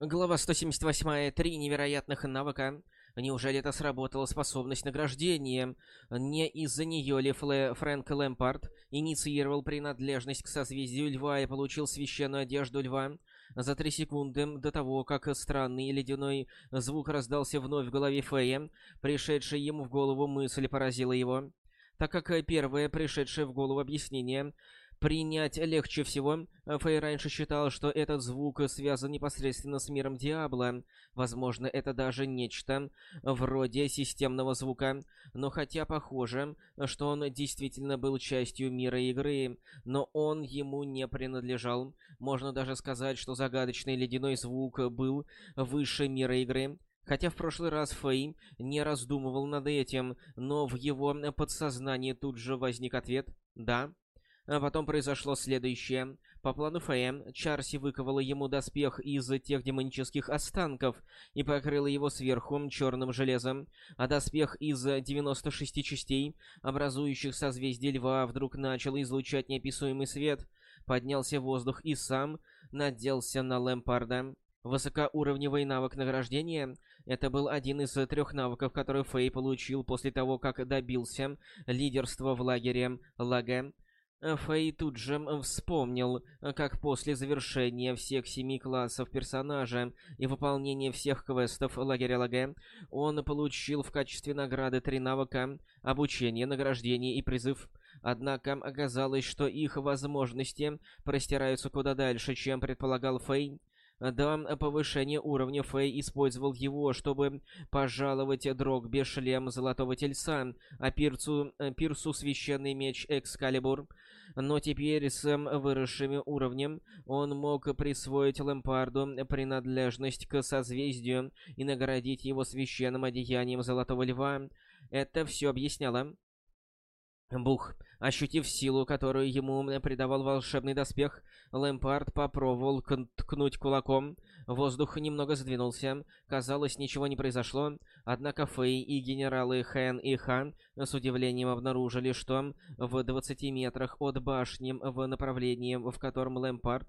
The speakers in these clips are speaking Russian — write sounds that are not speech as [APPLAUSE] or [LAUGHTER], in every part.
Глава 178. Три невероятных навыка. Неужели это сработала способность награждения? Не из-за нее ли Флэ... Фрэнк Лэмпард инициировал принадлежность к созвездию Льва и получил священную одежду Льва? За три секунды до того, как странный ледяной звук раздался вновь в голове Фэя, пришедшая ему в голову мысль поразила его. Так как первое пришедшее в голову объяснение принять легче всего. Фэй раньше считал, что этот звук связан непосредственно с миром Диабло. Возможно, это даже нечто вроде системного звука. Но хотя похоже, что он действительно был частью мира игры, но он ему не принадлежал. Можно даже сказать, что загадочный ледяной звук был выше мира игры. Хотя в прошлый раз Фэй не раздумывал над этим, но в его подсознании тут же возник ответ «да». А потом произошло следующее. По плану Фэя, Чарси выковала ему доспех из тех демонических останков и покрыла его сверху черным железом, а доспех из 96 частей, образующих созвездие Льва, вдруг начал излучать неописуемый свет, поднялся в воздух и сам наделся на Лэмпарда. Высокоуровневый навык награждения — это был один из трех навыков, которые Фэй получил после того, как добился лидерства в лагере Лаге. Фэй тут же вспомнил, как после завершения всех семи классов персонажа и выполнения всех квестов лагеря Лаге, он получил в качестве награды три навыка — обучение, награждение и призыв. Однако оказалось, что их возможности простираются куда дальше, чем предполагал Фэй. До повышения уровня Фэй использовал его, чтобы пожаловать Дрогбе шлем Золотого Тельца, а Пирсу, Пирсу священный меч Экскалибур. Но теперь с выросшим уровнем он мог присвоить Лэмпарду принадлежность к созвездию и наградить его священным одеянием Золотого Льва. Это все объясняло. Бух. Ощутив силу, которую ему придавал волшебный доспех, Лэмпард попробовал ткнуть кулаком. Воздух немного сдвинулся. Казалось, ничего не произошло. Однако Фэй и генералы Хэн и Хан с удивлением обнаружили, что в 20 метрах от башни в направлении, в котором Лэмпард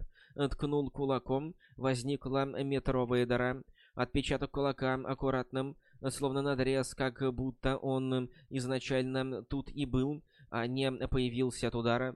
ткнул кулаком, возникла метровая дыра. Отпечаток кулака аккуратным, словно надрез, как будто он изначально тут и был, не появился от удара.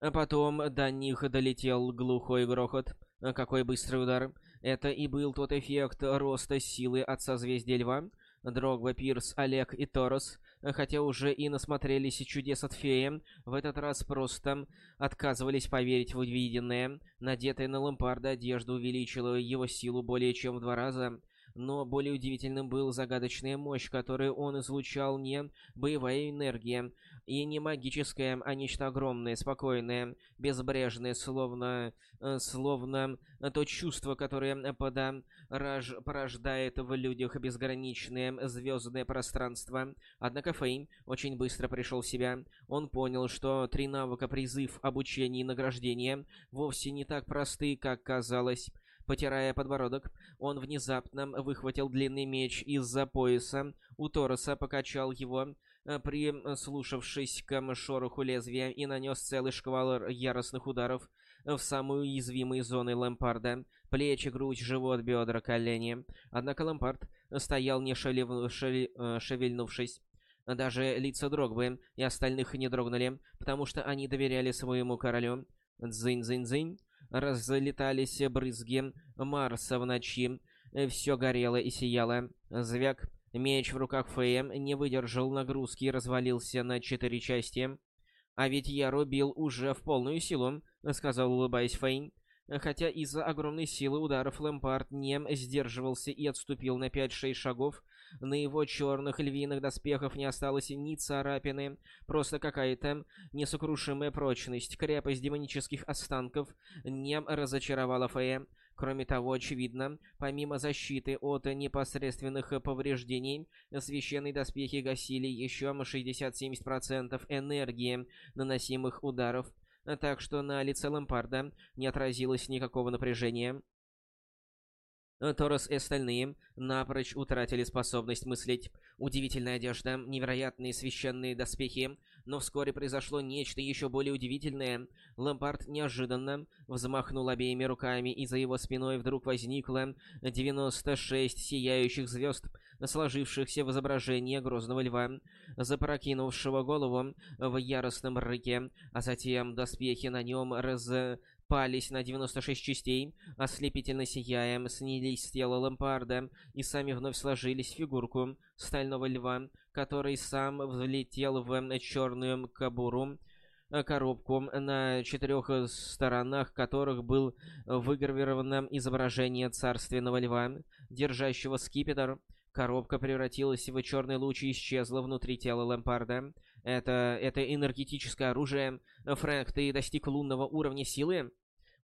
А потом до них долетел глухой грохот. Какой быстрый удар. Это и был тот эффект роста силы от созвездия Льва. Дрогба, Пирс, Олег и Торос, хотя уже и насмотрелись чудес от феи, в этот раз просто отказывались поверить в увиденное. Надетая на Лампарда одежда увеличила его силу более чем в два раза. Но более удивительным был загадочная мощь, которую он излучал не боевая энергия, и не магическая, а нечто огромное, спокойное, безбрежное, словно... Э, словно то чувство, которое пода, рож, порождает в людях безграничное звездное пространство. Однако Фейм очень быстро пришел в себя. Он понял, что три навыка призыв, обучение и награждение вовсе не так просты, как казалось. Потирая подбородок, он внезапно выхватил длинный меч из-за пояса. У Тороса покачал его, э, прислушавшись к шороху лезвия, и нанес целый шквал яростных ударов в самые уязвимые зоны Лэмпарда. Плечи, грудь, живот, бедра, колени. Однако Лэмпард стоял не шелев... шеле... Э, шевельнувшись. Даже лица Дрогбы и остальных не дрогнули, потому что они доверяли своему королю. Дзынь-дзынь-дзынь разлетались брызги Марса в ночи. Все горело и сияло. Звяк. Меч в руках Фея не выдержал нагрузки и развалился на четыре части. «А ведь я рубил уже в полную силу», — сказал, улыбаясь Фейн. Хотя из-за огромной силы ударов Лэмпард не сдерживался и отступил на 5-6 шагов, на его черных львиных доспехах не осталось ни царапины, просто какая-то несокрушимая прочность. Крепость демонических останков не разочаровала Фея. Кроме того, очевидно, помимо защиты от непосредственных повреждений, священные доспехи гасили еще 60-70% энергии наносимых ударов, так что на лице Лампарда не отразилось никакого напряжения. Торос и остальные напрочь утратили способность мыслить. Удивительная одежда, невероятные священные доспехи, Но вскоре произошло нечто еще более удивительное. Лэмпард неожиданно взмахнул обеими руками, и за его спиной вдруг возникло 96 сияющих звезд, сложившихся в изображение грозного льва, запрокинувшего голову в яростном рыке, а затем доспехи на нем распались на 96 частей, ослепительно сияя, снялись с тела Лампарда и сами вновь сложились в фигурку стального льва, который сам влетел в черную кабуру, коробку, на четырех сторонах которых был выгравировано изображение царственного льва, держащего скипетр. Коробка превратилась в черный луч и исчезла внутри тела Лэмпарда. Это... это энергетическое оружие. Фрэнк, ты достиг лунного уровня силы?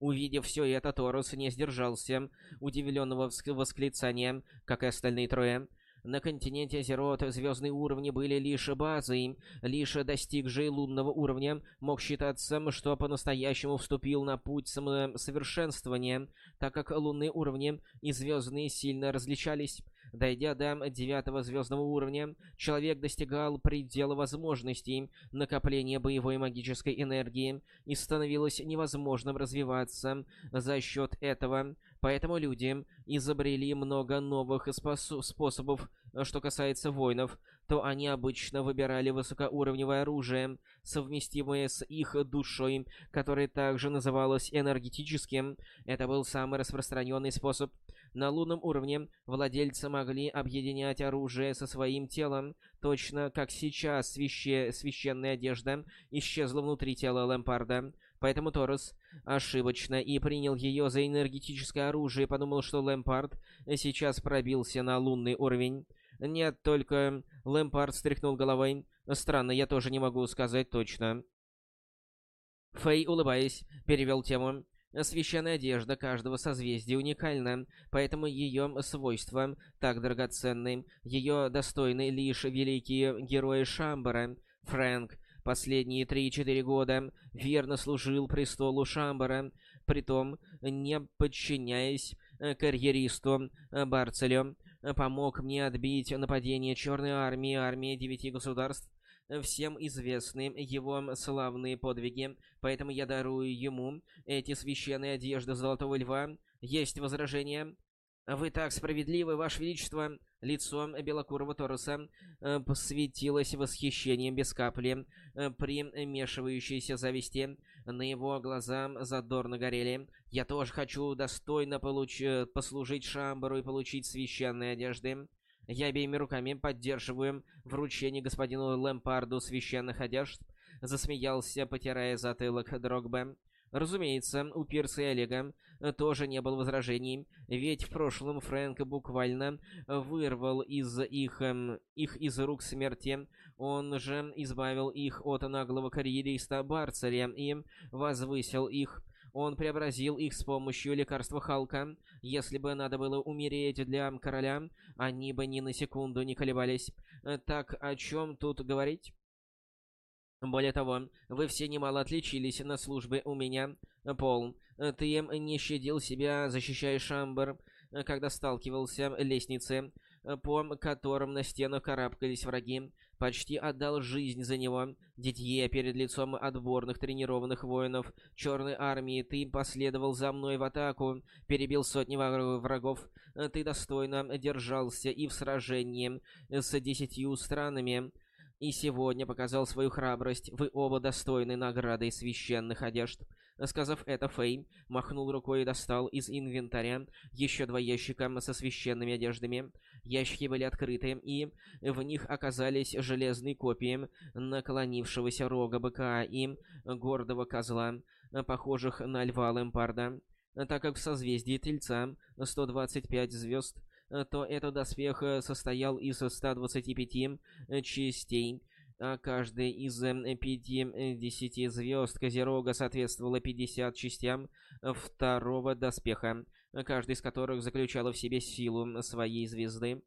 Увидев все это, Торус не сдержался удивленного восклицания, как и остальные трое. На континенте Азерот звездные уровни были лишь базой. Лишь достигший лунного уровня мог считаться, что по-настоящему вступил на путь самосовершенствования, так как лунные уровни и звездные сильно различались. Дойдя до девятого звездного уровня, человек достигал предела возможностей накопления боевой магической энергии и становилось невозможным развиваться за счет этого. Поэтому люди изобрели много новых способов, что касается воинов, то они обычно выбирали высокоуровневое оружие, совместимое с их душой, которое также называлось энергетическим. Это был самый распространенный способ на лунном уровне владельцы могли объединять оружие со своим телом, точно как сейчас свяще... священная одежда исчезла внутри тела Лэмпарда. Поэтому Торос ошибочно и принял ее за энергетическое оружие и подумал, что Лэмпард сейчас пробился на лунный уровень. Нет, только Лэмпард стряхнул головой. Странно, я тоже не могу сказать точно. Фэй, улыбаясь, перевел тему. Священная одежда каждого созвездия уникальна, поэтому ее свойства так драгоценны. Ее достойны лишь великие герои Шамбара. Фрэнк последние 3-4 года верно служил престолу Шамбара, притом не подчиняясь карьеристу Барцелю. Помог мне отбить нападение Черной Армии, армии девяти государств, всем известны его славные подвиги, поэтому я дарую ему эти священные одежды Золотого Льва. Есть возражения? Вы так справедливы, Ваше Величество. Лицо белокурого Торуса э, посветилось восхищением без капли, э, примешивающейся зависти. На его глаза задорно горели. Я тоже хочу достойно получ... послужить Шамбару и получить священные одежды. Я обеими руками поддерживаю вручение господину Лэмпарду священных одежд. Засмеялся, потирая затылок Дрогба. Разумеется, у Пирса и Олега тоже не было возражений, ведь в прошлом Фрэнк буквально вырвал из их, эм, их из рук смерти. Он же избавил их от наглого карьериста Барцаря и возвысил их он преобразил их с помощью лекарства Халка. Если бы надо было умереть для короля, они бы ни на секунду не колебались. Так о чем тут говорить? Более того, вы все немало отличились на службе у меня. Пол, ты не щадил себя, защищая Шамбер, когда сталкивался лестницы, по которым на стенах карабкались враги почти отдал жизнь за него. Дитье, перед лицом отборных тренированных воинов Черной Армии, ты последовал за мной в атаку, перебил сотни врагов. Ты достойно держался и в сражении с десятью странами, и сегодня показал свою храбрость. Вы оба достойны награды священных одежд. Сказав это, Фэй махнул рукой и достал из инвентаря еще два ящика со священными одеждами. Ящики были открыты, и в них оказались железные копии наклонившегося рога быка и гордого козла, похожих на льва Лэмпарда. Так как в созвездии Тельца 125 звезд, то этот доспех состоял из 125 частей, а каждая из 50 звезд Козерога соответствовала 50 частям второго доспеха каждый из которых заключала в себе силу своей звезды.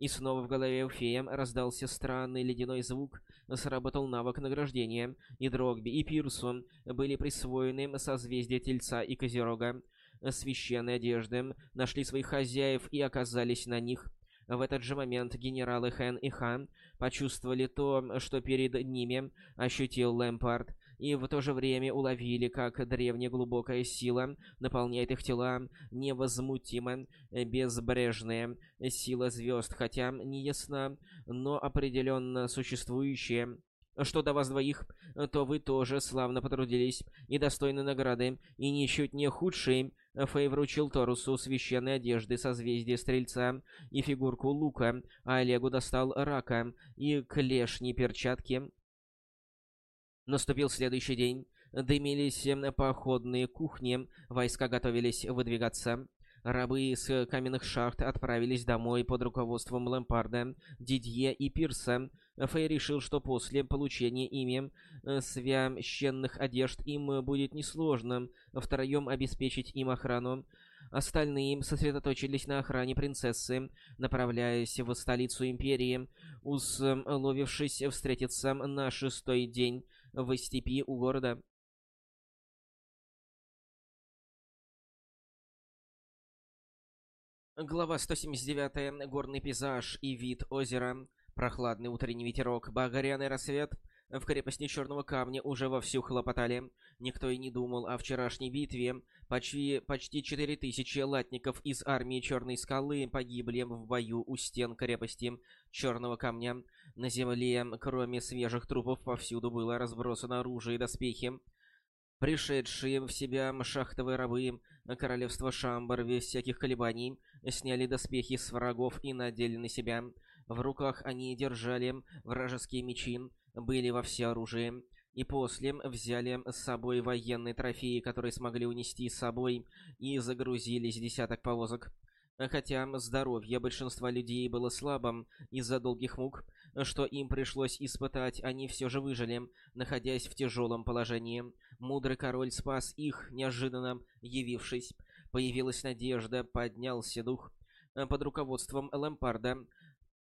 И снова в голове у фея раздался странный ледяной звук, сработал навык награждения, и Дрогби, и Пирсу были присвоены созвездия Тельца и Козерога. Священные одежды нашли своих хозяев и оказались на них. В этот же момент генералы Хэн и Хан почувствовали то, что перед ними ощутил Лэмпард, и в то же время уловили, как древняя глубокая сила наполняет их тела, невозмутимо, безбрежная сила звезд, хотя не ясна, но определенно существующая. Что до вас двоих, то вы тоже славно потрудились и достойны награды, и ничуть не худшие. Фэй вручил Торусу священной одежды созвездия Стрельца и фигурку лука, а Олегу достал рака и клешни перчатки. Наступил следующий день. Дымились походные кухни, войска готовились выдвигаться. Рабы из каменных шахт отправились домой под руководством Лэмпарда, Дидье и Пирса. Фэй решил, что после получения ими э, священных одежд им будет несложно втроем обеспечить им охрану. Остальные сосредоточились на охране принцессы, направляясь в столицу Империи, условившись встретиться на шестой день в степи у города. Глава 179. Горный пейзаж и вид озера. Прохладный утренний ветерок, багряный рассвет. В крепости Черного Камня уже вовсю хлопотали. Никто и не думал о вчерашней битве. Почти, почти 4000 латников из армии Черной Скалы погибли в бою у стен крепости Черного Камня. На земле, кроме свежих трупов, повсюду было разбросано оружие и доспехи. Пришедшие в себя шахтовые рабы королевства Шамбар без всяких колебаний сняли доспехи с врагов и надели на себя. В руках они держали вражеские мечи, были во всеоружии, и после взяли с собой военные трофеи, которые смогли унести с собой, и загрузились десяток повозок. Хотя здоровье большинства людей было слабым из-за долгих мук, что им пришлось испытать, они все же выжили, находясь в тяжелом положении. Мудрый король спас их, неожиданно явившись. Появилась надежда, поднялся дух. Под руководством Лэмпарда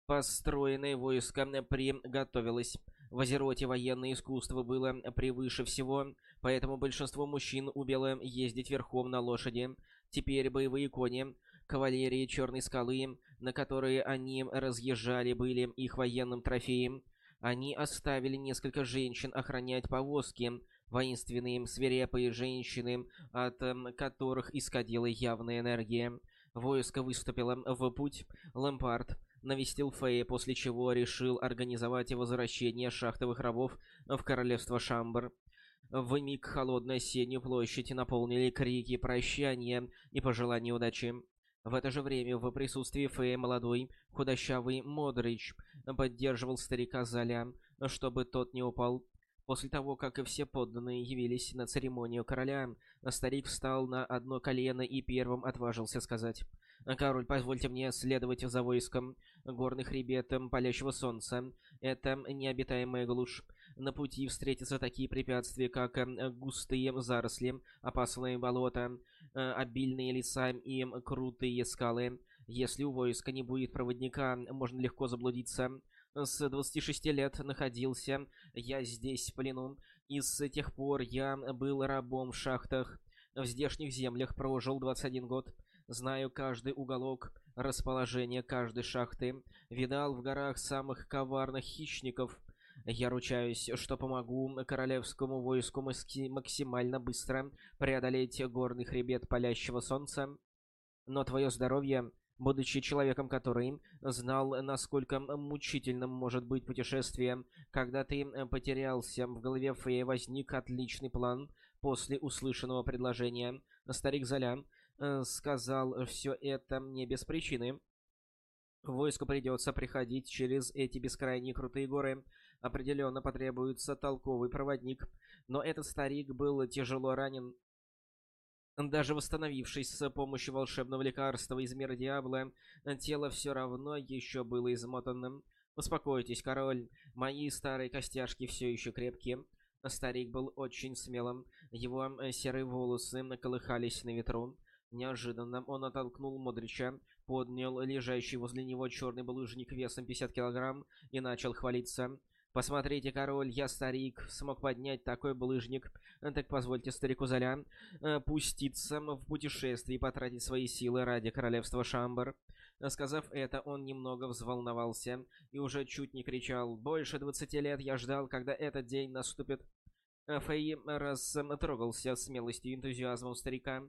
построенное войско приготовилось. В Азероте военное искусство было превыше всего, поэтому большинство мужчин умело ездить верхом на лошади. Теперь боевые кони Кавалерии Черной Скалы, на которые они разъезжали, были их военным трофеем. Они оставили несколько женщин охранять повозки, воинственные свирепые женщины, от эм, которых исходила явная энергия. Войско выступило в путь. Лэмпард навестил Фея, после чего решил организовать возвращение шахтовых рабов в королевство Шамбар. В миг холодной осеннюю площадь наполнили крики прощания и пожелания удачи. В это же время в присутствии Фея молодой, худощавый Модрич поддерживал старика Заля, чтобы тот не упал. После того, как и все подданные явились на церемонию короля, старик встал на одно колено и первым отважился сказать «Король, позвольте мне следовать за войском горных хребетом палящего солнца. Это необитаемая глушь. На пути встретятся такие препятствия, как э, густые заросли, опасные болота, э, обильные леса и крутые скалы. Если у войска не будет проводника, можно легко заблудиться. С 26 лет находился я здесь в плену, и с тех пор я был рабом в шахтах. В здешних землях прожил 21 год. Знаю каждый уголок, расположение каждой шахты. Видал в горах самых коварных хищников. Я ручаюсь, что помогу королевскому войску максимально быстро преодолеть горный хребет палящего солнца. Но твое здоровье, будучи человеком, который знал, насколько мучительным может быть путешествие, когда ты потерялся, в голове Фея возник отличный план после услышанного предложения. Старик Золя сказал все это не без причины. Войску придется приходить через эти бескрайние крутые горы, определенно потребуется толковый проводник, но этот старик был тяжело ранен. Даже восстановившись с помощью волшебного лекарства из мира Диабло, тело все равно еще было измотанным. «Успокойтесь, король, мои старые костяшки все еще крепкие». Старик был очень смелым, его серые волосы колыхались на ветру. Неожиданно он оттолкнул Модрича, поднял лежащий возле него черный булыжник весом 50 килограмм и начал хвалиться. Посмотрите, король, я старик, смог поднять такой булыжник. Так позвольте старику Золя э, пуститься в путешествие и потратить свои силы ради королевства Шамбар. Сказав это, он немного взволновался и уже чуть не кричал. «Больше двадцати лет я ждал, когда этот день наступит». Фэй растрогался смелостью и энтузиазмом старика,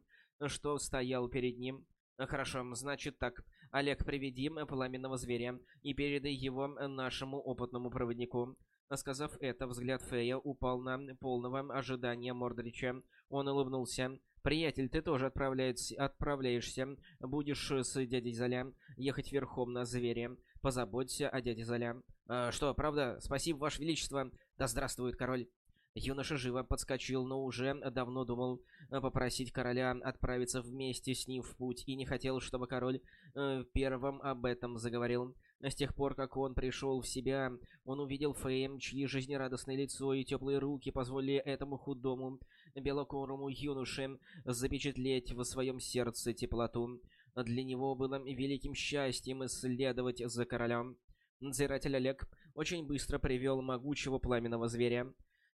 что стоял перед ним. «Хорошо, значит так. Олег, приведи пламенного зверя и передай его нашему опытному проводнику». Сказав это, взгляд Фея упал на полного ожидания Мордрича. Он улыбнулся. «Приятель, ты тоже отправляешься. Будешь с дядей Золя ехать верхом на звере. Позаботься о дяде Золя». «А, «Что, правда? Спасибо, Ваше Величество. Да здравствует король». Юноша живо подскочил, но уже давно думал э, попросить короля отправиться вместе с ним в путь и не хотел, чтобы король э, первым об этом заговорил. С тех пор, как он пришел в себя, он увидел Фейм, чьи жизнерадостное лицо и теплые руки позволили этому худому, белокорому юноше запечатлеть в своем сердце теплоту. Для него было великим счастьем исследовать за королем. Надзиратель Олег очень быстро привел могучего пламенного зверя.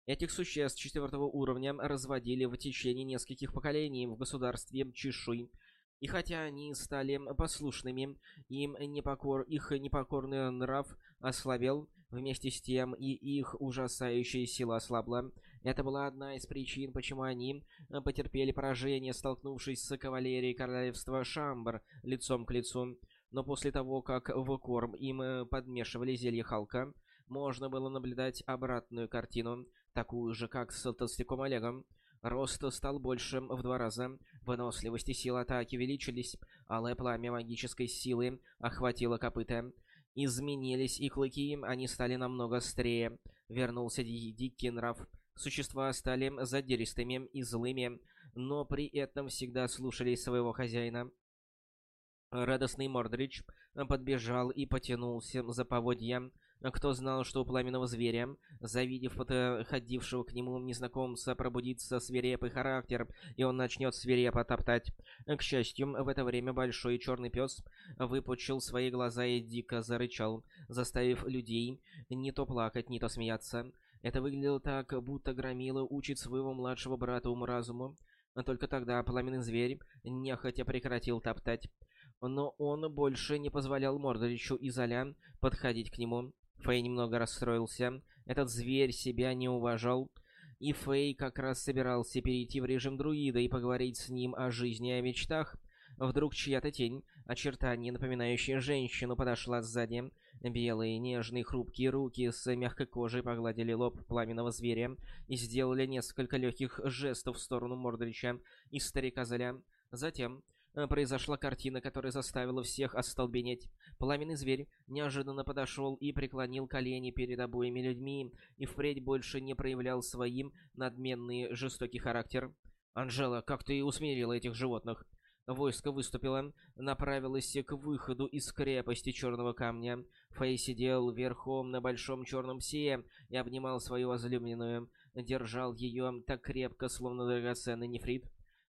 Этих существ четвертого уровня разводили в течение нескольких поколений в государстве Чишуй. И хотя они стали послушными, им непокор... их непокорный нрав ослабел, вместе с тем и их ужасающая сила ослабла. Это была одна из причин, почему они потерпели поражение, столкнувшись с кавалерией королевства Шамбар лицом к лицу. Но после того, как в корм им подмешивали зелье Халка, можно было наблюдать обратную картину такую же, как с толстяком Олегом. Рост стал больше в два раза, выносливость и сила атаки увеличились, алое пламя магической силы охватило копыта. Изменились и клыки, они стали намного острее. Вернулся ди дикий нрав. Существа стали задиристыми и злыми, но при этом всегда слушались своего хозяина. Радостный Мордридж подбежал и потянулся за поводья. Кто знал, что у пламенного зверя, завидев подходившего к нему незнакомца, пробудится свирепый характер, и он начнет свирепо топтать. К счастью, в это время большой черный пес выпучил свои глаза и дико зарычал, заставив людей не то плакать, не то смеяться. Это выглядело так, будто Громила учит своего младшего брата уму-разуму. Только тогда пламенный зверь нехотя прекратил топтать. Но он больше не позволял Мордоричу и Золя подходить к нему. Фэй немного расстроился. Этот зверь себя не уважал. И Фэй как раз собирался перейти в режим друида и поговорить с ним о жизни и о мечтах. Вдруг чья-то тень, очертание, напоминающее женщину, подошла сзади. Белые, нежные, хрупкие руки с мягкой кожей погладили лоб пламенного зверя и сделали несколько легких жестов в сторону Мордрича и старика Золя. Затем произошла картина, которая заставила всех остолбенеть. Пламенный зверь неожиданно подошел и преклонил колени перед обоими людьми, и впредь больше не проявлял своим надменный жестокий характер. «Анжела, как ты усмирила этих животных?» Войско выступило, направилось к выходу из крепости Черного Камня. Фэй сидел верхом на большом черном псе и обнимал свою возлюбленную, держал ее так крепко, словно драгоценный нефрит.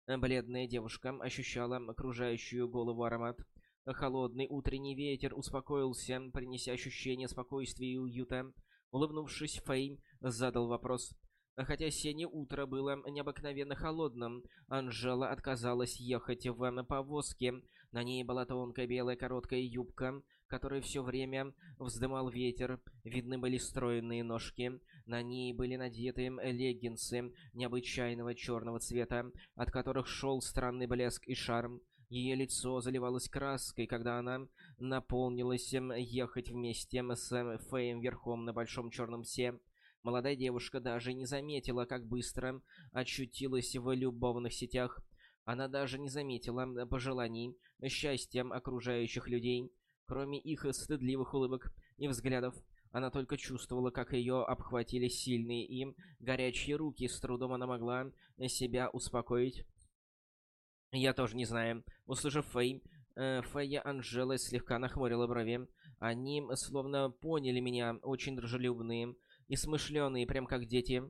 Бледная девушка ощущала окружающую голову аромат. Холодный утренний ветер успокоился, принеся ощущение спокойствия и уюта. Улыбнувшись, Фэй задал вопрос. Хотя осеннее утро было необыкновенно холодным, Анжела отказалась ехать в повозке. На ней была тонкая белая короткая юбка, которой все время вздымал ветер. Видны были стройные ножки. На ней были надеты леггинсы необычайного черного цвета, от которых шел странный блеск и шарм. Ее лицо заливалось краской, когда она наполнилась ехать вместе с Феем верхом на большом черном псе. Молодая девушка даже не заметила, как быстро очутилась в любовных сетях. Она даже не заметила пожеланий, счастья окружающих людей, кроме их стыдливых улыбок и взглядов. Она только чувствовала, как ее обхватили сильные и горячие руки. С трудом она могла себя успокоить. Я тоже не знаю. Услышав Фэй, э, Фэя Анжела слегка нахмурила брови. Они словно поняли меня, очень дружелюбные и смышленые, прям как дети.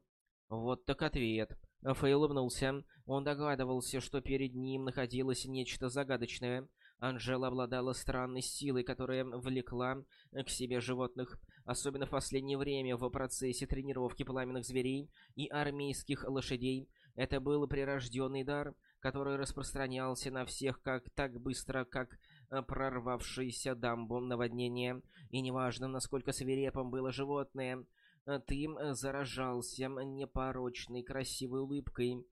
Вот так ответ. Фэй улыбнулся. Он догадывался, что перед ним находилось нечто загадочное. Анжела обладала странной силой, которая влекла к себе животных, особенно в последнее время в процессе тренировки пламенных зверей и армейских лошадей. Это был прирожденный дар, который распространялся на всех как так быстро, как э, прорвавшийся дамбом наводнение, и неважно, насколько свирепым было животное, э, ты заражался непорочной красивой улыбкой,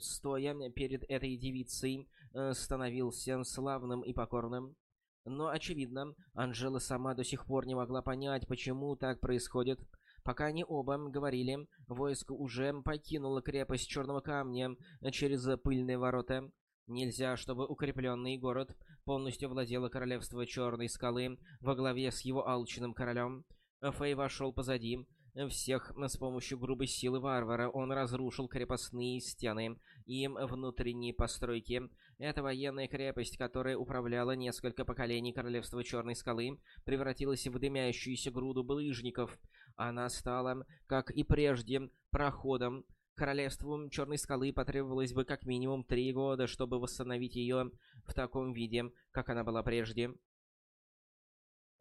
стоя перед этой девицей, становился славным и покорным. Но, очевидно, Анжела сама до сих пор не могла понять, почему так происходит. Пока они оба говорили, войско уже покинуло крепость Черного Камня через пыльные ворота. Нельзя, чтобы укрепленный город полностью владело королевство Черной Скалы во главе с его алчным королем. Фэй вошел позади, всех с помощью грубой силы варвара он разрушил крепостные стены и внутренние постройки. Эта военная крепость, которая управляла несколько поколений королевства Черной Скалы, превратилась в дымящуюся груду булыжников. Она стала, как и прежде, проходом. Королевству Черной Скалы потребовалось бы как минимум три года, чтобы восстановить ее в таком виде, как она была прежде.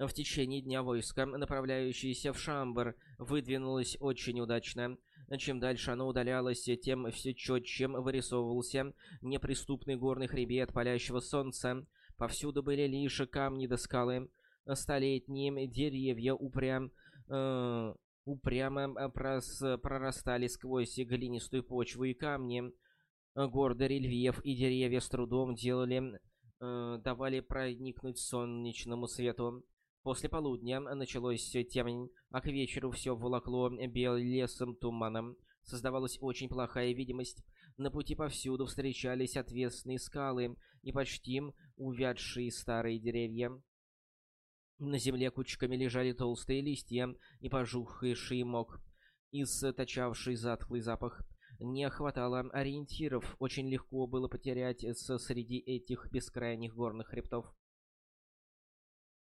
В течение дня войско, направляющееся в Шамбар, выдвинулось очень удачно. Чем дальше оно удалялось, тем все четче вырисовывался неприступный горный хребет палящего солнца. Повсюду были лишь камни да скалы. Столетние деревья упрям... Э, упрямо прос, прорастали сквозь глинистую почву и камни. Гордый рельеф и деревья с трудом делали... Э, давали проникнуть солнечному свету. После полудня началось темень, а к вечеру все волокло белесым туманом. Создавалась очень плохая видимость. На пути повсюду встречались отвесные скалы и почти увядшие старые деревья. На земле кучками лежали толстые листья и пожухший мок, источавший затхлый запах. Не хватало ориентиров, очень легко было потерять среди этих бескрайних горных хребтов.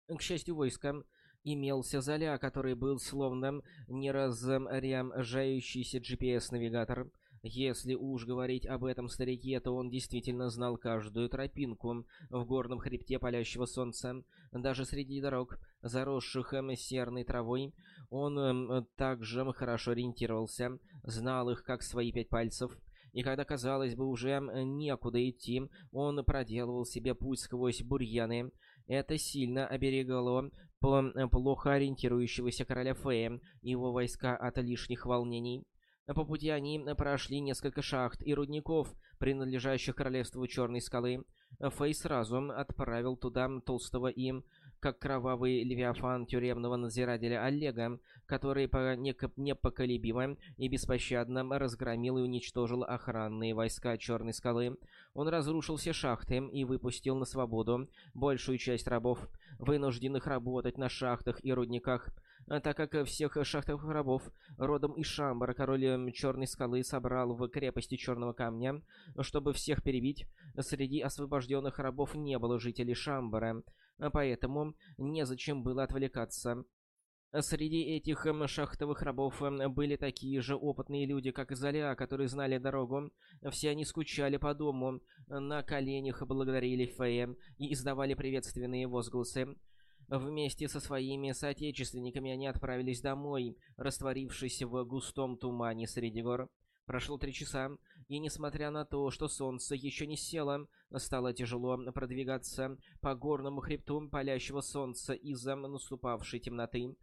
К счастью, войска имелся Золя, который был словно неразряжающийся GPS-навигатор. Если уж говорить об этом старике, то он действительно знал каждую тропинку в горном хребте палящего солнца. Даже среди дорог, заросших эм, серной травой, он эм, также хорошо ориентировался, знал их как свои пять пальцев. И когда, казалось бы, уже некуда идти, он проделывал себе путь сквозь бурьяны, это сильно оберегало плохо ориентирующегося короля Фея и его войска от лишних волнений. По пути они прошли несколько шахт и рудников, принадлежащих королевству Черной Скалы. Фей сразу отправил туда толстого и как кровавый левиафан тюремного надзирателя Олега, который по непоколебимо и беспощадно разгромил и уничтожил охранные войска Черной Скалы. Он разрушил все шахты и выпустил на свободу большую часть рабов, вынужденных работать на шахтах и рудниках, так как всех шахтовых рабов родом из Шамбара король Черной Скалы собрал в крепости Черного Камня, чтобы всех перебить. Среди освобожденных рабов не было жителей Шамбара, а поэтому незачем было отвлекаться. Среди этих эм, шахтовых рабов эм, были такие же опытные люди, как и Золя, которые знали дорогу. Все они скучали по дому, на коленях благодарили Фея и издавали приветственные возгласы. Вместе со своими соотечественниками они отправились домой, растворившись в густом тумане среди гор. Прошло три часа, и несмотря на то, что солнце еще не село, стало тяжело продвигаться по горному хребту палящего солнца из-за наступавшей темноты.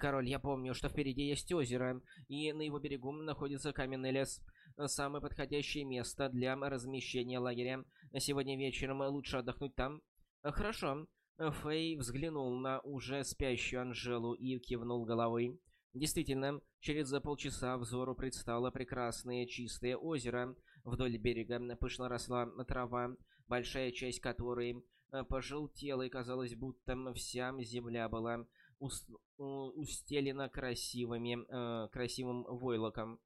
Король, я помню, что впереди есть озеро, и на его берегу находится каменный лес. Самое подходящее место для размещения лагеря. Сегодня вечером лучше отдохнуть там. Хорошо. Фэй взглянул на уже спящую Анжелу и кивнул головой. Действительно, через полчаса взору предстало прекрасное чистое озеро. Вдоль берега пышно росла трава, большая часть которой э, пожелтела, и казалось, будто вся земля была устелена красивыми, э, красивым войлоком.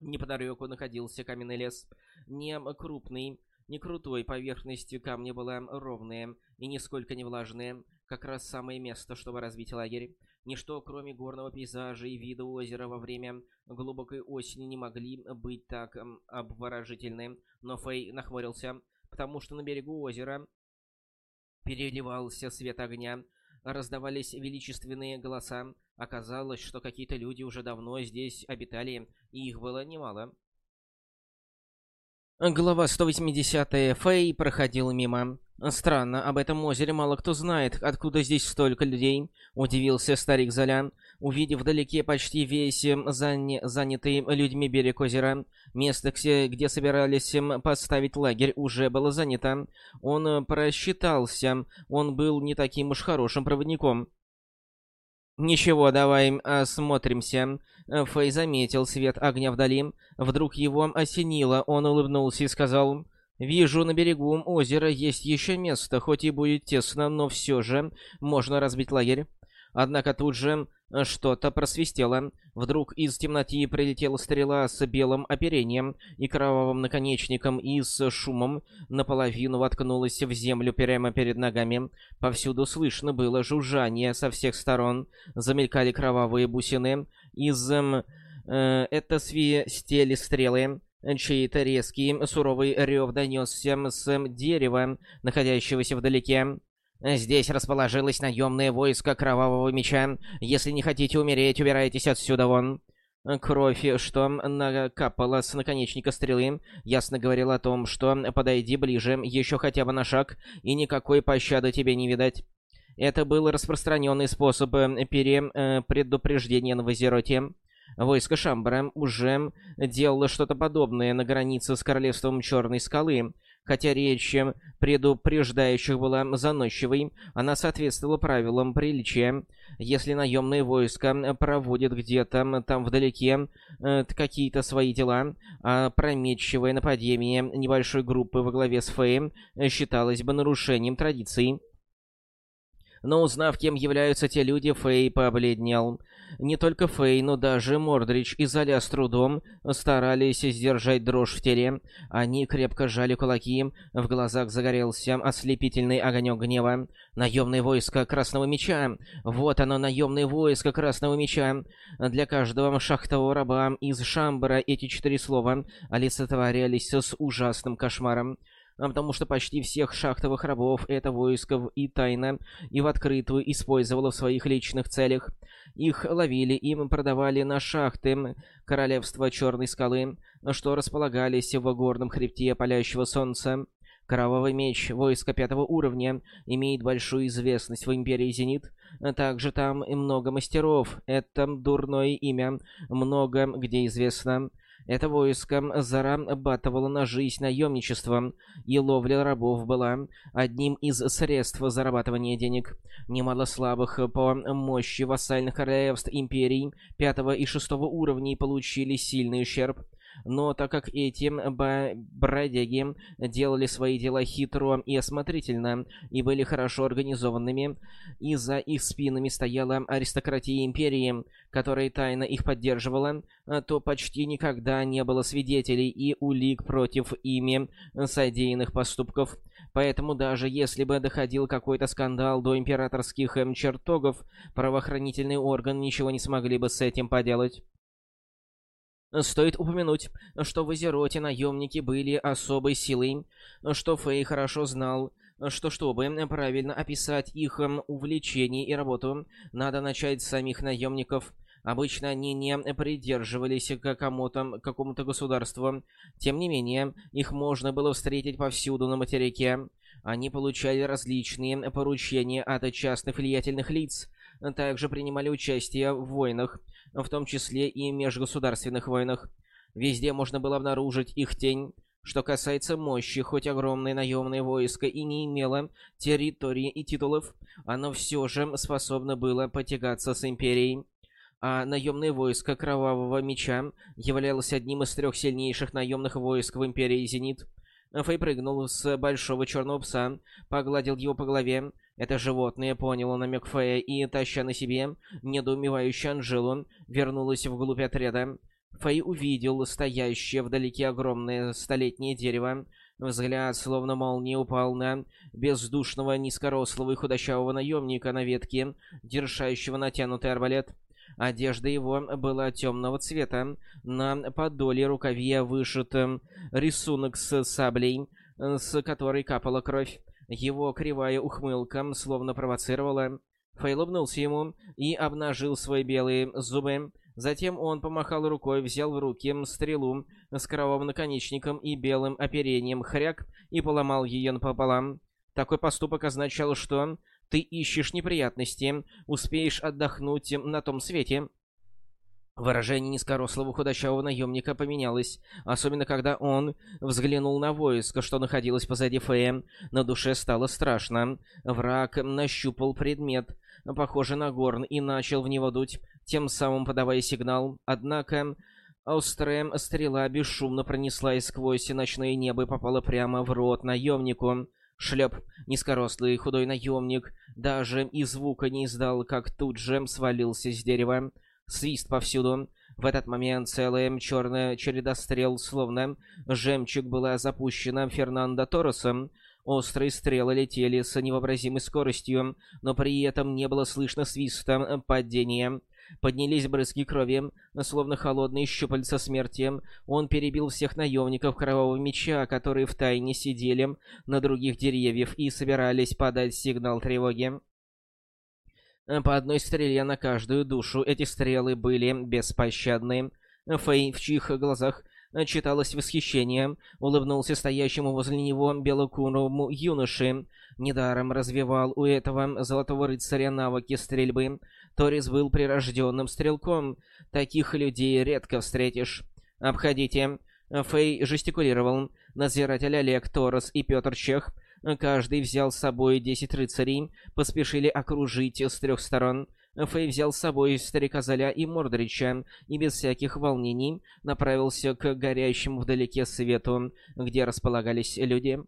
Неподалеку находился каменный лес, не крупный, не крутой, поверхность камня была ровная и нисколько не влажная, как раз самое место, чтобы развить лагерь. Ничто, кроме горного пейзажа и вида озера во время глубокой осени, не могли быть так обворожительны. Но Фэй нахмурился, потому что на берегу озера переливался свет огня, раздавались величественные голоса. Оказалось, что какие-то люди уже давно здесь обитали, и их было немало. Глава 180 Фэй проходил мимо. Странно, об этом озере мало кто знает. Откуда здесь столько людей? Удивился старик Золян, увидев вдалеке почти весь эм, заня... занятый людьми берег озера. Место, где собирались эм, поставить лагерь, уже было занято. Он э, просчитался. Он был не таким уж хорошим проводником. «Ничего, давай осмотримся». Фэй заметил свет огня вдали. Вдруг его осенило, он улыбнулся и сказал... «Вижу, на берегу озера есть еще место, хоть и будет тесно, но все же можно разбить лагерь». Однако тут же что-то просвистело. Вдруг из темноты прилетела стрела с белым оперением и кровавым наконечником и с шумом наполовину воткнулась в землю прямо перед ногами. Повсюду слышно было жужжание со всех сторон. Замелькали кровавые бусины. Из... Эм, э, это свистели стрелы. Чей-то резкий, суровый рев донесся с дерева, находящегося вдалеке. Здесь расположилось наемное войско Кровавого Меча. Если не хотите умереть, убирайтесь отсюда вон. Кровь, что накапала с наконечника стрелы, ясно говорила о том, что подойди ближе, еще хотя бы на шаг, и никакой пощады тебе не видать. Это был распространенный способ э, пере... Э, предупреждения на Вазероте. Войско Шамбара уже делало что-то подобное на границе с королевством Черной Скалы, Хотя речь предупреждающих была заносчивой, она соответствовала правилам приличия. Если наемные войска проводят где-то там вдалеке э, какие-то свои дела, а прометчивое нападение небольшой группы во главе с Феем считалось бы нарушением традиций. Но узнав, кем являются те люди, Фэй побледнел. Не только Фэй, но даже Мордрич и Золя с трудом старались сдержать дрожь в теле. Они крепко сжали кулаки, в глазах загорелся ослепительный огонек гнева. Наемное войско Красного Меча! Вот оно, наемное войско Красного Меча! Для каждого шахтового раба из Шамбара эти четыре слова олицетворялись с ужасным кошмаром. А потому что почти всех шахтовых рабов это войско и тайно, и в открытую использовало в своих личных целях. Их ловили, им продавали на шахты королевства Черной Скалы, что располагались в горном хребте палящего солнца. Кровавый меч войска пятого уровня имеет большую известность в Империи Зенит. Также там и много мастеров. Это дурное имя, много где известно. Это войско зарабатывало на жизнь наемничеством, и ловля рабов была одним из средств зарабатывания денег. Немало слабых по мощи вассальных королевств империй пятого и шестого уровней получили сильный ущерб. Но так как эти бродяги делали свои дела хитро и осмотрительно, и были хорошо организованными, и за их спинами стояла аристократия Империи, которая тайно их поддерживала, то почти никогда не было свидетелей и улик против ими содеянных поступков. Поэтому даже если бы доходил какой-то скандал до императорских эм, чертогов, правоохранительные органы ничего не смогли бы с этим поделать. Стоит упомянуть, что в Азероте наемники были особой силой, что Фэй хорошо знал, что чтобы правильно описать их увлечение и работу, надо начать с самих наемников. Обычно они не придерживались к какому-то какому-то государству. Тем не менее, их можно было встретить повсюду на материке. Они получали различные поручения от частных влиятельных лиц, также принимали участие в войнах, в том числе и межгосударственных войнах. Везде можно было обнаружить их тень. Что касается мощи, хоть огромное наемное войско и не имело территории и титулов, оно все же способно было потягаться с Империей. А наемное войско Кровавого Меча являлось одним из трех сильнейших наемных войск в Империи Зенит. Фэй прыгнул с большого черного пса, погладил его по голове это животное поняло намек Фея и, таща на себе недоумевающую Анжелу, вернулась вглубь отряда. Фэй увидел стоящее вдалеке огромное столетнее дерево. Взгляд, словно молния, упал на бездушного, низкорослого и худощавого наемника на ветке, держащего натянутый арбалет. Одежда его была темного цвета. На подоле рукаве вышит рисунок с саблей, с которой капала кровь. Его кривая ухмылка словно провоцировала. Фэй улыбнулся ему и обнажил свои белые зубы. Затем он помахал рукой, взял в руки стрелу с кровавым наконечником и белым оперением хряк и поломал ее напополам. Такой поступок означал, что ты ищешь неприятности, успеешь отдохнуть на том свете. Выражение низкорослого худощавого наемника поменялось, особенно когда он взглянул на войско, что находилось позади Фея. На душе стало страшно. Враг нащупал предмет, похожий на горн, и начал в него дуть, тем самым подавая сигнал. Однако острая стрела бесшумно пронеслась сквозь ночное небо и попала прямо в рот наемнику. Шлеп, низкорослый худой наемник, даже и звука не издал, как тут же свалился с дерева. Свист повсюду. В этот момент целая черная череда стрел, словно жемчуг, была запущена Фернандо Торресом. Острые стрелы летели с невообразимой скоростью, но при этом не было слышно свиста падения. Поднялись брызги крови, словно холодные щупальца смерти. Он перебил всех наемников Кровавого Меча, которые втайне сидели на других деревьях и собирались подать сигнал тревоги. По одной стреле на каждую душу эти стрелы были беспощадны. Фэй, в чьих глазах читалось восхищение, улыбнулся стоящему возле него белокурому юноше. Недаром развивал у этого золотого рыцаря навыки стрельбы. Торис был прирожденным стрелком. Таких людей редко встретишь. «Обходите». Фэй жестикулировал. Надзиратель Олег Торос и Петр Чех Каждый взял с собой десять рыцарей, поспешили окружить с трех сторон. Фэй взял с собой старика Золя и Мордрича и без всяких волнений направился к горящему вдалеке свету, где располагались люди.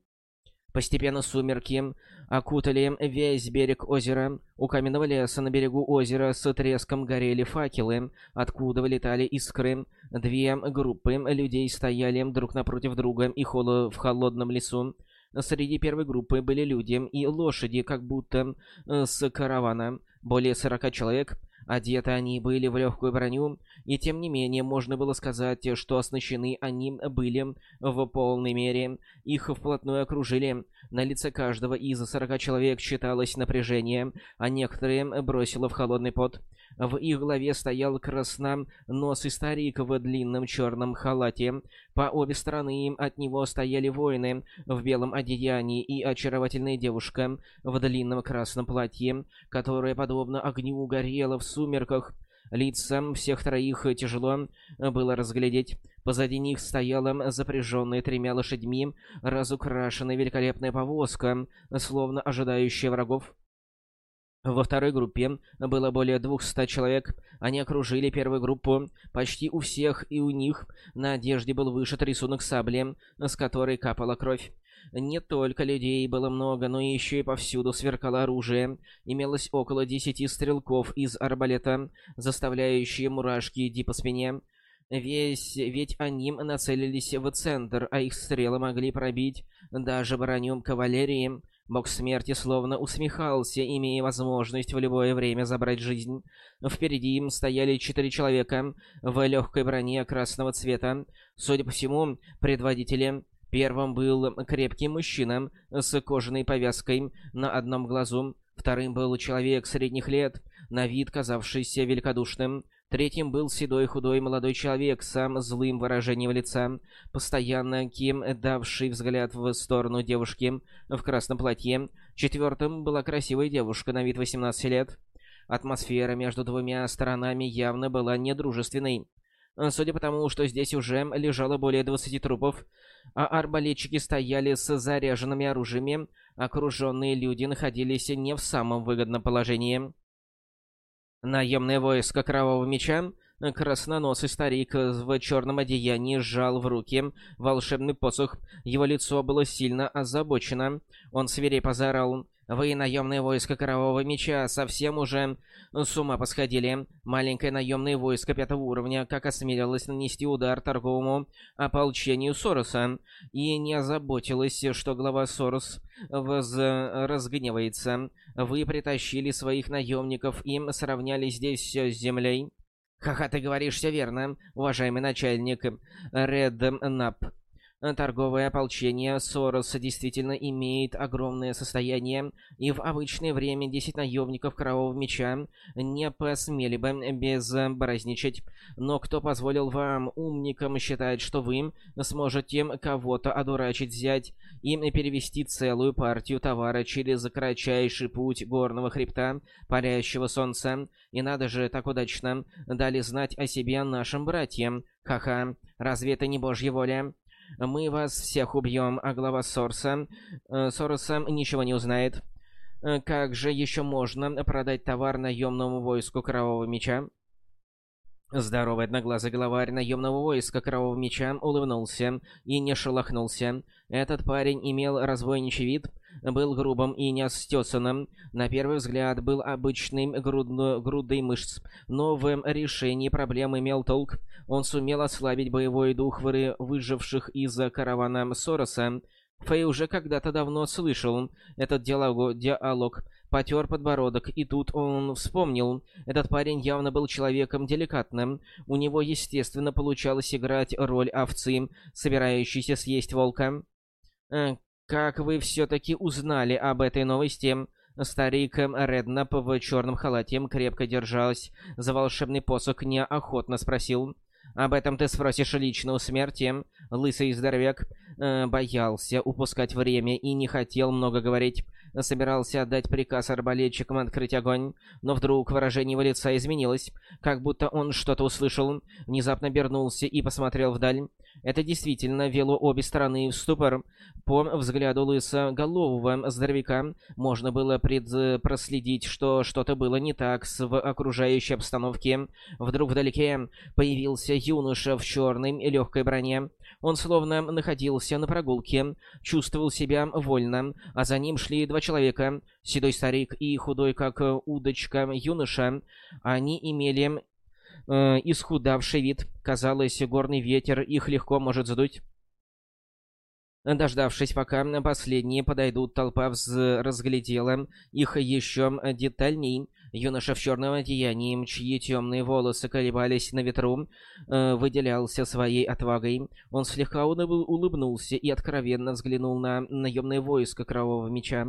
Постепенно сумерки окутали весь берег озера. У каменного леса на берегу озера с треском горели факелы, откуда вылетали искры. Две группы людей стояли друг напротив друга и холо в холодном лесу. Среди первой группы были люди и лошади, как будто э, с каравана. Более 40 человек. Одеты они были в легкую броню, и тем не менее можно было сказать, что оснащены они были в полной мере. Их вплотную окружили. На лице каждого из 40 человек читалось напряжение, а некоторые бросило в холодный пот. В их главе стоял красноносый старик в длинном черном халате. По обе стороны от него стояли воины в белом одеянии и очаровательная девушка в длинном красном платье, которая, подобно огню, горела в сумерках. Лица всех троих тяжело было разглядеть. Позади них стояла запряженная тремя лошадьми, разукрашенная великолепная повозка, словно ожидающая врагов. Во второй группе было более 200 человек. Они окружили первую группу. Почти у всех и у них на одежде был вышит рисунок сабли, с которой капала кровь. Не только людей было много, но еще и повсюду сверкало оружие. Имелось около десяти стрелков из арбалета, заставляющие мурашки идти по спине. Весь, ведь они нацелились в центр, а их стрелы могли пробить даже броню кавалерии. Бог смерти словно усмехался, имея возможность в любое время забрать жизнь. Впереди им стояли четыре человека в легкой броне красного цвета. Судя по всему, предводители Первым был крепкий мужчина с кожаной повязкой на одном глазу. Вторым был человек средних лет, на вид казавшийся великодушным. Третьим был седой худой молодой человек с самым злым выражением лица, постоянно кем давший взгляд в сторону девушки в красном платье. Четвертым была красивая девушка на вид 18 лет. Атмосфера между двумя сторонами явно была недружественной. Судя по тому, что здесь уже лежало более 20 трупов, а арбалетчики стояли с заряженными оружиями, окруженные люди находились не в самом выгодном положении. Наемное войско Кровавого Меча, красноносый старик в черном одеянии сжал в руки волшебный посох. Его лицо было сильно озабочено. Он свирепо заорал. Вы, наемное войско Кровавого Меча, совсем уже с ума посходили. Маленькое наемное войско пятого уровня, как осмелилось нанести удар торговому ополчению Сороса, и не озаботилось, что глава Сорос воз... разгневается. Вы притащили своих наемников, им сравняли здесь все с землей. Ха-ха, ты говоришь все верно, уважаемый начальник Ред Нап. Торговое ополчение Сорос действительно имеет огромное состояние, и в обычное время 10 наемников Кровавого Меча не посмели бы безборазничать. Но кто позволил вам, умникам, считать, что вы сможете кого-то одурачить, взять и перевести целую партию товара через кратчайший путь горного хребта, парящего солнца? И надо же, так удачно дали знать о себе нашим братьям. Ха-ха, разве это не божья воля? Мы вас всех убьем, а глава Сорса... Э, Сороса ничего не узнает. Э, как же еще можно продать товар наемному войску Кровавого Меча? Здоровый одноглазый главарь наемного войска Кровавого Меча улыбнулся и не шелохнулся. Этот парень имел разбойничий вид, был грубым и неостесанным. На первый взгляд был обычным грудно грудой мышц, но в решении проблем имел толк. Он сумел ослабить боевой дух выживших из-за каравана Сороса. Фэй уже когда-то давно слышал этот диалог, диалог, потер подбородок, и тут он вспомнил. Этот парень явно был человеком деликатным. У него, естественно, получалось играть роль овцы, собирающейся съесть волка. Э, «Как вы все-таки узнали об этой новости?» Старик Реднап в черном халате крепко держалась за волшебный посох, неохотно спросил. «Об этом ты спросишь лично у смерти?» Лысый здоровяк э, боялся упускать время и не хотел много говорить. Собирался отдать приказ арбалетчикам открыть огонь, но вдруг выражение его лица изменилось, как будто он что-то услышал, внезапно обернулся и посмотрел вдаль. Это действительно вело обе стороны в ступор. По взгляду лысоголового здоровяка можно было пред... проследить, что что-то было не так с в окружающей обстановке. Вдруг вдалеке появился юноша в черной легкой броне. Он словно находился на прогулке, чувствовал себя вольно, а за ним шли два человека, седой старик и худой, как удочка, юноша. Они имели э, исхудавший вид. Казалось, горный ветер их легко может задуть. Дождавшись, пока последние подойдут, толпа разглядела их еще детальней. Юноша в черном одеянии, чьи темные волосы колебались на ветру, э, выделялся своей отвагой. Он слегка улыбнулся и откровенно взглянул на наемное войско Кровавого Меча,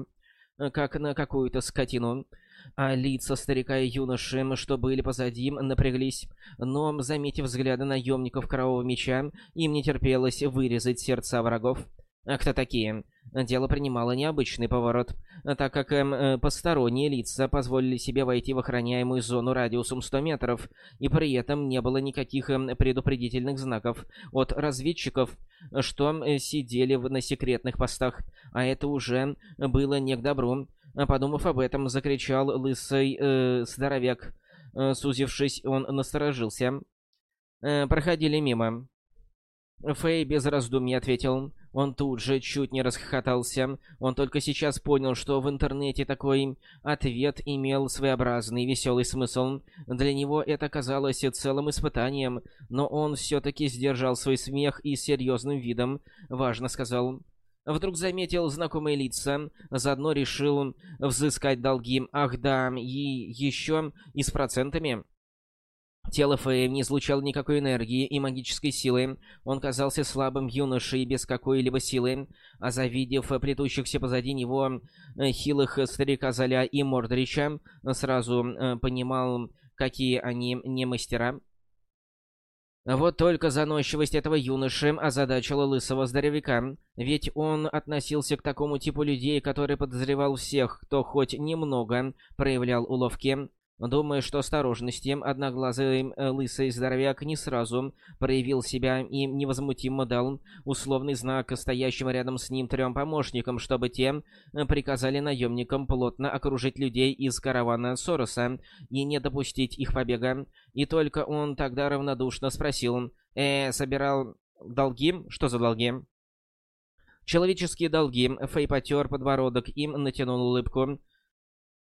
э, как на какую-то скотину а лица старика и юноши, что были позади, напряглись. Но, заметив взгляды наемников Кровавого Меча, им не терпелось вырезать сердца врагов. А кто такие? Дело принимало необычный поворот, так как эм, э, посторонние лица позволили себе войти в охраняемую зону радиусом 100 метров, и при этом не было никаких э, предупредительных знаков от разведчиков, что э, сидели на секретных постах, а это уже было не к добру. Подумав об этом, закричал лысый э, здоровяк. Э, сузившись, он насторожился. Э, проходили мимо. Фэй без раздумий ответил. Он тут же чуть не расхохотался. Он только сейчас понял, что в интернете такой ответ имел своеобразный веселый смысл. Для него это казалось целым испытанием, но он все-таки сдержал свой смех и серьезным видом важно сказал Вдруг заметил знакомые лица, заодно решил взыскать долги. Ах да, и еще и с процентами. Тело Фэя не излучало никакой энергии и магической силы. Он казался слабым юношей без какой-либо силы. А завидев плетущихся позади него э, хилых старика Золя и Мордрича, сразу э, понимал, какие они не мастера. Вот только заносчивость этого юноши озадачила лысого здоровяка, ведь он относился к такому типу людей, который подозревал всех, кто хоть немного проявлял уловки. Думая, что осторожности, одноглазый э, лысый здоровяк не сразу проявил себя и невозмутимо дал условный знак стоящим рядом с ним трем помощникам, чтобы те приказали наемникам плотно окружить людей из каравана Сороса и не допустить их побега. И только он тогда равнодушно спросил, «Э, собирал долги? Что за долги?» Человеческие долги. Фэй потер подбородок, им натянул улыбку.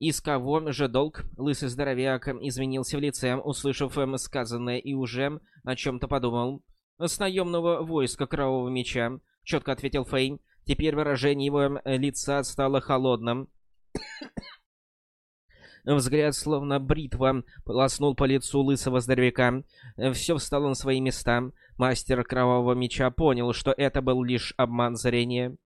Из кого же долг? Лысый здоровяк изменился в лице, услышав эм, сказанное, и уже о чем-то подумал. «С наемного войска Кровавого Меча», — четко ответил Фейн. Теперь выражение его эм, лица стало холодным. [COUGHS] Взгляд, словно бритва, полоснул по лицу лысого здоровяка. Все встало на свои места. Мастер Кровавого Меча понял, что это был лишь обман зрения.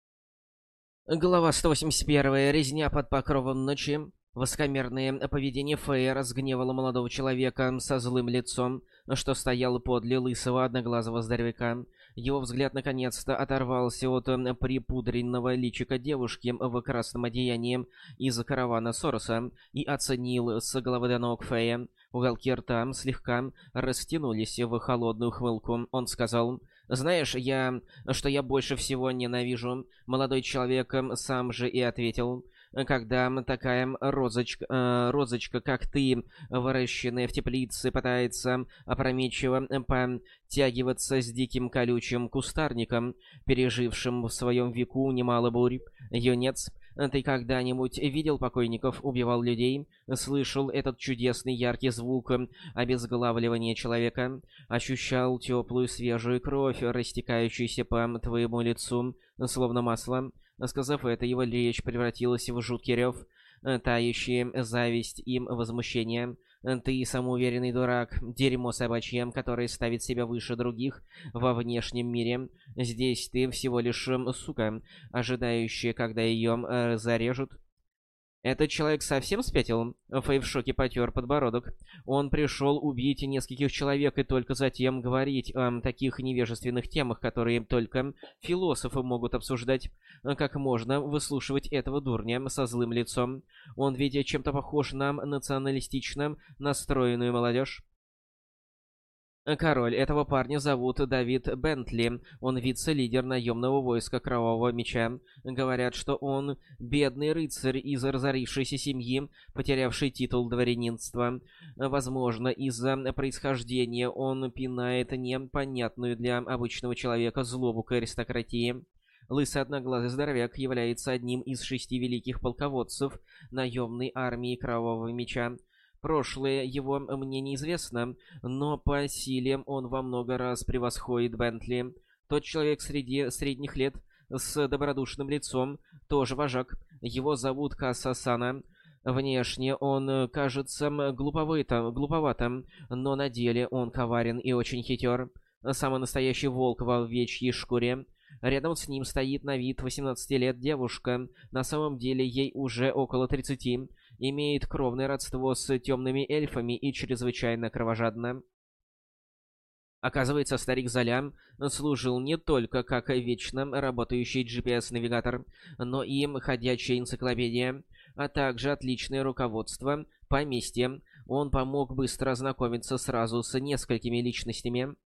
Глава 181. Резня под покровом ночи. Воскомерное поведение Фея разгневало молодого человека со злым лицом, что стоял подле лысого одноглазого здоровяка. Его взгляд наконец-то оторвался от припудренного личика девушки в красном одеянии из каравана Сороса и оценил с головы до ног Фея. Уголки рта слегка растянулись в холодную хмылку. Он сказал... «Знаешь, я... что я больше всего ненавижу?» Молодой человек сам же и ответил. «Когда такая розочка, э, розочка, как ты, выращенная в теплице, пытается опрометчиво подтягиваться с диким колючим кустарником, пережившим в своем веку немало бурь, юнец, ты когда-нибудь видел покойников, убивал людей, слышал этот чудесный яркий звук обезглавливания человека, ощущал теплую свежую кровь, растекающуюся по твоему лицу, словно масло? Сказав это, его речь превратилась в жуткий рев, тающие зависть и возмущение. Ты самоуверенный дурак, дерьмо собачье, которое ставит себя выше других во внешнем мире. Здесь ты всего лишь сука, ожидающая, когда ее э, зарежут. Этот человек совсем спятил? Фэй в шоке потер подбородок. Он пришел убить нескольких человек и только затем говорить о таких невежественных темах, которые только философы могут обсуждать. Как можно выслушивать этого дурня со злым лицом? Он ведь чем-то похож на националистично настроенную молодежь. Король этого парня зовут Давид Бентли. Он вице-лидер наемного войска Кровавого Меча. Говорят, что он бедный рыцарь из разорившейся семьи, потерявший титул дворянинства. Возможно, из-за происхождения он пинает непонятную для обычного человека злобу к аристократии. Лысый одноглазый здоровяк является одним из шести великих полководцев наемной армии Кровавого Меча. Прошлое его мне неизвестно, но по силе он во много раз превосходит Бентли. Тот человек среди средних лет с добродушным лицом, тоже вожак. Его зовут Касса Сана. Внешне он кажется глуповато, глуповатым, но на деле он коварен и очень хитер. Самый настоящий волк во овечьей шкуре. Рядом с ним стоит на вид 18 лет девушка. На самом деле ей уже около 30 имеет кровное родство с темными эльфами и чрезвычайно кровожадна. Оказывается, старик Золям служил не только как вечно работающий GPS-навигатор, но и ходячая энциклопедия, а также отличное руководство поместьем. Он помог быстро ознакомиться сразу с несколькими личностями.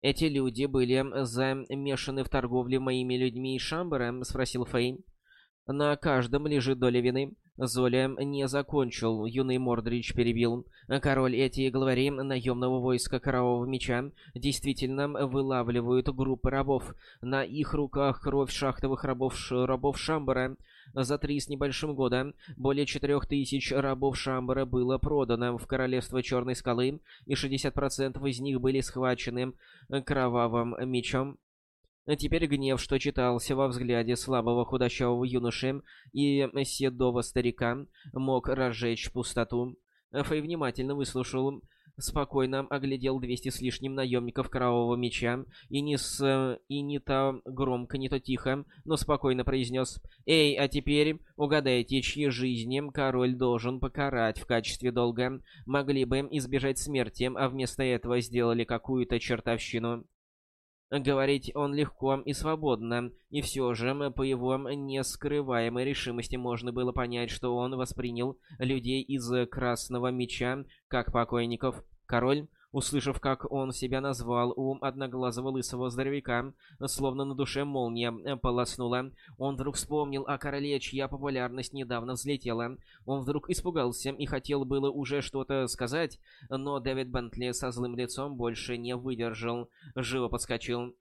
«Эти люди были замешаны в торговле моими людьми и Шамбером?» — спросил Фейн. «На каждом лежит доля вины. Золя не закончил, юный Мордрич перебил. Король эти главари наемного войска Корового Меча действительно вылавливают группы рабов. На их руках кровь шахтовых рабов, рабов Шамбара. За три с небольшим года более четырех тысяч рабов Шамбара было продано в Королевство Черной Скалы, и 60% из них были схвачены Кровавым Мечом. Теперь гнев, что читался во взгляде слабого худощавого юноши и седого старика, мог разжечь пустоту. Фэй внимательно выслушал, спокойно оглядел двести с лишним наемников Кровавого Меча и не, с... и не то громко, не то тихо, но спокойно произнес «Эй, а теперь угадайте, чьи жизни король должен покарать в качестве долга. Могли бы избежать смерти, а вместо этого сделали какую-то чертовщину». Говорить он легко и свободно, и все же по его нескрываемой решимости можно было понять, что он воспринял людей из Красного Меча как покойников. Король Услышав, как он себя назвал у одноглазого лысого здоровяка, словно на душе молния э, полоснула, он вдруг вспомнил о короле, чья популярность недавно взлетела. Он вдруг испугался и хотел было уже что-то сказать, но Дэвид Бентли со злым лицом больше не выдержал, живо подскочил.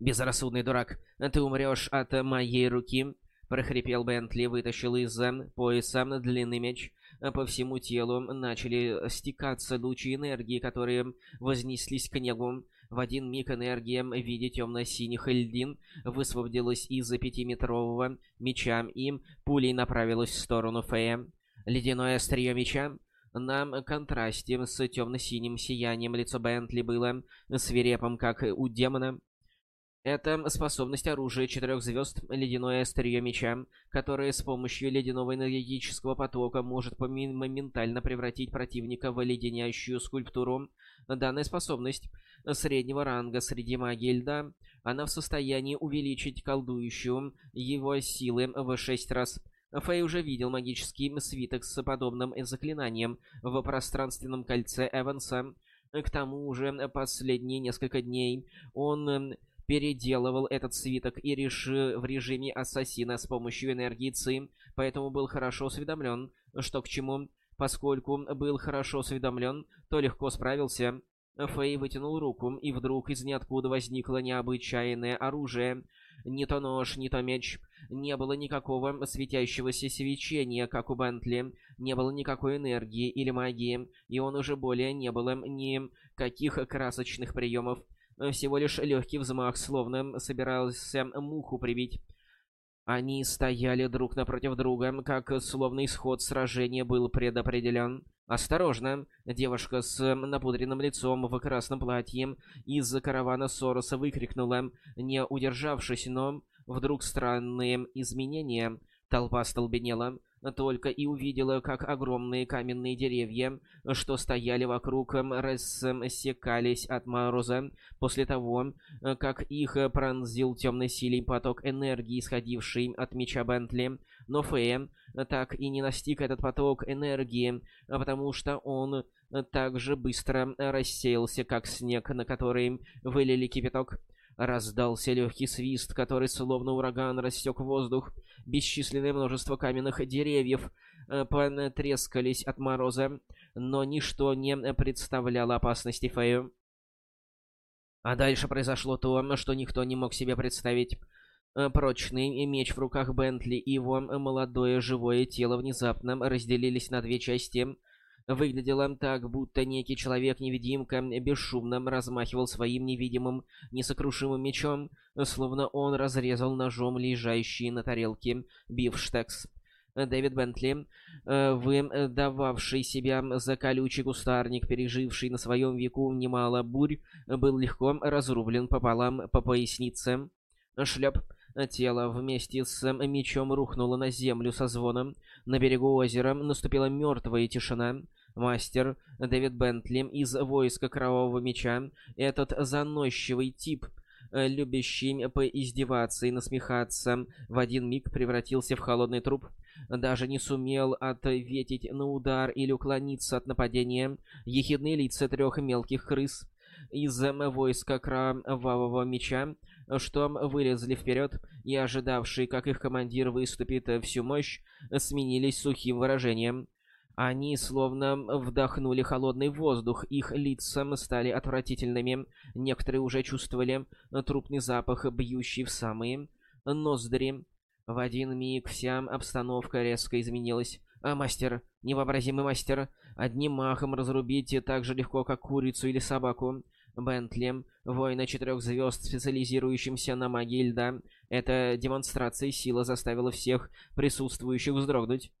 «Безрассудный дурак, ты умрешь от моей руки!» прохрипел Бентли, вытащил из-за пояса длинный меч. По всему телу начали стекаться лучи энергии, которые вознеслись к небу. В один миг энергия в виде темно-синих льдин высвободилась из-за пятиметрового меча и пулей направилась в сторону Фея. Ледяное острие меча на контрасте с темно-синим сиянием лицо Бентли было свирепым, как у демона. Это способность оружия четырех звезд Ледяное острие меча, которое с помощью ледяного энергетического потока может моментально превратить противника в леденящую скульптуру. Данная способность среднего ранга среди магии льда, она в состоянии увеличить колдующую его силы в шесть раз. Фэй уже видел магический свиток с подобным заклинанием в пространственном кольце Эванса. К тому же последние несколько дней он переделывал этот свиток и реш... в режиме ассасина с помощью энергии Ци, поэтому был хорошо осведомлен, что к чему. Поскольку был хорошо осведомлен, то легко справился. Фэй вытянул руку, и вдруг из ниоткуда возникло необычайное оружие. Не то нож, не то меч. Не было никакого светящегося свечения, как у Бентли. Не было никакой энергии или магии, и он уже более не было никаких красочных приемов. Э, всего лишь легкий взмах, словно собирался муху прибить. Они стояли друг напротив друга, как словно исход сражения был предопределен. «Осторожно!» Девушка с напудренным лицом в красном платье из каравана Сороса выкрикнула, не удержавшись, но вдруг странные изменения. Толпа столбенела только и увидела, как огромные каменные деревья, что стояли вокруг, рассекались от мороза после того, как их пронзил темный силий поток энергии, исходивший от меча Бентли. Но Фея так и не настиг этот поток энергии, потому что он так же быстро рассеялся, как снег, на который вылили кипяток. Раздался легкий свист, который словно ураган рассек воздух. Бесчисленное множество каменных деревьев э, потрескались от мороза, но ничто не представляло опасности Фею. А дальше произошло то, что никто не мог себе представить. Э, прочный меч в руках Бентли и его молодое живое тело внезапно разделились на две части — Выглядело так, будто некий человек-невидимка бесшумно размахивал своим невидимым, несокрушимым мечом, словно он разрезал ножом лежащий на тарелке бифштекс. Дэвид Бентли, э, выдававший себя за колючий кустарник, переживший на своем веку немало бурь, был легко разрублен пополам по пояснице. Шлеп. Тело вместе с мечом рухнуло на землю со звоном. На берегу озера наступила мертвая тишина. Мастер Дэвид Бентли из войска Кровавого Меча, этот заносчивый тип, э, любящий поиздеваться и насмехаться, в один миг превратился в холодный труп. Даже не сумел ответить на удар или уклониться от нападения. Ехидные лица трех мелких крыс из войска Кровавого Меча что вылезли вперед и ожидавшие, как их командир выступит всю мощь, сменились сухим выражением. Они словно вдохнули холодный воздух, их лица стали отвратительными. Некоторые уже чувствовали трупный запах, бьющий в самые ноздри. В один миг вся обстановка резко изменилась. А мастер, невообразимый мастер, одним махом разрубите так же легко, как курицу или собаку. Бентли, воина четырех звезд, специализирующимся на магии льда. Эта демонстрация силы заставила всех присутствующих вздрогнуть.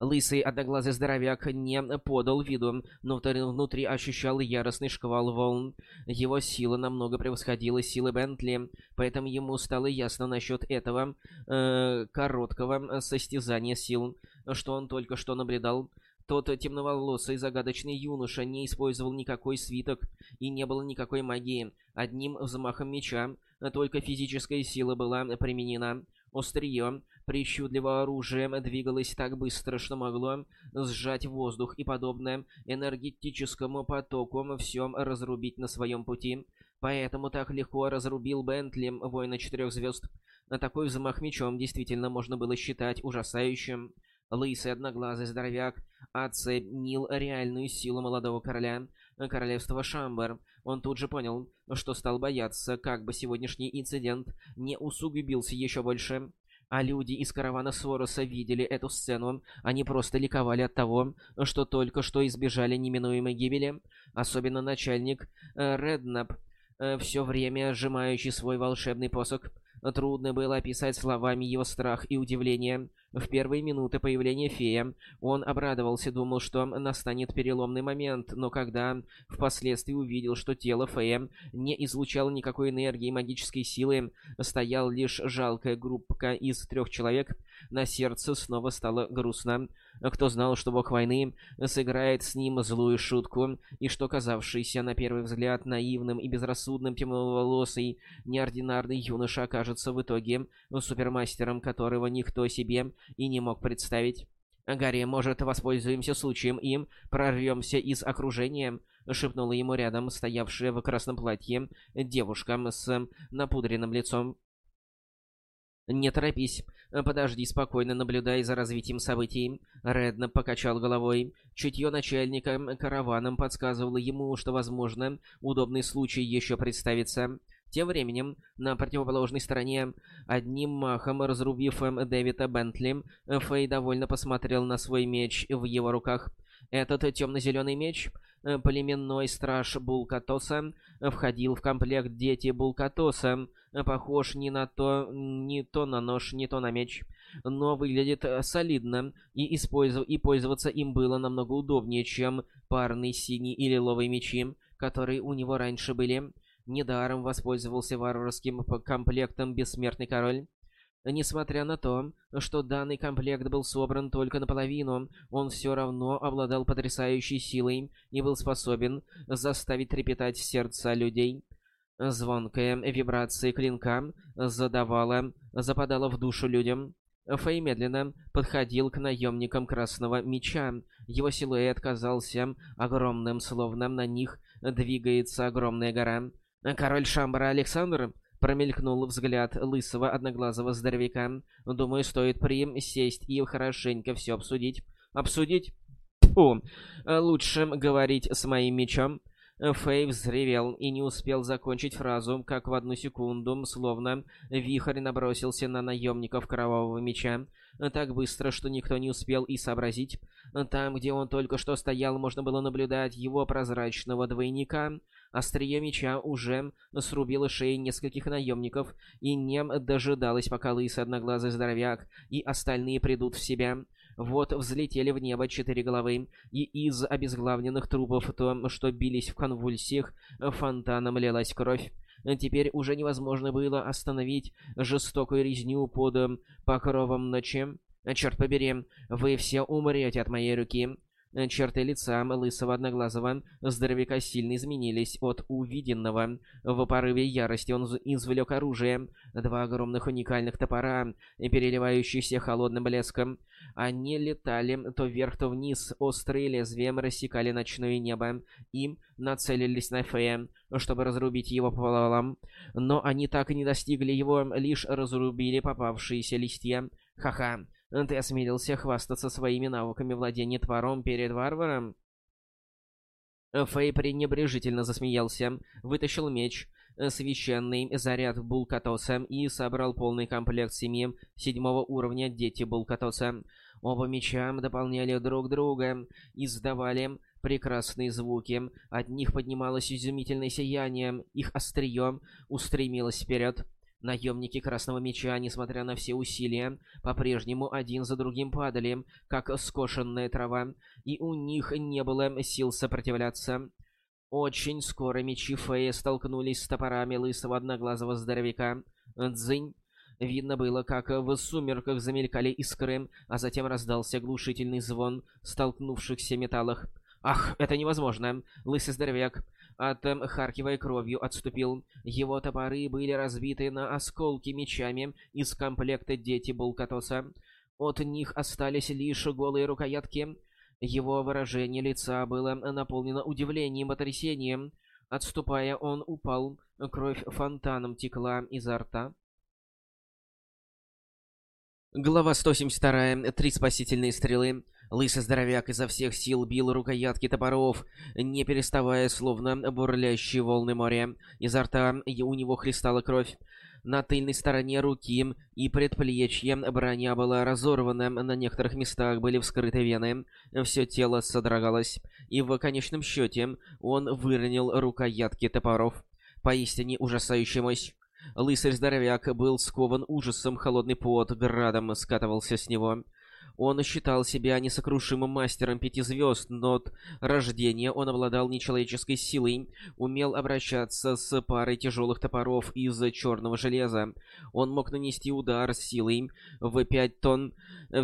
Лысый одноглазый здоровяк не подал виду, но внутри ощущал яростный шквал волн. Его сила намного превосходила силы Бентли, поэтому ему стало ясно насчет этого э, короткого состязания сил, что он только что наблюдал. Тот темноволосый загадочный юноша не использовал никакой свиток, и не было никакой магии. Одним взмахом меча только физическая сила была применена. Острие причудливого оружия двигалось так быстро, что могло сжать воздух и, подобное энергетическому потоку, все разрубить на своем пути. Поэтому так легко разрубил Бентли воина четырех звезд. На такой взмах мечом действительно можно было считать ужасающим. Лысый одноглазый здоровяк оценил реальную силу молодого короля королевства Шамбер. Он тут же понял, что стал бояться, как бы сегодняшний инцидент не усугубился еще больше. А люди из каравана Свороса видели эту сцену. Они просто ликовали от того, что только что избежали неминуемой гибели. Особенно начальник э, Реднап, э, все время сжимающий свой волшебный посох. Трудно было описать словами его страх и удивление. В первые минуты появления фея он обрадовался, думал, что настанет переломный момент, но когда впоследствии увидел, что тело фея не излучало никакой энергии магической силы, стоял лишь жалкая группка из трех человек, на сердце снова стало грустно. Кто знал, что бог войны сыграет с ним злую шутку, и что казавшийся на первый взгляд наивным и безрассудным темноволосый неординарный юноша окажется в итоге супермастером, которого никто себе и не мог представить. «Гарри, может, воспользуемся случаем и прорвемся из окружения?» — шепнула ему рядом стоявшая в красном платье девушка с напудренным лицом. «Не торопись. Подожди спокойно, наблюдай за развитием событий». Редна покачал головой. Чутье начальника караваном подсказывало ему, что, возможно, удобный случай еще представится. Тем временем, на противоположной стороне, одним махом разрубив Дэвида Бентли, Фэй довольно посмотрел на свой меч в его руках. Этот темно-зеленый меч Э, племенной страж Булкатоса входил в комплект дети Булкатоса. Похож ни на то, ни то на нож, ни то на меч, но выглядит э, солидно, и, использов... и пользоваться им было намного удобнее, чем парный синий и лиловый мечи, которые у него раньше были. Недаром воспользовался варварским комплектом Бессмертный Король. Несмотря на то, что данный комплект был собран только наполовину, он все равно обладал потрясающей силой и был способен заставить трепетать сердца людей. Звонкая вибрация клинка задавала, западала в душу людям. Фэй медленно подходил к наемникам Красного Меча. Его силуэт казался огромным, словно на них двигается огромная гора. «Король Шамбара Александр?» Промелькнул взгляд лысого одноглазого здоровяка. Думаю, стоит при сесть и хорошенько все обсудить. Обсудить? Фу. Лучше говорить с моим мечом. Фэй взревел и не успел закончить фразу, как в одну секунду, словно вихрь набросился на наемников Кровавого Меча. Так быстро, что никто не успел и сообразить. Там, где он только что стоял, можно было наблюдать его прозрачного двойника — Острие меча уже срубило шеи нескольких наемников, и не дожидалось, пока лысый одноглазый здоровяк и остальные придут в себя. Вот взлетели в небо четыре головы, и из обезглавленных трупов, то, что бились в конвульсиях, фонтаном лилась кровь. Теперь уже невозможно было остановить жестокую резню под покровом ночи. Черт побери, вы все умрете от моей руки. Э, черты лица лысого одноглазого здоровяка сильно изменились от увиденного. В порыве ярости он извлек оружие. Два огромных уникальных топора, переливающиеся холодным блеском. Они летали то вверх, то вниз. Острые лезвием рассекали ночное небо и нацелились на Фея, чтобы разрубить его пополам. Но они так и не достигли его, лишь разрубили попавшиеся листья. Ха-ха. Ты осмелился хвастаться своими навыками владения твором перед варваром? Фэй пренебрежительно засмеялся, вытащил меч, священный заряд Булкатоса и собрал полный комплект семи седьмого уровня Дети Булкатоса. Оба меча дополняли друг друга, издавали прекрасные звуки, от них поднималось изумительное сияние, их острие устремилось вперед. Наемники Красного Меча, несмотря на все усилия, по-прежнему один за другим падали, как скошенная трава, и у них не было сил сопротивляться. Очень скоро мечи Фея столкнулись с топорами лысого одноглазого здоровяка. Дзынь. Видно было, как в сумерках замелькали искры, а затем раздался глушительный звон столкнувшихся металлах. «Ах, это невозможно! Лысый здоровяк! Атом, харкивая кровью, отступил. Его топоры были разбиты на осколки мечами из комплекта Дети Булкатоса. От них остались лишь голые рукоятки. Его выражение лица было наполнено удивлением и потрясением. Отступая, он упал. Кровь фонтаном текла изо рта. Глава 172. Три спасительные стрелы. Лысый здоровяк изо всех сил бил рукоятки топоров, не переставая, словно бурлящие волны моря. Изо рта у него хлестала кровь. На тыльной стороне руки и предплечья броня была разорвана, на некоторых местах были вскрыты вены, все тело содрогалось, и в конечном счете он выронил рукоятки топоров. Поистине ужасающая мощь. Лысый-здоровяк был скован ужасом, холодный пот градом скатывался с него. Он считал себя несокрушимым мастером пяти звезд, но от рождения он обладал нечеловеческой силой, умел обращаться с парой тяжелых топоров из черного железа. Он мог нанести удар силой в пять тонн.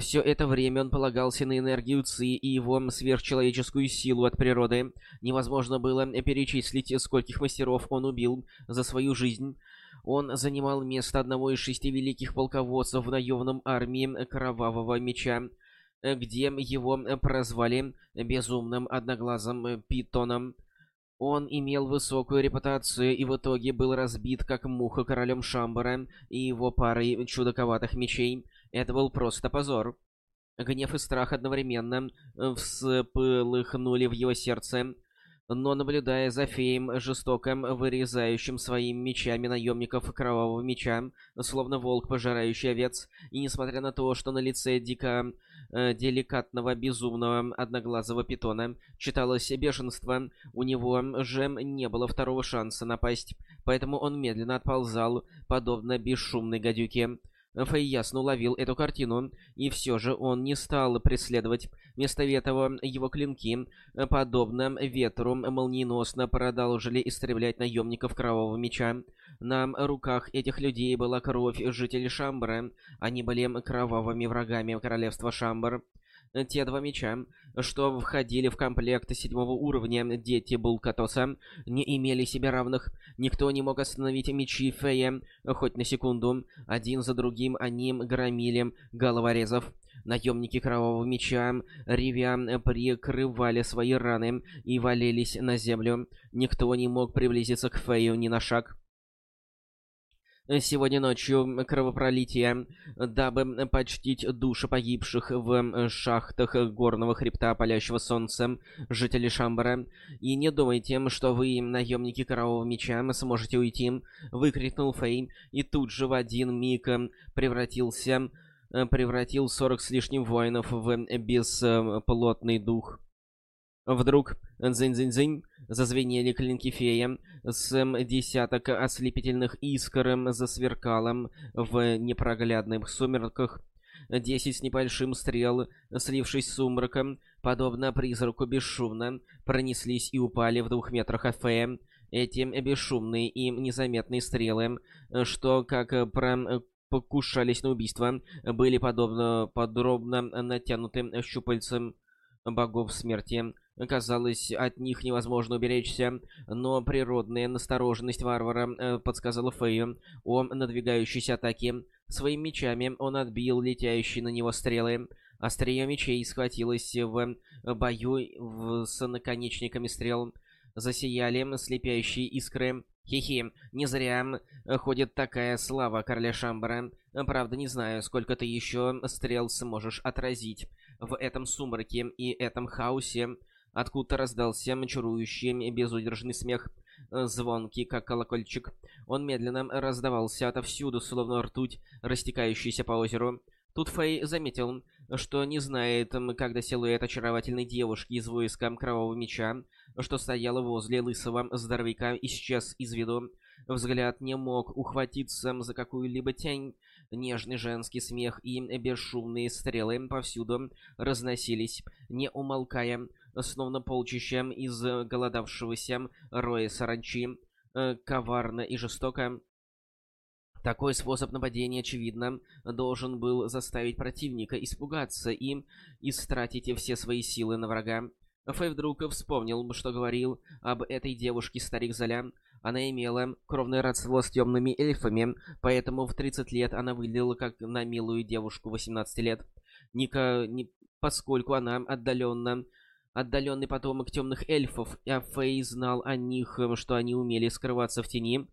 Все это время он полагался на энергию Ци и его сверхчеловеческую силу от природы. Невозможно было перечислить, скольких мастеров он убил за свою жизнь. Он занимал место одного из шести великих полководцев в наемном армии Кровавого Меча, где его прозвали Безумным Одноглазым Питоном. Он имел высокую репутацию и в итоге был разбит как муха королем Шамбара и его парой чудаковатых мечей. Это был просто позор. Гнев и страх одновременно вспыхнули в его сердце но наблюдая за феем, жестоко вырезающим своими мечами наемников кровавого меча, словно волк, пожирающий овец, и несмотря на то, что на лице дико э, деликатного, безумного, одноглазого питона читалось бешенство, у него же не было второго шанса напасть, поэтому он медленно отползал, подобно бесшумной гадюке. Фэй ясно уловил эту картину, и все же он не стал преследовать. Вместо этого его клинки, подобно ветру, молниеносно продолжили истреблять наемников Кровавого Меча. На руках этих людей была кровь жителей Шамбара. Они были кровавыми врагами королевства Шамбар. Те два меча, что входили в комплект седьмого уровня дети Булкатоса, не имели себе равных. Никто не мог остановить мечи Фея хоть на секунду. Один за другим они громили головорезов. Наемники Кровавого Меча, ревя, прикрывали свои раны и валились на землю. Никто не мог приблизиться к Фею ни на шаг. Сегодня ночью кровопролитие, дабы почтить души погибших в шахтах горного хребта палящего солнцем жителей Шамбара. И не думайте, что вы, наемники Кровавого Меча, сможете уйти, выкрикнул Фей, и тут же в один миг превратился превратил сорок с лишним воинов в бесплотный дух. Вдруг дзынь-дзынь-дзынь зазвенели клинки фея, с десяток ослепительных искр засверкало в непроглядных сумерках. Десять с небольшим стрел, слившись сумраком, подобно призраку бесшумно, пронеслись и упали в двух метрах от фея. Эти бесшумные и незаметные стрелы, что, как про покушались на убийство, были подобно подробно натянутым щупальцем богов смерти. Казалось, от них невозможно уберечься, но природная настороженность варвара э, подсказала Фею о надвигающейся атаке. Своими мечами он отбил летящие на него стрелы. Острие мечей схватилось в бою в... с наконечниками стрел. Засияли слепящие искры. Хи-хи, не зря ходит такая слава короля Шамбара. Правда, не знаю, сколько ты еще стрел сможешь отразить в этом сумраке и этом хаосе. Откуда-то раздался чарующий безудержный смех, э, звонкий, как колокольчик. Он медленно раздавался отовсюду, словно ртуть, растекающаяся по озеру. Тут Фэй заметил, что не знает, когда силуэт очаровательной девушки из войска Кровавого Меча, что стояла возле лысого здоровяка, исчез из виду. Взгляд не мог ухватиться за какую-либо тень. Нежный женский смех и бесшумные стрелы повсюду разносились, не умолкая, словно полчищем из голодавшегося роя саранчи, э, коварно и жестоко. Такой способ нападения, очевидно, должен был заставить противника испугаться и истратить все свои силы на врага. Фэй вдруг вспомнил, что говорил об этой девушке старик Золя. Она имела кровное родство с темными эльфами, поэтому в 30 лет она выглядела как на милую девушку 18 лет. Ника, не, поскольку она отдаленно отдаленный потомок темных эльфов, а Фэй знал о них, эм, что они умели скрываться в тени.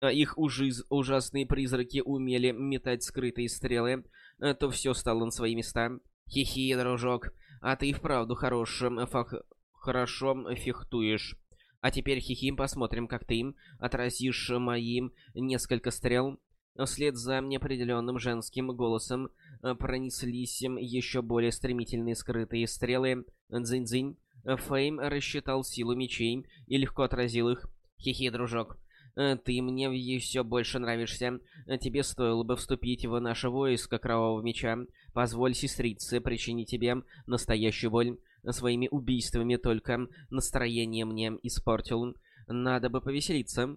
А их ужиз, ужасные призраки умели метать скрытые стрелы, э, то все стало на свои места. Хи-хи, дружок, а ты и вправду хорошим эм, фах... хорошо фехтуешь. А теперь, хихи, посмотрим, как ты отразишь моим несколько стрел. Вслед за неопределенным женским голосом э, пронеслись еще более стремительные скрытые стрелы. Дзынь-дзынь. Фейм рассчитал силу мечей и легко отразил их. Хихи, дружок. Э, ты мне все больше нравишься. Тебе стоило бы вступить в наше войско Кровавого Меча. Позволь сестрице причинить тебе настоящую боль. Своими убийствами только настроение мне испортил. Надо бы повеселиться.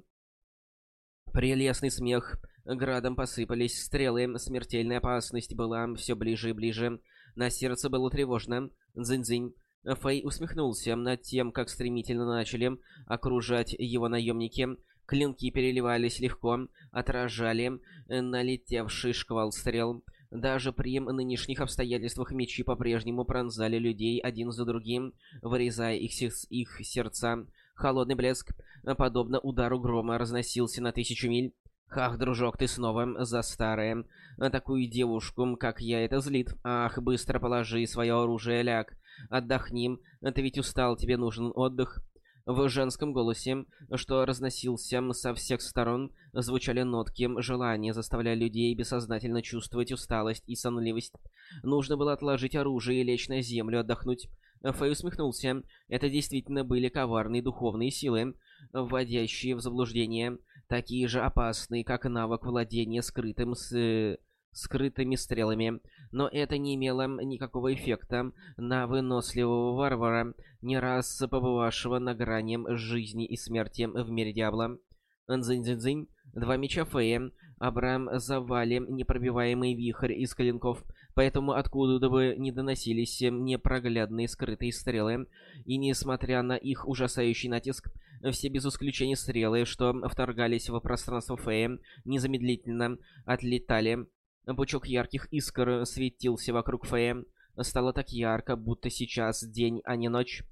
Прелестный смех. Градом посыпались стрелы. Смертельная опасность была все ближе и ближе. На сердце было тревожно. Дзынь-дзынь. Фэй усмехнулся над тем, как стремительно начали окружать его наемники. Клинки переливались легко, отражали налетевший шквал стрел. Даже при нынешних обстоятельствах мечи по-прежнему пронзали людей один за другим, вырезая их, их сердца. Холодный блеск, подобно удару грома, разносился на тысячу миль. «Ах, дружок, ты снова за старое. Такую девушку, как я, это злит. Ах, быстро положи свое оружие, ляг. Отдохни. Ты ведь устал, тебе нужен отдых». В женском голосе, что разносился со всех сторон, звучали нотки желания, заставляя людей бессознательно чувствовать усталость и сонливость. Нужно было отложить оружие и лечь на землю, отдохнуть. Фэй усмехнулся. Это действительно были коварные духовные силы, вводящие в заблуждение, такие же опасные, как навык владения скрытым с скрытыми стрелами, но это не имело никакого эффекта на выносливого варвара, не раз побывавшего на грани жизни и смерти в мире Диабло. Дзынь-дзынь-дзынь, два меча Фея образовали непробиваемый вихрь из клинков, поэтому откуда бы не доносились непроглядные скрытые стрелы, и несмотря на их ужасающий натиск, все без исключения стрелы, что вторгались в пространство Фея, незамедлительно отлетали Пучок ярких искр светился вокруг Фея. Стало так ярко, будто сейчас день, а не ночь.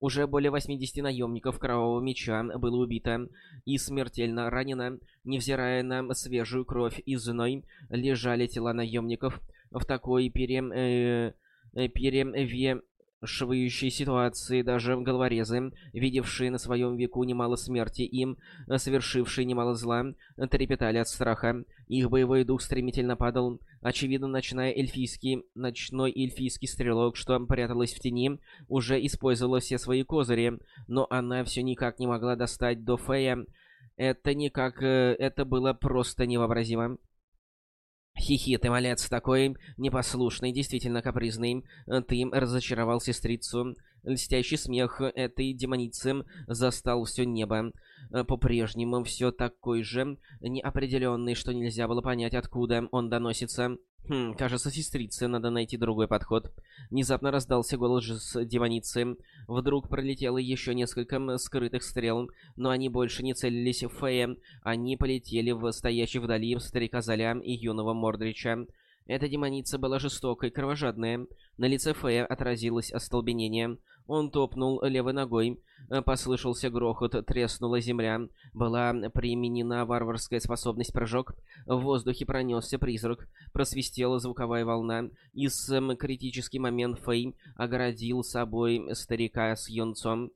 Уже более 80 наемников Кровавого Меча было убито и смертельно ранено. Невзирая на свежую кровь и зной, лежали тела наемников в такой пере... Э, переве швыющей ситуации даже головорезы, видевшие на своем веку немало смерти им, совершившие немало зла, трепетали от страха. Их боевой дух стремительно падал. Очевидно, ночной эльфийский, ночной эльфийский стрелок, что пряталась в тени, уже использовала все свои козыри, но она все никак не могла достать до Фея. Это никак... Э, это было просто невообразимо. Хихи, малец такой непослушный, действительно капризный. Ты разочаровал сестрицу. Льстящий смех этой демоницы застал все небо. По-прежнему все такой же неопределенный, что нельзя было понять, откуда он доносится. Хм, кажется, сестрице надо найти другой подход. Внезапно раздался голос демоницы. Вдруг пролетело еще несколько скрытых стрел, но они больше не целились в Фея. Они полетели в стоящий вдали старика Золя и юного Мордрича. Эта демоница была жестокой, кровожадная. На лице Фея отразилось остолбенение. Он топнул левой ногой. Э, послышался грохот, треснула земля. Была применена варварская способность прыжок. В воздухе пронесся призрак. Просвистела звуковая волна. И с критический момент Фэй огородил собой старика с юнцом.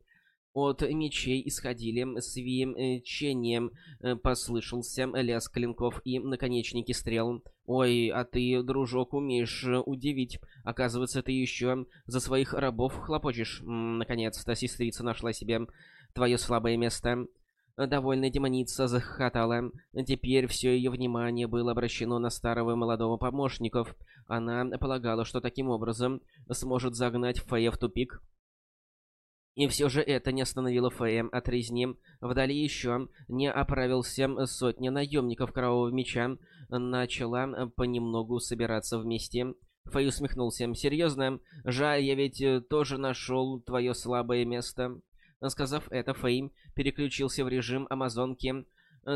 От мечей исходили свечением, э, послышался лязг клинков и наконечники стрел. «Ой, а ты, дружок, умеешь э, удивить. Оказывается, ты еще за своих рабов хлопочешь. Наконец-то сестрица нашла себе твое слабое место». Довольная демоница захохотала. Теперь все ее внимание было обращено на старого молодого помощников. Она полагала, что таким образом сможет загнать Фея в тупик. И все же это не остановило Фея от резни. Вдали еще не оправился сотня наемников Кровавого Меча. Начала понемногу собираться вместе. Фэй усмехнулся. «Серьезно? Жаль, я ведь тоже нашел твое слабое место». Сказав это, Фэй переключился в режим Амазонки.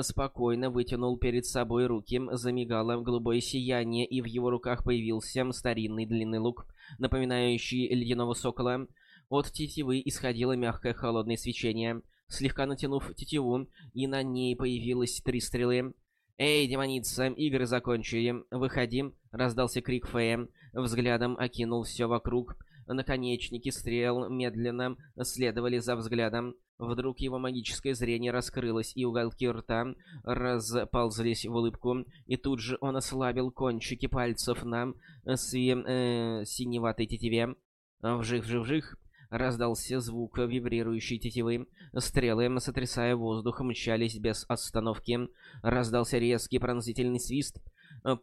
Спокойно вытянул перед собой руки, замигало голубое сияние, и в его руках появился старинный длинный лук, напоминающий ледяного сокола. От тетивы исходило мягкое холодное свечение. Слегка натянув тетиву, и на ней появилось три стрелы. «Эй, демоница, игры закончили. Выходи!» — раздался крик Фея. Взглядом окинул все вокруг. Наконечники стрел медленно следовали за взглядом. Вдруг его магическое зрение раскрылось, и уголки рта расползлись в улыбку, и тут же он ослабил кончики пальцев на сви... э, синеватой тетиве. Вжих-вжих-вжих. Раздался звук вибрирующей тетивы. Стрелы, сотрясая воздух, мчались без остановки. Раздался резкий пронзительный свист.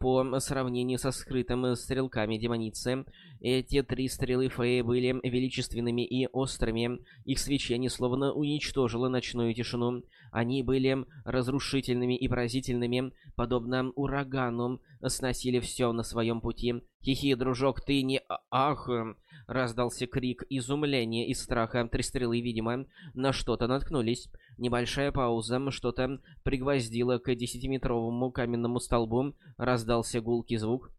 По сравнению со скрытым стрелками демоницы, эти три стрелы Феи были величественными и острыми. Их свечение словно уничтожило ночную тишину. Они были разрушительными и поразительными, подобно урагану, сносили все на своем пути. «Хихи, дружок, ты не... Ах!» Раздался крик изумления и страха. Три стрелы, видимо, на что-то наткнулись. Небольшая пауза, что-то пригвоздило к десятиметровому каменному столбу. Раздался гулкий звук.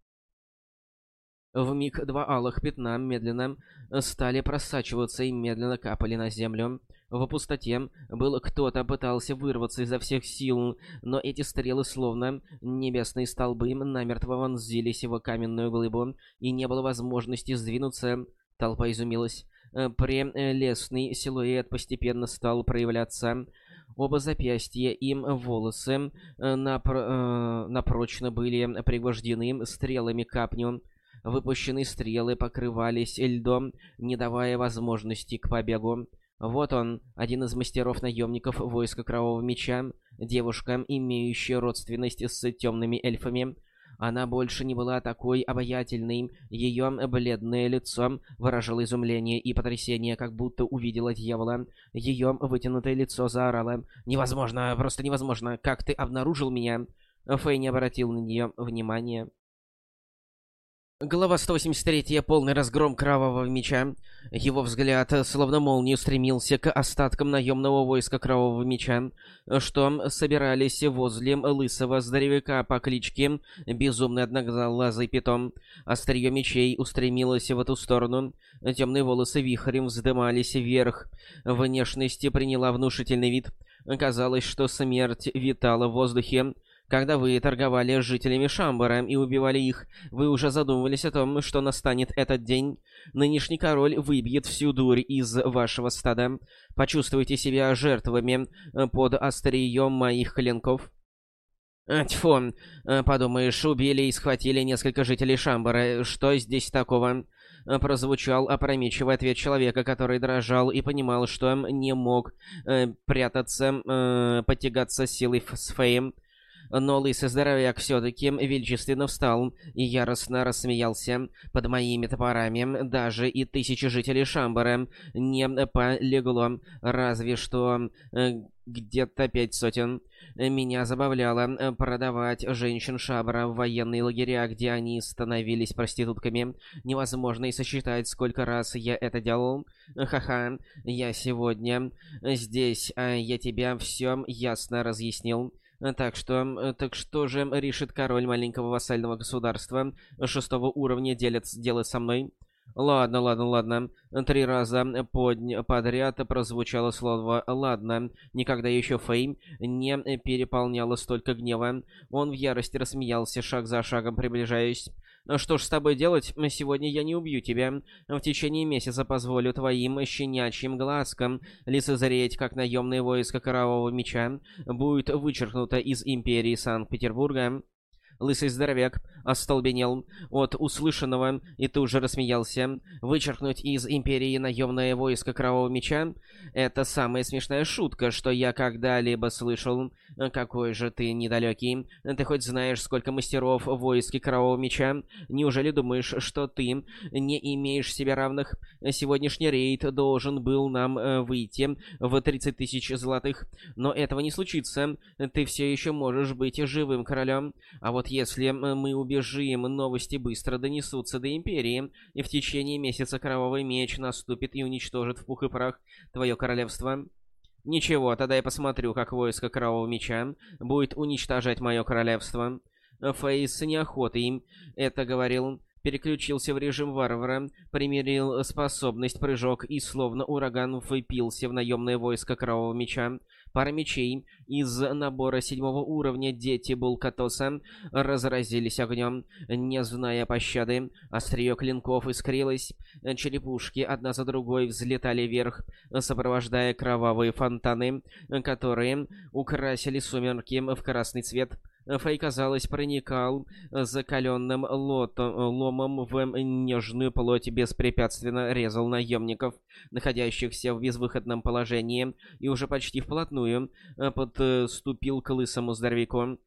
В миг два алых пятна медленно стали просачиваться и медленно капали на землю. В пустоте был кто-то пытался вырваться изо всех сил, но эти стрелы, словно небесные столбы, намертво вонзились в каменную глыбу, и не было возможности сдвинуться. Толпа изумилась. Прелестный силуэт постепенно стал проявляться. Оба запястья и волосы напр э, напрочно были пригвождены стрелами капню. Выпущенные стрелы покрывались льдом, не давая возможности к побегу. Вот он, один из мастеров-наемников войска Кровавого Меча, девушка, имеющая родственность с темными эльфами. Она больше не была такой обаятельной, ее бледное лицо выражало изумление и потрясение, как будто увидела дьявола. Ее вытянутое лицо заорало «Невозможно, просто невозможно! Как ты обнаружил меня?» Фэй не обратил на нее внимания. Глава 183. Полный разгром Кровавого Меча. Его взгляд, словно молния, стремился к остаткам наемного войска Кровавого Меча, что собирались возле лысого здоровяка по кличке Безумный Одноглазый Питом. Острие мечей устремилось в эту сторону. Темные волосы вихрем вздымались вверх. Внешность приняла внушительный вид. Казалось, что смерть витала в воздухе. Когда вы торговали с жителями Шамбара и убивали их, вы уже задумывались о том, что настанет этот день. Нынешний король выбьет всю дурь из вашего стада. Почувствуйте себя жертвами э, под острием моих клинков. Тьфу, э, подумаешь, убили и схватили несколько жителей Шамбара. Что здесь такого? Прозвучал опрометчивый ответ человека, который дрожал и понимал, что не мог э, прятаться, э, потягаться силой с Феем. Но лысый здоровяк все-таки величественно встал и яростно рассмеялся. Под моими топорами даже и тысячи жителей Шамбара не полегло, разве что э, где-то пять сотен. Меня забавляло продавать женщин Шабра в военные лагеря, где они становились проститутками. Невозможно и сосчитать, сколько раз я это делал. Ха-ха, я сегодня здесь, а я тебя все ясно разъяснил. Э, так что, э, так что же решит король маленького вассального государства шестого уровня делит, делать со мной? Ладно, ладно, ладно. Три раза подня подряд прозвучало слово «ладно». Никогда еще Фейм не переполняло столько гнева. Он в ярости рассмеялся, шаг за шагом приближаясь. Что ж с тобой делать? Сегодня я не убью тебя. В течение месяца позволю твоим щенячьим глазкам лицезреть, как наемное войско Кровавого Меча будет вычеркнуто из Империи Санкт-Петербурга. Лысый здоровяк остолбенел от услышанного и тут же рассмеялся. Вычеркнуть из Империи наемное войско Кровавого Меча — это самая смешная шутка, что я когда-либо слышал. Какой же ты недалекий. Ты хоть знаешь, сколько мастеров в войске Кровавого Меча? Неужели думаешь, что ты не имеешь себе равных? Сегодняшний рейд должен был нам э, выйти в 30 тысяч золотых, но этого не случится. Ты все еще можешь быть живым королем. А вот если мы убежим, новости быстро донесутся до Империи, и в течение месяца Кровавый Меч наступит и уничтожит в пух и прах твое королевство. Ничего, тогда я посмотрю, как войско Кровавого Меча будет уничтожать мое королевство. Фейс с неохотой это говорил, переключился в режим варвара, примерил способность прыжок и словно ураган впился в наемное войско Кровавого Меча. Пара мечей из набора седьмого уровня дети Булкатоса разразились огнем, не зная пощады. Острие клинков искрилось, черепушки одна за другой взлетали вверх, сопровождая кровавые фонтаны, которые украсили сумерки в красный цвет. Фэй, казалось, проникал закаленным ломом в нежную плоть, беспрепятственно резал наемников, находящихся в безвыходном положении, и уже почти вплотную подступил к лысому здоровяку.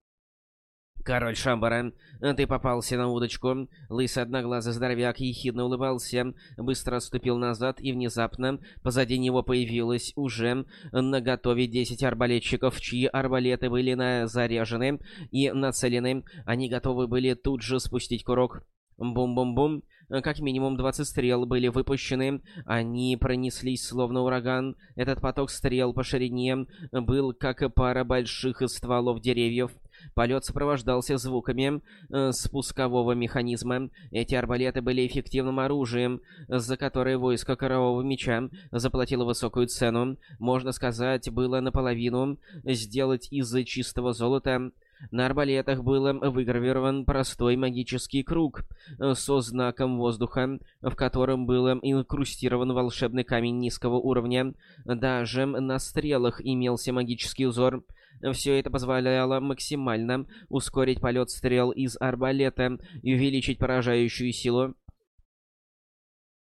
«Король Шамбара, ты попался на удочку». Лысый одноглазый здоровяк ехидно улыбался, быстро отступил назад, и внезапно позади него появилось уже на готове 10 арбалетчиков, чьи арбалеты были заряжены и нацелены. Они готовы были тут же спустить курок. Бум-бум-бум. Как минимум 20 стрел были выпущены. Они пронеслись словно ураган. Этот поток стрел по ширине был как пара больших стволов деревьев. Полет сопровождался звуками э, спускового механизма. Эти арбалеты были эффективным оружием, за которое войско Корового Меча заплатило высокую цену. Можно сказать, было наполовину сделать из чистого золота. На арбалетах был выгравирован простой магический круг э, со знаком воздуха, в котором был инкрустирован волшебный камень низкого уровня. Даже на стрелах имелся магический узор. Все это позволяло максимально ускорить полет стрел из арбалета и увеличить поражающую силу.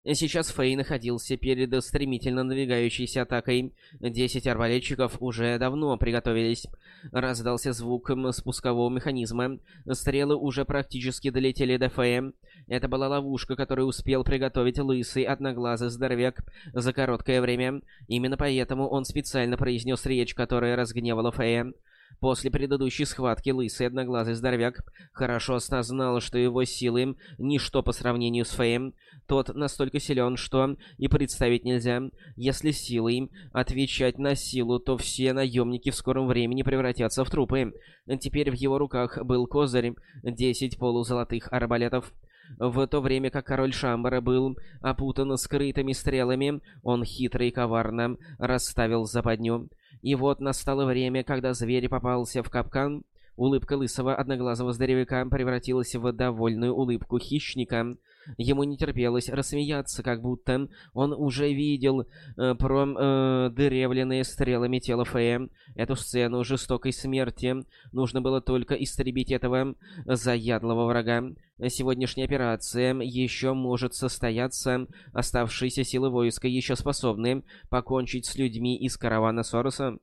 Сейчас Фэй находился перед стремительно надвигающейся атакой. Десять арбалетчиков уже давно приготовились. Раздался звук спускового механизма. Стрелы уже практически долетели до Фэя. Это была ловушка, которую успел приготовить лысый одноглазый здоровяк за короткое время. Именно поэтому он специально произнес речь, которая разгневала Фэя. После предыдущей схватки лысый одноглазый здоровяк хорошо осознал, что его силы — ничто по сравнению с Феем. Тот настолько силен, что и представить нельзя. Если силой отвечать на силу, то все наемники в скором времени превратятся в трупы. Теперь в его руках был козырь — 10 полузолотых арбалетов. В то время как король Шамбара был опутан скрытыми стрелами, он хитро и коварно расставил западню. И вот настало время, когда зверь попался в капкан. Улыбка лысого одноглазого здоровяка превратилась в довольную улыбку хищника. Ему не терпелось рассмеяться, как будто он уже видел э, продыревленные э, стрелами тело Фея. Эту сцену жестокой смерти. Нужно было только истребить этого заядлого врага. Сегодняшняя операция еще может состояться. Оставшиеся силы войска еще способны покончить с людьми из каравана Сороса.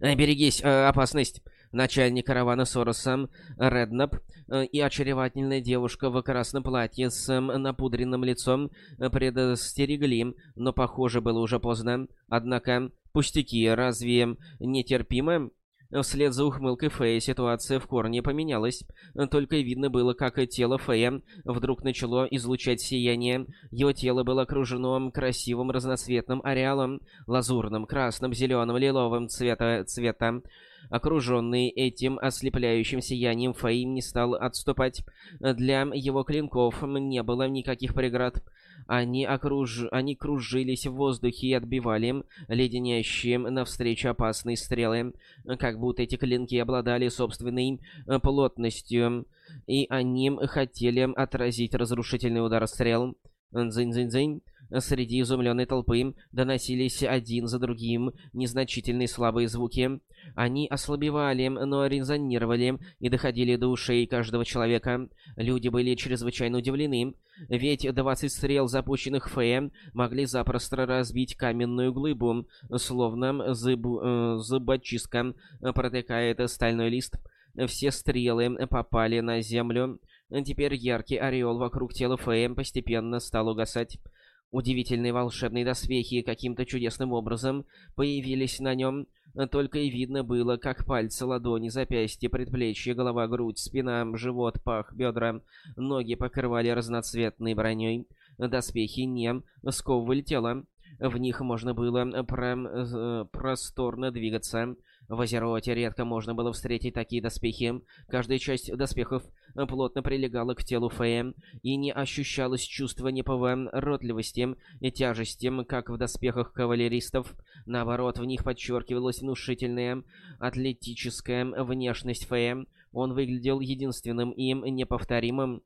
«Берегись, э, опасность!» Начальник каравана Сороса, Реднап, э, и очаровательная девушка в красном платье с напудренным лицом предостерегли, но, похоже, было уже поздно. Однако, пустяки, разве нетерпимы? Вслед за ухмылкой Фея ситуация в корне поменялась. Только видно было, как тело Фея вдруг начало излучать сияние. Его тело было окружено красивым разноцветным ареалом, лазурным, красным, зеленым, лиловым цвета. цвета. Окруженный этим ослепляющим сиянием, Фейм не стал отступать. Для его клинков не было никаких преград. Они, окруж... Они кружились в воздухе и отбивали леденящие навстречу опасные стрелы, как будто эти клинки обладали собственной э, плотностью, и они хотели отразить разрушительный удар стрел. Дзынь-дзынь-дзынь. Среди изумленной толпы доносились один за другим незначительные слабые звуки. Они ослабевали, но резонировали и доходили до ушей каждого человека. Люди были чрезвычайно удивлены, ведь 20 стрел, запущенных Феем, могли запросто разбить каменную глыбу, словно зуб... э, зубочистка протыкает стальной лист. Все стрелы попали на землю. Теперь яркий ореол вокруг тела Фея постепенно стал угасать. Удивительные волшебные доспехи каким-то чудесным образом появились на нем. Только и видно было, как пальцы, ладони, запястья, предплечья, голова, грудь, спина, живот, пах, бедра, ноги покрывали разноцветной броней. Доспехи не сковывали тело. В них можно было про просторно двигаться. В Азероте редко можно было встретить такие доспехи. Каждая часть доспехов плотно прилегала к телу Фея, и не ощущалось чувства неповоротливости и тяжести, как в доспехах кавалеристов. Наоборот, в них подчеркивалась внушительная атлетическая внешность Фея. Он выглядел единственным им неповторимым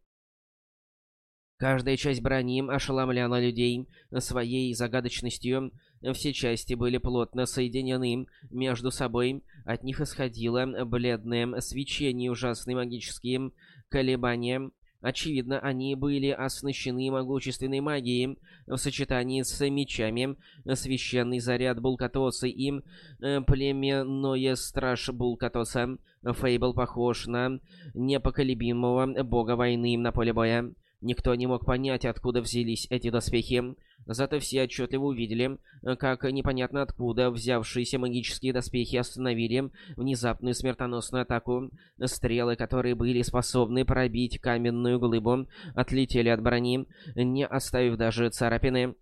Каждая часть брони ошеломляла людей своей загадочностью. Все части были плотно соединены между собой. От них исходило бледное свечение, ужасные магические колебания. Очевидно, они были оснащены могущественной магией в сочетании с мечами. Священный заряд Булкатоса и э, племенное страж Булкатоса. Фейбл похож на непоколебимого бога войны на поле боя. Никто не мог понять, откуда взялись эти доспехи. Зато все отчетливо увидели, как непонятно откуда взявшиеся магические доспехи остановили внезапную смертоносную атаку. Стрелы, которые были способны пробить каменную глыбу, отлетели от брони, не оставив даже царапины.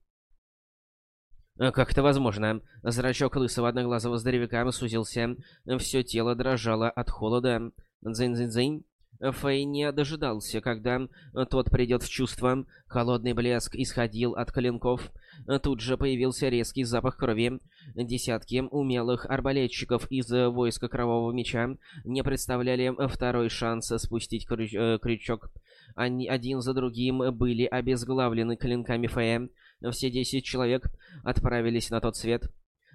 Как это возможно? Зрачок лысого одноглазого здоровяка сузился. Все тело дрожало от холода. Дзынь-дзынь-дзынь. Фэй не дожидался, когда э, тот придет в чувство. Холодный блеск исходил от клинков. Тут же появился резкий запах крови. Десятки умелых арбалетчиков из э, войска Кровавого Меча не представляли второй шанс спустить крюч э, крючок. Они один за другим были обезглавлены клинками Фэя. Все десять человек отправились на тот свет.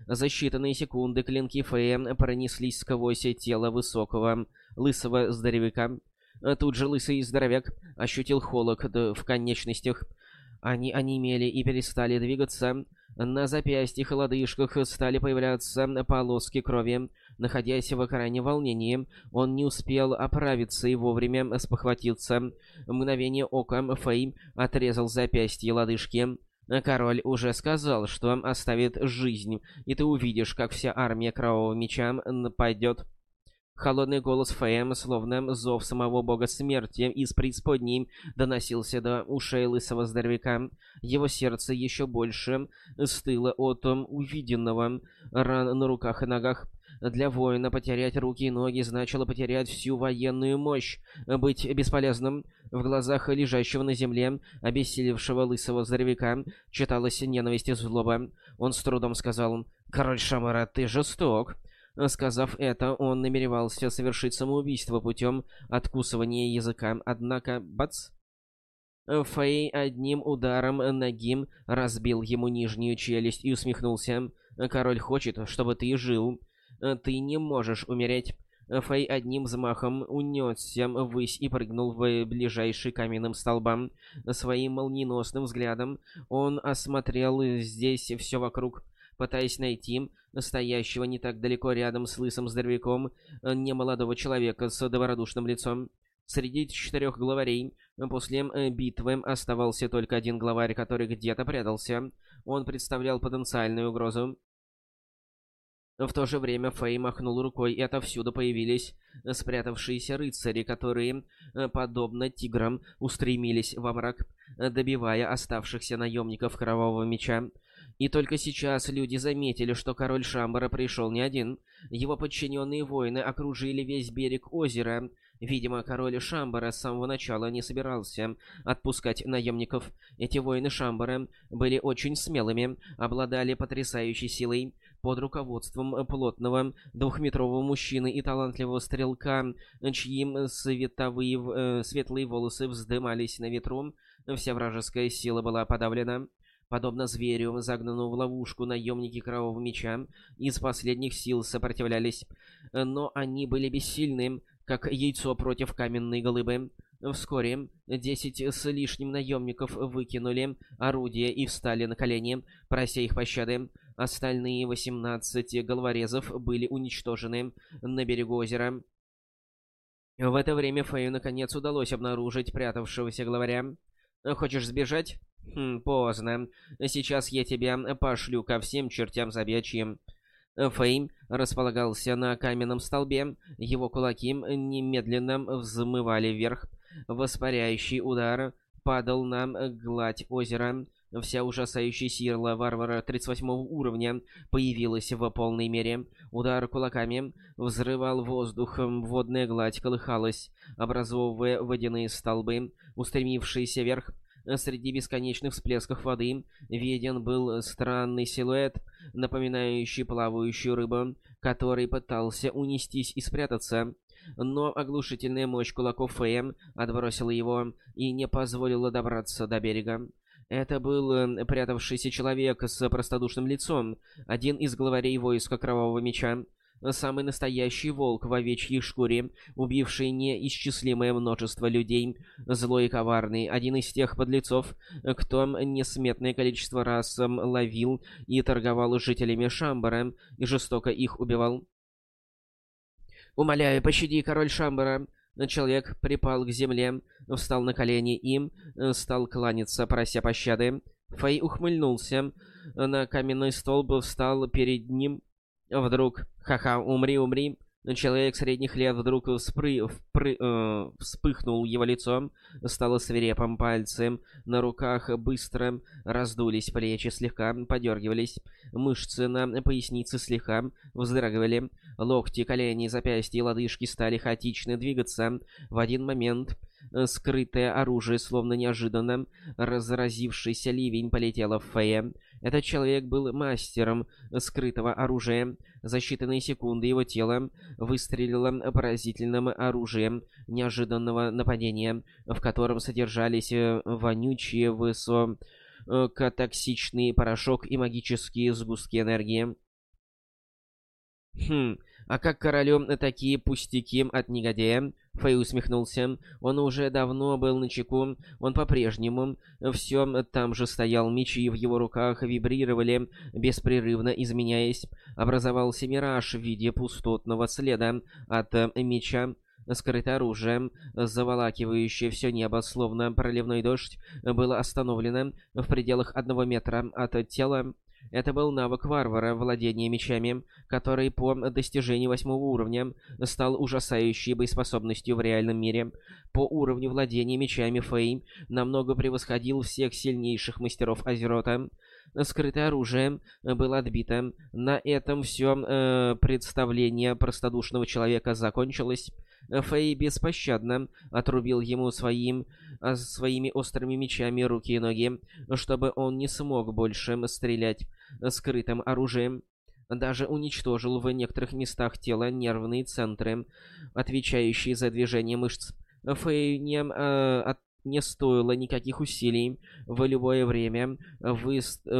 За считанные секунды клинки Фэя пронеслись сквозь тело высокого, лысого здоровяка. Э, тут же лысый здоровяк ощутил холод в конечностях. Они онемели и перестали двигаться. На запястьях и лодыжках стали появляться полоски крови. Находясь в крайнем волнении, он не успел оправиться и вовремя спохватиться. В мгновение ока Фэй отрезал запястье и лодыжки. Король уже сказал, что оставит жизнь, и ты увидишь, как вся армия Кровавого Меча нападет Холодный голос Фэм, словно зов самого бога смерти из преисподней, доносился до ушей лысого здоровяка. Его сердце еще больше стыло от увиденного ран на руках и ногах. Для воина потерять руки и ноги значило потерять всю военную мощь, быть бесполезным. В глазах лежащего на земле, обессилевшего лысого здоровяка, читалась ненависть и злоба. Он с трудом сказал «Король Шамара, ты жесток». Сказав это, он намеревался совершить самоубийство путем откусывания языка, однако, бац! Фэй одним ударом ноги разбил ему нижнюю челюсть и усмехнулся. «Король хочет, чтобы ты жил. Ты не можешь умереть». Фэй одним взмахом унесся ввысь и прыгнул в ближайший каменным столбам. Своим молниеносным взглядом он осмотрел здесь все вокруг пытаясь найти настоящего не так далеко рядом с лысым здоровяком э, немолодого человека с добродушным лицом. Среди четырех главарей после э, битвы оставался только один главарь, который где-то прятался. Он представлял потенциальную угрозу. В то же время Фэй махнул рукой, и отовсюду появились спрятавшиеся рыцари, которые, э, подобно тиграм, устремились во мрак, добивая оставшихся наемников Кровавого Меча. И только сейчас люди заметили, что король Шамбара пришел не один. Его подчиненные воины окружили весь берег озера. Видимо, король Шамбара с самого начала не собирался отпускать наемников. Эти воины Шамбара были очень смелыми, обладали потрясающей силой. Под руководством плотного двухметрового мужчины и талантливого стрелка, чьи световые, э, светлые волосы вздымались на ветру, вся вражеская сила была подавлена. Подобно зверю, загнанному в ловушку, наемники Кровавого Меча из последних сил сопротивлялись, но они были бессильны, как яйцо против каменной голыбы. Вскоре десять с лишним наемников выкинули орудия и встали на колени, прося их пощады. Остальные восемнадцать головорезов были уничтожены на берегу озера. В это время Фею наконец удалось обнаружить прятавшегося главаря. «Хочешь сбежать?» Хм, поздно. Сейчас я тебя пошлю ко всем чертям забячьим. Фейм располагался на каменном столбе. Его кулаки немедленно взмывали вверх. Воспаряющий удар падал на гладь озера. Вся ужасающая сила варвара 38 уровня появилась в полной мере. Удар кулаками взрывал воздух, водная гладь колыхалась, образовывая водяные столбы, устремившиеся вверх. Среди бесконечных всплесков воды виден был странный силуэт, напоминающий плавающую рыбу, который пытался унестись и спрятаться. но оглушительная мощь кулаков Фэя отбросила его и не позволила добраться до берега. Это был э, прятавшийся человек с простодушным лицом, один из главарей войска Кровавого Меча. Самый настоящий волк в овечьей шкуре, убивший неисчислимое множество людей, злой и коварный, один из тех подлецов, кто несметное количество раз ловил и торговал жителями Шамбара и жестоко их убивал. «Умоляю, пощади, король Шамбара!» Человек припал к земле, встал на колени и стал кланяться, прося пощады. Фэй ухмыльнулся. На каменный столб встал перед ним Вдруг, ха-ха, умри, умри. Человек средних лет вдруг вспры... впры... э... вспыхнул его лицом, стало свирепым пальцем. На руках быстро раздулись плечи, слегка подергивались. Мышцы на пояснице слегка вздрагивали. Локти, колени, запястья и лодыжки стали хаотично двигаться. В один момент скрытое оружие, словно неожиданно разразившийся ливень, полетело в Фея. Этот человек был мастером скрытого оружия. За считанные секунды его тело выстрелило поразительным оружием неожиданного нападения, в котором содержались э, вонючие высокотоксичный порошок и магические сгустки энергии. Хм, а как королю такие пустяки от негодяя? Фэй усмехнулся. Он уже давно был на чеку. Он по-прежнему все там же стоял. Мечи в его руках вибрировали, беспрерывно изменяясь. Образовался мираж в виде пустотного следа от меча. Скрытое оружие, заволакивающее все небо, словно проливной дождь, было остановлено в пределах одного метра от тела это был навык варвара владения мечами, который по достижении восьмого уровня стал ужасающей боеспособностью в реальном мире. По уровню владения мечами Фэй намного превосходил всех сильнейших мастеров Азерота. Скрытое оружие было отбито. На этом все э, представление простодушного человека закончилось. Фэй беспощадно отрубил ему своим, а, своими острыми мечами руки и ноги, чтобы он не смог больше стрелять скрытым оружием. Даже уничтожил в некоторых местах тела нервные центры, отвечающие за движение мышц. Фэй не, э, от, не стоило никаких усилий в любое время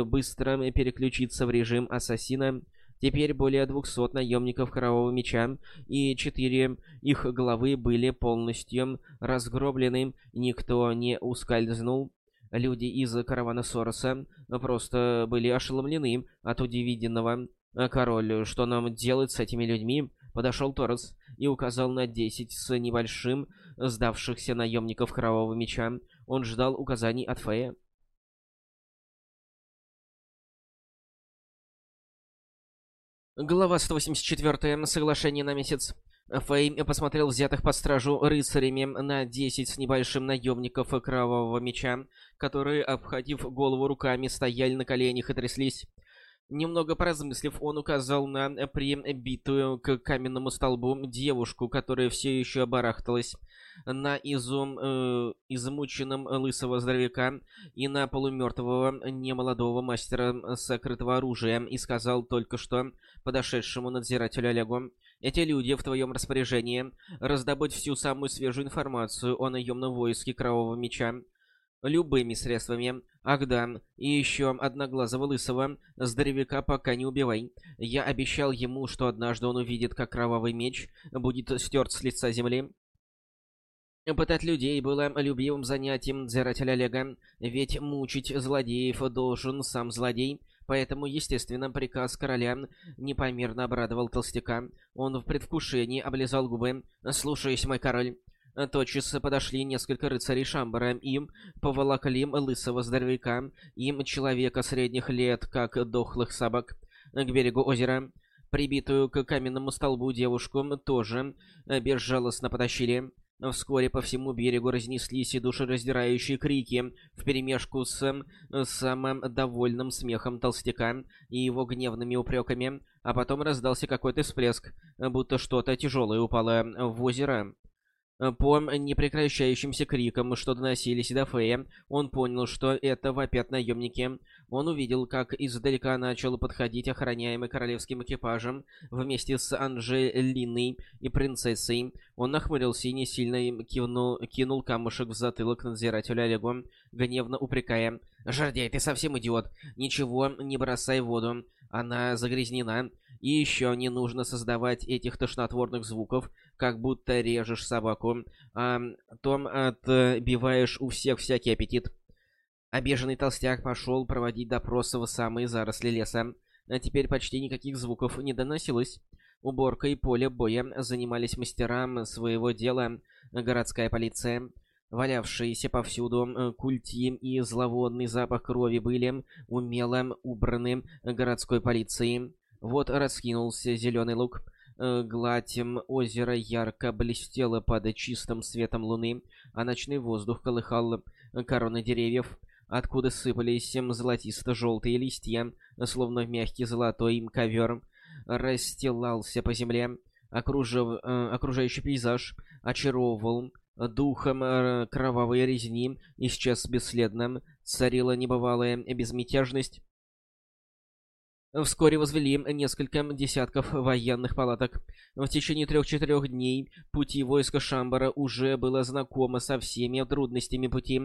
быстро переключиться в режим ассасина Теперь более 200 наемников Кровавого Меча и четыре их главы были полностью разгроблены, никто не ускользнул. Люди из каравана Сороса просто были ошеломлены от удивительного. «Король, что нам делать с этими людьми?» Подошел Торос и указал на 10 с небольшим сдавшихся наемников Кровавого Меча. Он ждал указаний от Фея. Глава 184. Соглашение на месяц. Фейм посмотрел взятых под стражу рыцарями на 10 с небольшим наемников Кровавого Меча, которые, обходив голову руками, стояли на коленях и тряслись. Немного поразмыслив, он указал на прибитую к каменному столбу девушку, которая все еще барахталась, на изум, э, измученном лысого здоровяка и на полумертвого немолодого мастера сокрытого оружия, и сказал только что подошедшему надзирателю Олегу, «Эти люди в твоем распоряжении. Раздобудь всю самую свежую информацию о наемном войске Кровавого Меча. Любыми средствами. Ах да, и еще одноглазого лысого здоровяка пока не убивай. Я обещал ему, что однажды он увидит, как кровавый меч будет стерт с лица земли. Пытать людей было любимым занятием дзирателя Олега, ведь мучить злодеев должен сам злодей, поэтому, естественно, приказ короля непомерно обрадовал толстяка. Он в предвкушении облизал губы. «Слушаюсь, мой король». Тотчас подошли несколько рыцарей Шамбара, им поволокли лысого здоровяка, им человека средних лет, как дохлых собак, к берегу озера. Прибитую к каменному столбу девушку тоже безжалостно потащили. Вскоре по всему берегу разнеслись и душераздирающие крики вперемешку с самым довольным смехом толстяка и его гневными упреками, а потом раздался какой-то всплеск, будто что-то тяжелое упало в озеро. По непрекращающимся крикам, что доносились до Фея, он понял, что это вопят наемники. Он увидел, как издалека начал подходить охраняемый королевским экипажем вместе с Анжелиной и принцессой. Он нахмурился и не сильно кивнул, кинул камушек в затылок надзирателю Олегу, гневно упрекая. «Жардей, ты совсем идиот! Ничего не бросай воду, она загрязнена. И еще не нужно создавать этих тошнотворных звуков, как будто режешь собаку, а том отбиваешь у всех всякий аппетит». Обеженный толстяк пошел проводить допрос в самые заросли леса. А теперь почти никаких звуков не доносилось. Уборкой поля боя занимались мастера своего дела, городская полиция. Валявшиеся повсюду культи и зловонный запах крови были умело убраны городской полицией. Вот раскинулся зеленый луг. Гладь озера ярко блестела под чистым светом луны, а ночной воздух колыхал короны деревьев откуда сыпались золотисто-желтые листья, словно мягкий золотой ковер, расстилался по земле. Окружив, э, окружающий пейзаж очаровывал, духом э, кровавой резни исчез бесследно, царила небывалая безмятежность. Вскоре возвели несколько десятков военных палаток. В течение трех-четырех дней пути войска Шамбара уже было знакомо со всеми трудностями пути,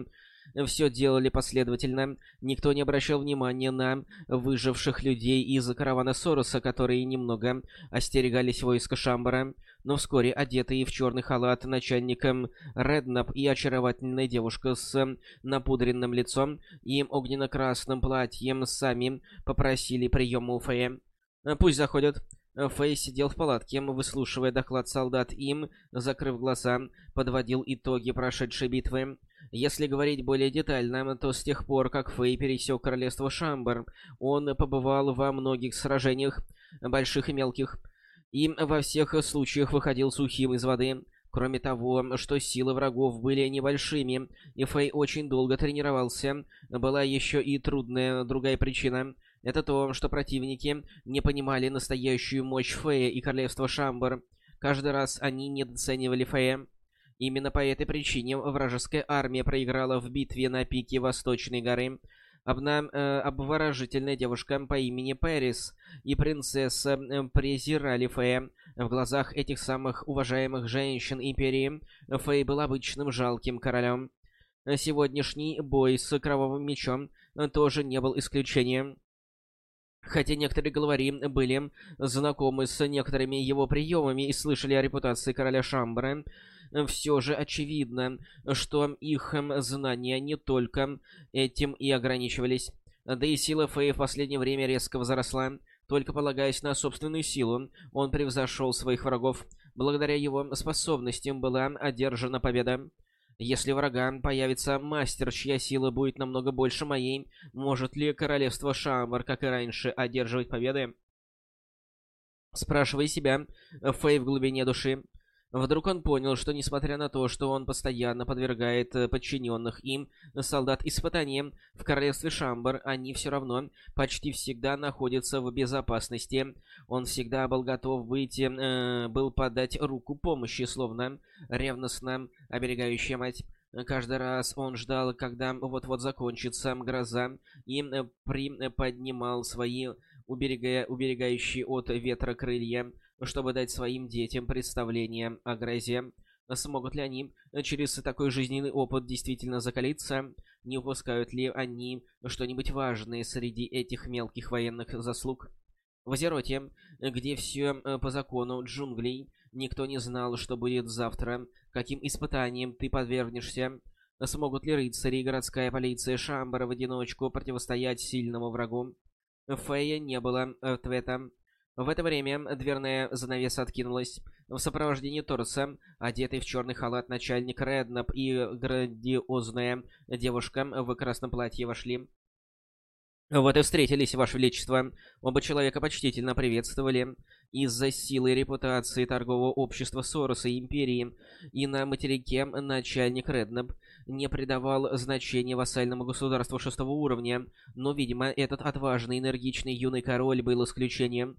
все делали последовательно. Никто не обращал внимания на выживших людей из каравана Сороса, которые немного остерегались войска Шамбара. Но вскоре одетый в черный халат начальником Реднап и очаровательная девушка с напудренным лицом и огненно-красным платьем сами попросили приема у Фея. «Пусть заходят». Фэй сидел в палатке, выслушивая доклад солдат им, закрыв глаза, подводил итоги прошедшей битвы. Если говорить более детально, то с тех пор, как Фэй пересек королевство Шамбар, он побывал во многих сражениях, больших и мелких, и во всех случаях выходил сухим из воды. Кроме того, что силы врагов были небольшими, и Фэй очень долго тренировался, была еще и трудная другая причина. Это то, что противники не понимали настоящую мощь Фэя и королевства Шамбар. Каждый раз они недооценивали Фэя. Именно по этой причине вражеская армия проиграла в битве на пике Восточной горы. Обна... Э, обворожительная девушка по имени Пэрис и принцесса э, презирали Фея. В глазах этих самых уважаемых женщин Империи Фэй был обычным жалким королем. Сегодняшний бой с Кровавым Мечом тоже не был исключением. Хотя некоторые главари были знакомы с некоторыми его приемами и слышали о репутации короля Шамбара, все же очевидно, что их эм, знания не только этим и ограничивались. Да и сила Фэй в последнее время резко возросла. Только полагаясь на собственную силу, он превзошел своих врагов. Благодаря его способностям была одержана победа. Если врага появится мастер, чья сила будет намного больше моей, может ли королевство Шамбар, как и раньше, одерживать победы? Спрашивай себя, Фэй в глубине души. Вдруг он понял, что несмотря на то, что он постоянно подвергает э, подчиненных им солдат испытаниям, в королевстве Шамбар они все равно почти всегда находятся в безопасности. Он всегда был готов быть, э, был подать руку помощи, словно ревностно оберегающая мать. Каждый раз он ждал, когда вот-вот закончится гроза, и э, приподнимал свои уберегая, уберегающие от ветра крылья, чтобы дать своим детям представление о грозе. Смогут ли они через такой жизненный опыт действительно закалиться? Не упускают ли они что-нибудь важное среди этих мелких военных заслуг? В Азероте, где все э, по закону джунглей, никто не знал, что будет завтра, каким испытанием ты подвергнешься. Смогут ли рыцари и городская полиция Шамбара в одиночку противостоять сильному врагу? Фея не было ответа. В это время дверная занавеса откинулась. В сопровождении Торса, одетый в черный халат начальник Реднап и грандиозная девушка в красном платье вошли. «Вот и встретились, Ваше Величество!» Оба человека почтительно приветствовали. Из-за силы репутации торгового общества Сороса и Империи и на материке начальник Реднап не придавал значения вассальному государству шестого уровня, но, видимо, этот отважный, энергичный юный король был исключением.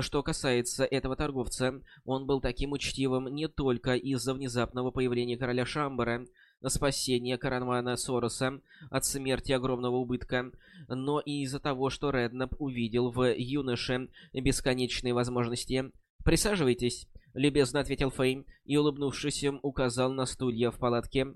Что касается этого торговца, он был таким учтивым не только из-за внезапного появления короля Шамбара, спасения каравана Сороса от смерти огромного убытка, но и из-за того, что Реднап увидел в юноше бесконечные возможности. «Присаживайтесь», — любезно ответил Фэй и, улыбнувшись, указал на стулья в палатке.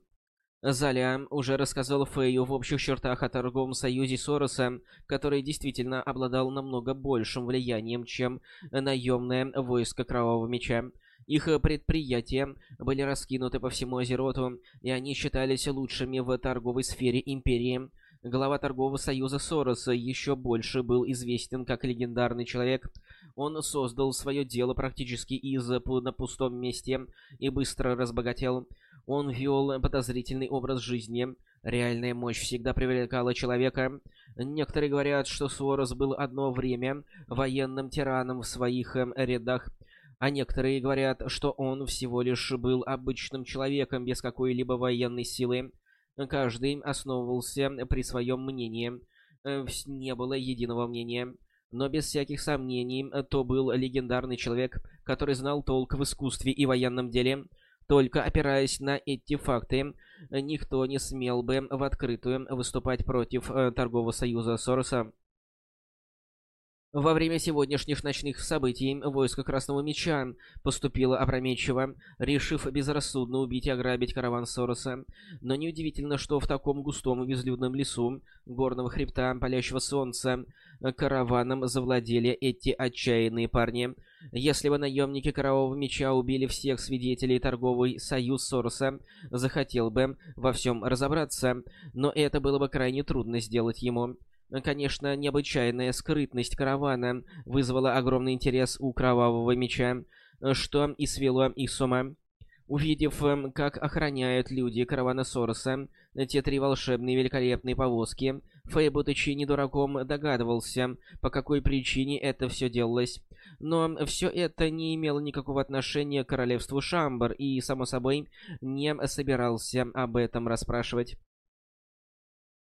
Заля уже рассказал Фэю в общих чертах о торговом союзе Сороса, который действительно обладал намного большим влиянием, чем наемное войско Кровавого Меча. Их предприятия были раскинуты по всему Азероту, и они считались лучшими в торговой сфере Империи. Глава торгового союза Сороса еще больше был известен как легендарный человек. Он создал свое дело практически из на пустом месте и быстро разбогател. Он вел подозрительный образ жизни. Реальная мощь всегда привлекала человека. Некоторые говорят, что Сорос был одно время военным тираном в своих эм, рядах, а некоторые говорят, что он всего лишь был обычным человеком без какой-либо военной силы. Каждый основывался при своем мнении. Э, не было единого мнения. Но без всяких сомнений, то был легендарный человек, который знал толк в искусстве и военном деле. Только опираясь на эти факты, никто не смел бы в открытую выступать против э, торгового союза Сороса. Во время сегодняшних ночных событий войско Красного Меча поступило опрометчиво, решив безрассудно убить и ограбить караван Сороса. Но неудивительно, что в таком густом и безлюдном лесу горного хребта палящего солнца караваном завладели эти отчаянные парни. Если бы наемники Кровавого Меча убили всех свидетелей торговый союз Сороса, захотел бы во всем разобраться, но это было бы крайне трудно сделать ему. Конечно, необычайная скрытность каравана вызвала огромный интерес у Кровавого Меча, что и свело их с ума. Увидев, эм, как охраняют люди каравана Сороса те три волшебные великолепные повозки, Фэй, будучи не дураком, догадывался, по какой причине это все делалось. Но все это не имело никакого отношения к королевству Шамбар и, само собой, не собирался об этом расспрашивать.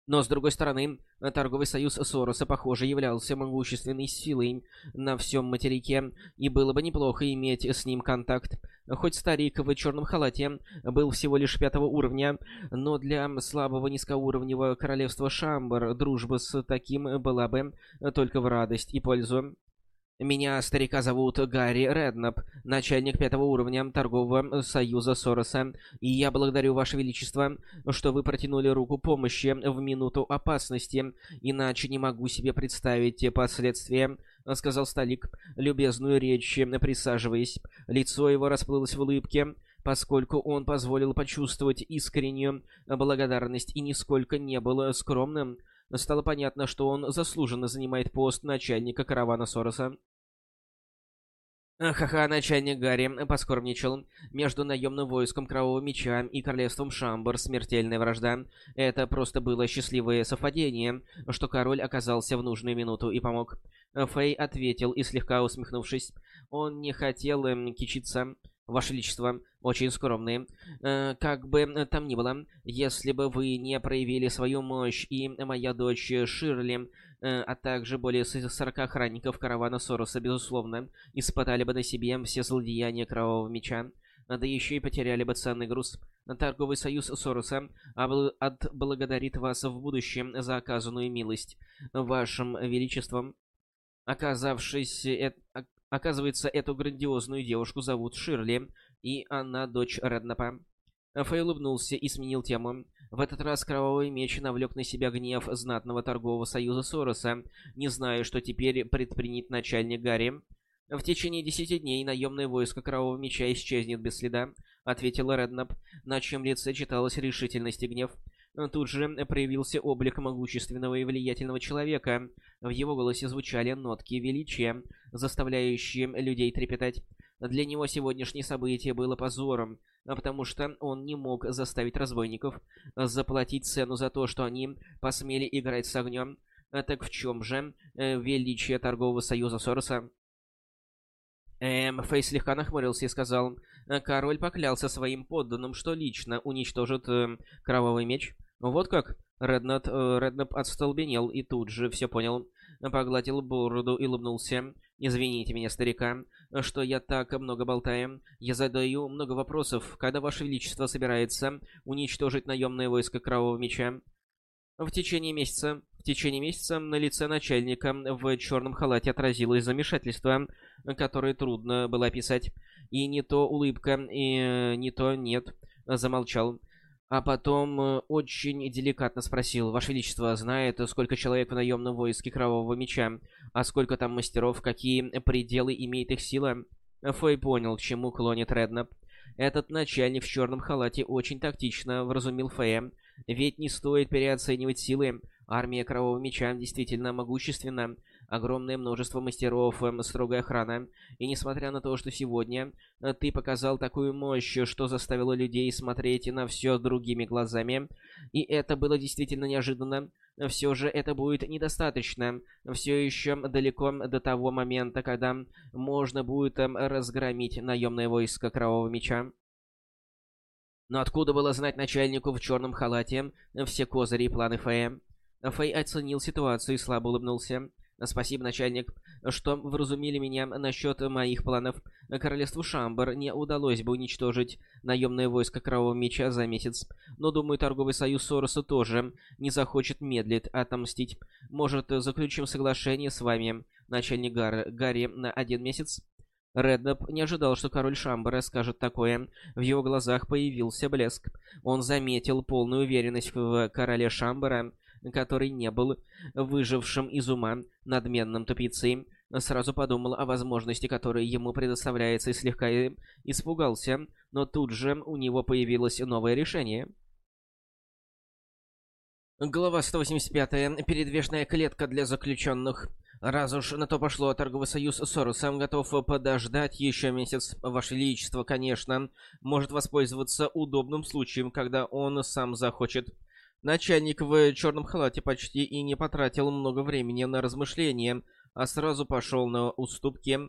Но, с другой стороны, торговый союз Сороса, похоже, являлся могущественной силой на всем материке, и было бы неплохо иметь с ним контакт. Хоть старик в черном халате был всего лишь пятого уровня, но для слабого низкоуровневого королевства Шамбар дружба с таким была бы только в радость и пользу. Меня, старика, зовут Гарри Реднап, начальник пятого уровня торгового союза Сороса, и я благодарю Ваше Величество, что вы протянули руку помощи в минуту опасности, иначе не могу себе представить те последствия, — сказал Сталик, любезную речь, присаживаясь. Лицо его расплылось в улыбке, поскольку он позволил почувствовать искреннюю благодарность и нисколько не был скромным. Стало понятно, что он заслуженно занимает пост начальника каравана Сороса. Ха-ха, начальник Гарри поскорбничал. Между наемным войском Кровавого Меча и королевством Шамбар смертельная вражда. Это просто было счастливое совпадение, что король оказался в нужную минуту и помог. Фэй ответил и слегка усмехнувшись. Он не хотел эм, кичиться. Ваше Величество, очень скромные. Э, как бы там ни было, если бы вы не проявили свою мощь и моя дочь Ширли Э, а также более 40 охранников каравана Сороса, безусловно, испытали бы на себе все злодеяния Кровавого Меча, да еще и потеряли бы ценный груз. Торговый союз Сороса отблагодарит вас в будущем за оказанную милость. Вашим Величеством, оказавшись... Э, оказывается, эту грандиозную девушку зовут Ширли, и она дочь Реднапа. Фэй улыбнулся и сменил тему. В этот раз Кровавый Меч навлек на себя гнев знатного торгового союза Сороса, не зная, что теперь предпринят начальник Гарри. «В течение десяти дней наемное войско Кровавого Меча исчезнет без следа», — ответил Реднап, на чем лице читалась решительность и гнев. Тут же проявился облик могущественного и влиятельного человека. В его голосе звучали нотки величия, заставляющие людей трепетать. Для него сегодняшнее событие было позором, а потому что он не мог заставить разбойников заплатить цену за то, что они посмели играть с огнем. А так в чем же э, величие торгового союза Сороса? Эм, Фэй слегка нахмурился и сказал, король поклялся своим подданным, что лично уничтожит э, кровавый меч. Вот как? Реднап, э, Реднап отстолбенел и тут же все понял. Погладил бороду и улыбнулся. Извините меня, старика, что я так много болтаю. Я задаю много вопросов. Когда Ваше Величество собирается уничтожить наемное войско Кровавого Меча? В течение месяца. В течение месяца на лице начальника в черном халате отразилось замешательство, которое трудно было описать. И не то улыбка, и не то нет. Замолчал. А потом э, очень деликатно спросил, Ваше Величество знает, сколько человек в наемном войске Кровавого Меча, а сколько там мастеров, какие пределы имеет их сила? Фэй понял, к чему клонит Реднап. Этот начальник в черном халате очень тактично вразумил Фэя. Ведь не стоит переоценивать силы. Армия Кровавого Меча действительно могущественна огромное множество мастеров, эм, строгая охрана. И несмотря на то, что сегодня э, ты показал такую мощь, что заставило людей смотреть на все другими глазами, и это было действительно неожиданно, все же это будет недостаточно. Все еще далеко до того момента, когда можно будет эм, разгромить наемное войско Кровавого Меча. Но откуда было знать начальнику в черном халате все козыри и планы Фэя? Фэй оценил ситуацию и слабо улыбнулся. Спасибо, начальник, что вразумили меня насчет моих планов. Королевству Шамбар не удалось бы уничтожить наемное войско Кровавого Меча за месяц. Но, думаю, торговый союз Сороса тоже не захочет медлить отомстить. Может, заключим соглашение с вами, начальник Гар Гарри, на один месяц? Реднап не ожидал, что король Шамбара скажет такое. В его глазах появился блеск. Он заметил полную уверенность в короле Шамбара, который не был выжившим из ума надменным тупицей, сразу подумал о возможности, которая ему предоставляется, и слегка испугался, но тут же у него появилось новое решение. Глава 185. Передвижная клетка для заключенных. Раз уж на то пошло, торговый союз Соросом готов подождать еще месяц. Ваше Величество, конечно, может воспользоваться удобным случаем, когда он сам захочет. Начальник в черном халате почти и не потратил много времени на размышления, а сразу пошел на уступки.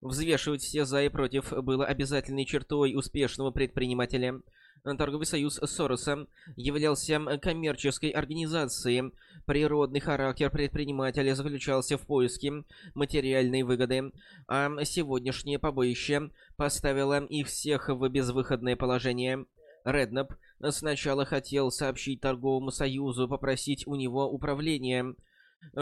Взвешивать все за и против было обязательной чертой успешного предпринимателя. Торговый союз Сороса являлся коммерческой организацией. Природный характер предпринимателя заключался в поиске материальной выгоды, а сегодняшнее побоище поставило их всех в безвыходное положение. Реднап сначала хотел сообщить торговому союзу, попросить у него управления,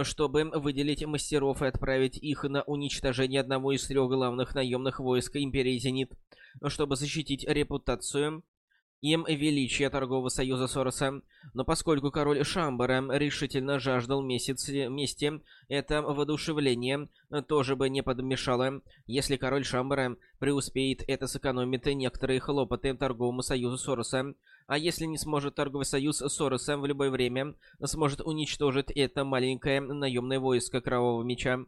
чтобы выделить мастеров и отправить их на уничтожение одного из трех главных наемных войск Империи Зенит, чтобы защитить репутацию им величие торгового союза Сороса. Но поскольку король Шамбара решительно жаждал месяц мести, это воодушевление тоже бы не подмешало. Если король Шамбара преуспеет, это сэкономит некоторые хлопоты торговому союзу Сороса. А если не сможет торговый союз Сороса в любое время, сможет уничтожить это маленькое наемное войско Кровавого Меча.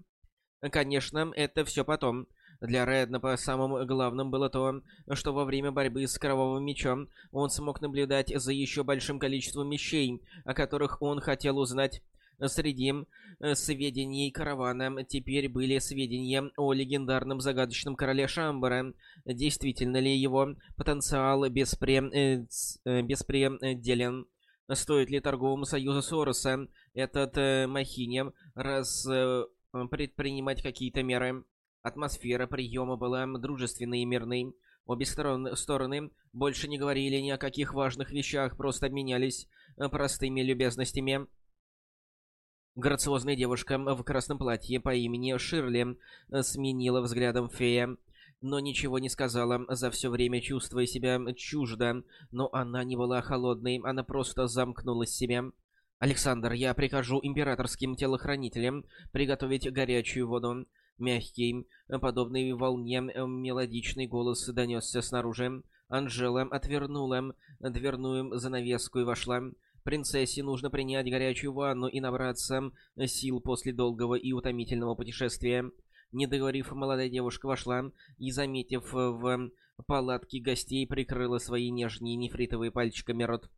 Конечно, это все потом. Для Реднапа самым главным было то, что во время борьбы с Кровавым Мечом он смог наблюдать за еще большим количеством вещей, о которых он хотел узнать. Среди э, сведений каравана теперь были сведения о легендарном загадочном короле Шамбара. Действительно ли его потенциал беспре... Э, э, беспределен? Стоит ли торговому союзу Сороса этот э, раз предпринимать какие-то меры? Атмосфера приема была дружественной и мирной. Обе сторон, стороны больше не говорили ни о каких важных вещах, просто обменялись э, простыми любезностями. Грациозная девушка в красном платье по имени Ширли э, сменила взглядом фея, но ничего не сказала, за все время чувствуя себя чуждо, но она не была холодной, она просто замкнулась в себе. «Александр, я прикажу императорским телохранителям приготовить горячую воду. Мягкий, подобный волне, мелодичный голос донесся снаружи. Анжела отвернула дверную занавеску и вошла. Принцессе нужно принять горячую ванну и набраться сил после долгого и утомительного путешествия. Не договорив, молодая девушка вошла и, заметив в палатке гостей, прикрыла свои нежные нефритовые пальчиками рот.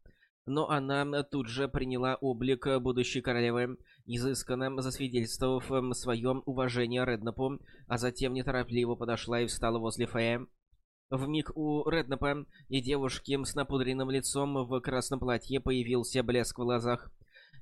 Но она тут же приняла облик будущей королевы изысканно засвидетельствовав своем уважении Реднапу, а затем неторопливо подошла и встала возле Фея. Вмиг у Реднапа и девушки с напудренным лицом в красном платье появился блеск в глазах.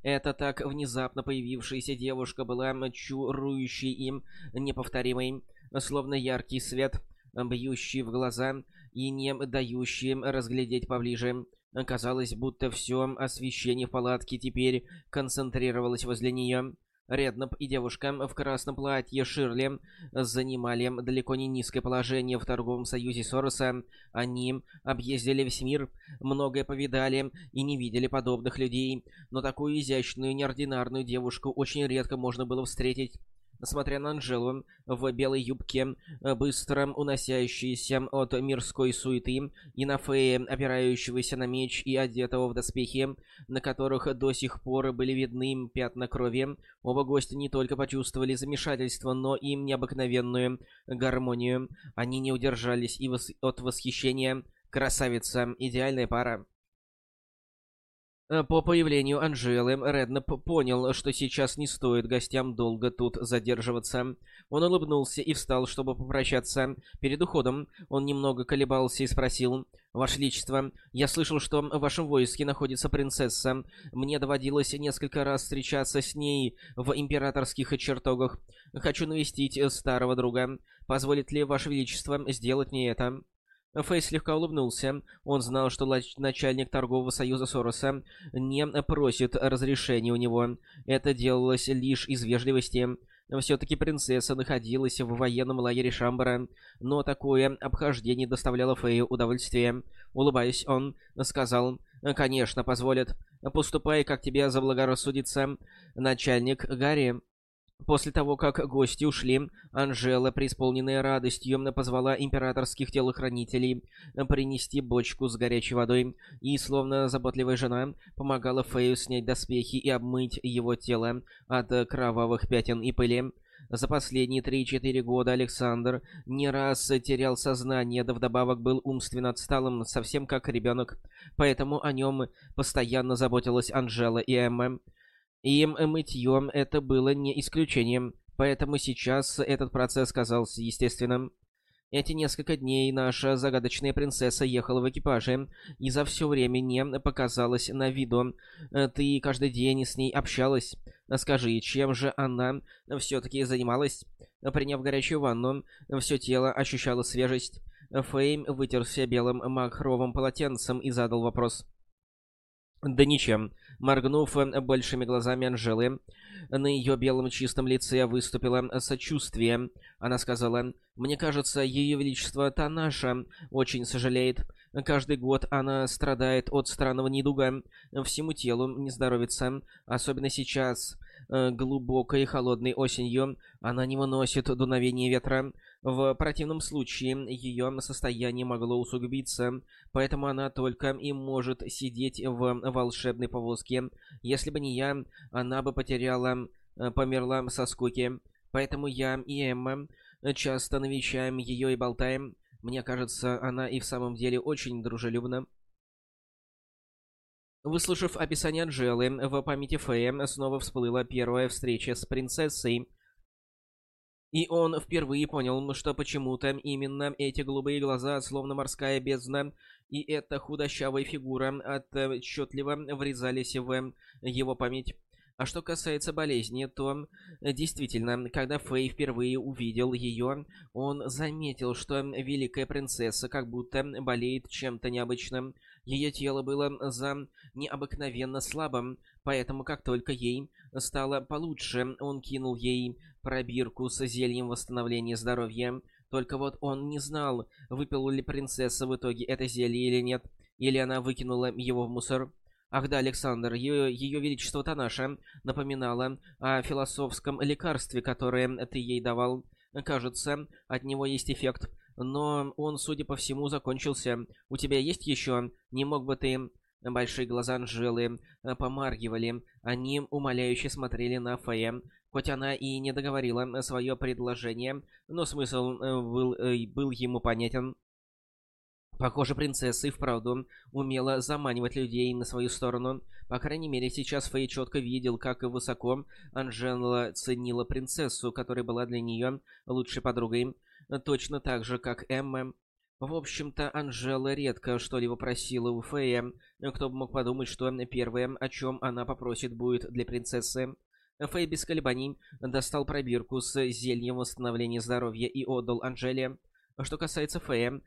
Эта так внезапно появившаяся девушка была чурующей им неповторимой, словно яркий свет, бьющий в глаза и не дающий разглядеть поближе. Казалось, будто все освещение в палатке теперь концентрировалось возле нее. Реднап и девушка в красном платье Ширли занимали далеко не низкое положение в торговом союзе Сороса. Они объездили весь мир, многое повидали и не видели подобных людей, но такую изящную, неординарную девушку очень редко можно было встретить. Смотря на Анжелу в белой юбке, быстро уносящейся от мирской суеты, и на Фея, опирающегося на меч и одетого в доспехи, на которых до сих пор были видны пятна крови, оба гостя не только почувствовали замешательство, но и необыкновенную гармонию. Они не удержались и вос от восхищения. Красавица, идеальная пара. Э, по появлению Анжелы, Реднап понял, что сейчас не стоит гостям долго тут задерживаться. Он улыбнулся и встал, чтобы попрощаться. Перед уходом он немного колебался и спросил, «Ваше Величество, я слышал, что в вашем войске находится принцесса. Мне доводилось несколько раз встречаться с ней в императорских чертогах. Хочу навестить старого друга. Позволит ли Ваше Величество сделать мне это?» Фейс слегка улыбнулся. Он знал, что начальник торгового союза Сороса не просит разрешения у него. Это делалось лишь из вежливости. Все-таки принцесса находилась в военном лагере Шамбара, но такое обхождение доставляло Фею удовольствие. Улыбаясь, он сказал, «Конечно, позволят. Поступай, как тебе заблагорассудится, начальник Гарри». После того, как гости ушли, Анжела, преисполненная радостью, позвала императорских телохранителей принести бочку с горячей водой и, словно заботливая жена, помогала Фею снять доспехи и обмыть его тело от кровавых пятен и пыли. За последние 3-4 года Александр не раз терял сознание, да вдобавок был умственно отсталым, совсем как ребенок. Поэтому о нем постоянно заботилась Анжела и Эмма. И мытьем это было не исключением, поэтому сейчас этот процесс казался естественным. Эти несколько дней наша загадочная принцесса ехала в экипаже и за все время не показалась на виду. Ты каждый день с ней общалась. Скажи, чем же она все-таки занималась? Приняв горячую ванну, все тело ощущало свежесть. Фейм вытерся белым махровым полотенцем и задал вопрос. «Да ничем. Моргнув э, большими глазами Анжелы, на ее белом чистом лице выступило сочувствие. Она сказала, «Мне кажется, Ее Величество Танаша очень сожалеет. Каждый год она страдает от странного недуга. Всему телу не здоровится, особенно сейчас, э, глубокой холодной осенью. Она не выносит дуновения ветра. В противном случае ее состояние могло усугубиться, поэтому она только и может сидеть в волшебной повозке. Если бы не я, она бы потеряла, э, померла со скуки. Поэтому я и Эмма часто навещаем ее и болтаем. Мне кажется, она и в самом деле очень дружелюбна. Выслушав описание Анжелы, в памяти Фея снова всплыла первая встреча с принцессой. И он впервые понял, что почему-то именно эти голубые глаза, словно морская бездна, и эта худощавая фигура отчетливо врезались в его память. А что касается болезни, то действительно, когда Фэй впервые увидел ее, он заметил, что великая принцесса как будто болеет чем-то необычным. Ее тело было за необыкновенно слабым, поэтому как только ей стало получше, он кинул ей пробирку с зельем восстановления здоровья. Только вот он не знал, выпила ли принцесса в итоге это зелье или нет, или она выкинула его в мусор. Ах да, Александр, ее, ее величество Танаша напоминала о философском лекарстве, которое ты ей давал. Кажется, от него есть эффект, но он, судя по всему, закончился. У тебя есть еще? Не мог бы ты... Большие глаза Анжелы э, помаргивали. Они умоляюще смотрели на Фея. Хоть она и не договорила свое предложение, но смысл э, был, э, был ему понятен. Похоже, принцесса и вправду умела заманивать людей на свою сторону. По крайней мере, сейчас Фэй четко видел, как высоко Анжела ценила принцессу, которая была для нее лучшей подругой. Точно так же, как Эмма. В общем-то, Анжела редко что-либо просила у Фея. Кто бы мог подумать, что первое, о чем она попросит, будет для принцессы. Фэй без колебаний достал пробирку с зельем восстановления здоровья и отдал Анжеле. Что касается Фэя,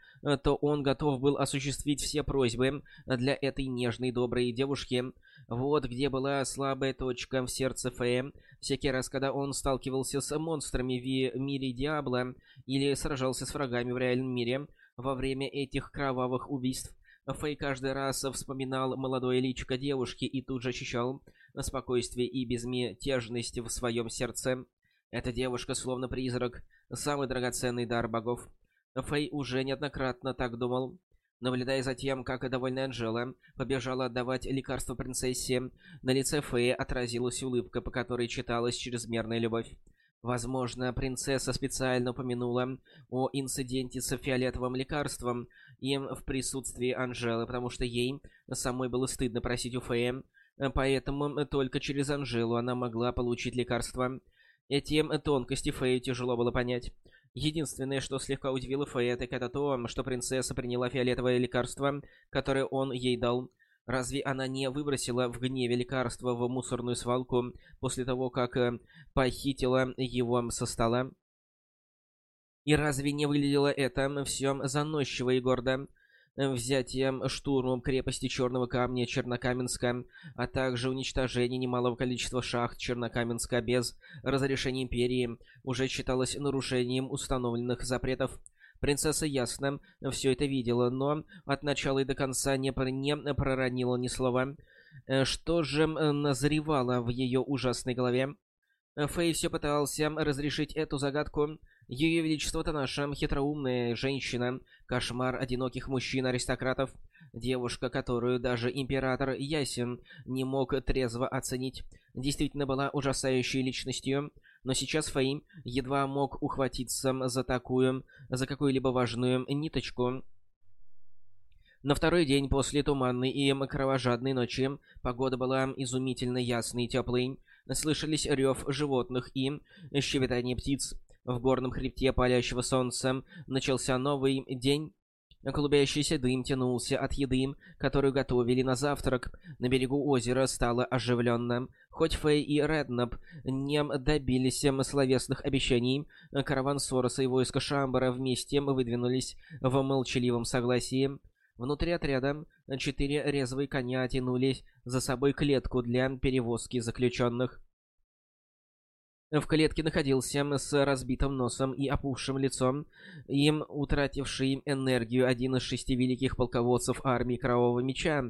то он готов был осуществить все просьбы для этой нежной, доброй девушки. Вот где была слабая точка в сердце Фэя. Всякий раз, когда он сталкивался с монстрами в мире Диабло или сражался с врагами в реальном мире, во время этих кровавых убийств Фэй каждый раз вспоминал молодое личико девушки и тут же ощущал спокойствие и безмятежность в своем сердце. Эта девушка словно призрак, самый драгоценный дар богов. Фэй уже неоднократно так думал. Наблюдая за тем, как довольная Анжела побежала отдавать лекарство принцессе, на лице Фэя отразилась улыбка, по которой читалась чрезмерная любовь. Возможно, принцесса специально упомянула о инциденте с фиолетовым лекарством им в присутствии Анжелы, потому что ей самой было стыдно просить у Фея, поэтому только через Анжелу она могла получить лекарство. Эти тонкости Фею тяжело было понять. Единственное, что слегка удивило Фея, так это то, что принцесса приняла фиолетовое лекарство, которое он ей дал. Разве она не выбросила в гневе лекарство в мусорную свалку после того, как э, похитила его со стола? И разве не выглядело это все заносчиво и гордо? Взятием штурмом крепости Черного Камня Чернокаменска, а также уничтожение немалого количества шахт Чернокаменска без разрешения Империи уже считалось нарушением установленных запретов. Принцесса ясно все это видела, но от начала и до конца не, не проронила ни слова. Э, что же назревало в ее ужасной голове? Фэй все пытался разрешить эту загадку. Ее Величество-то наша хитроумная женщина, кошмар одиноких мужчин-аристократов, девушка, которую даже император Ясен не мог трезво оценить, действительно была ужасающей личностью. Но сейчас Фейм едва мог ухватиться за такую, за какую-либо важную ниточку. На второй день после туманной и кровожадной ночи погода была изумительно ясной и теплой. Слышались рев животных и щебетание птиц. В горном хребте палящего солнца начался новый день, Клубящийся дым тянулся от еды, которую готовили на завтрак. На берегу озера стало оживленно. Хоть Фэй и Реднап не добились словесных обещаний, караван Сороса и войско Шамбара вместе выдвинулись в молчаливом согласии. Внутри отряда четыре резвые коня тянулись за собой клетку для перевозки заключенных. В клетке находился с разбитым носом и опухшим лицом, им утративший энергию один из шести великих полководцев армии Кровавого Меча,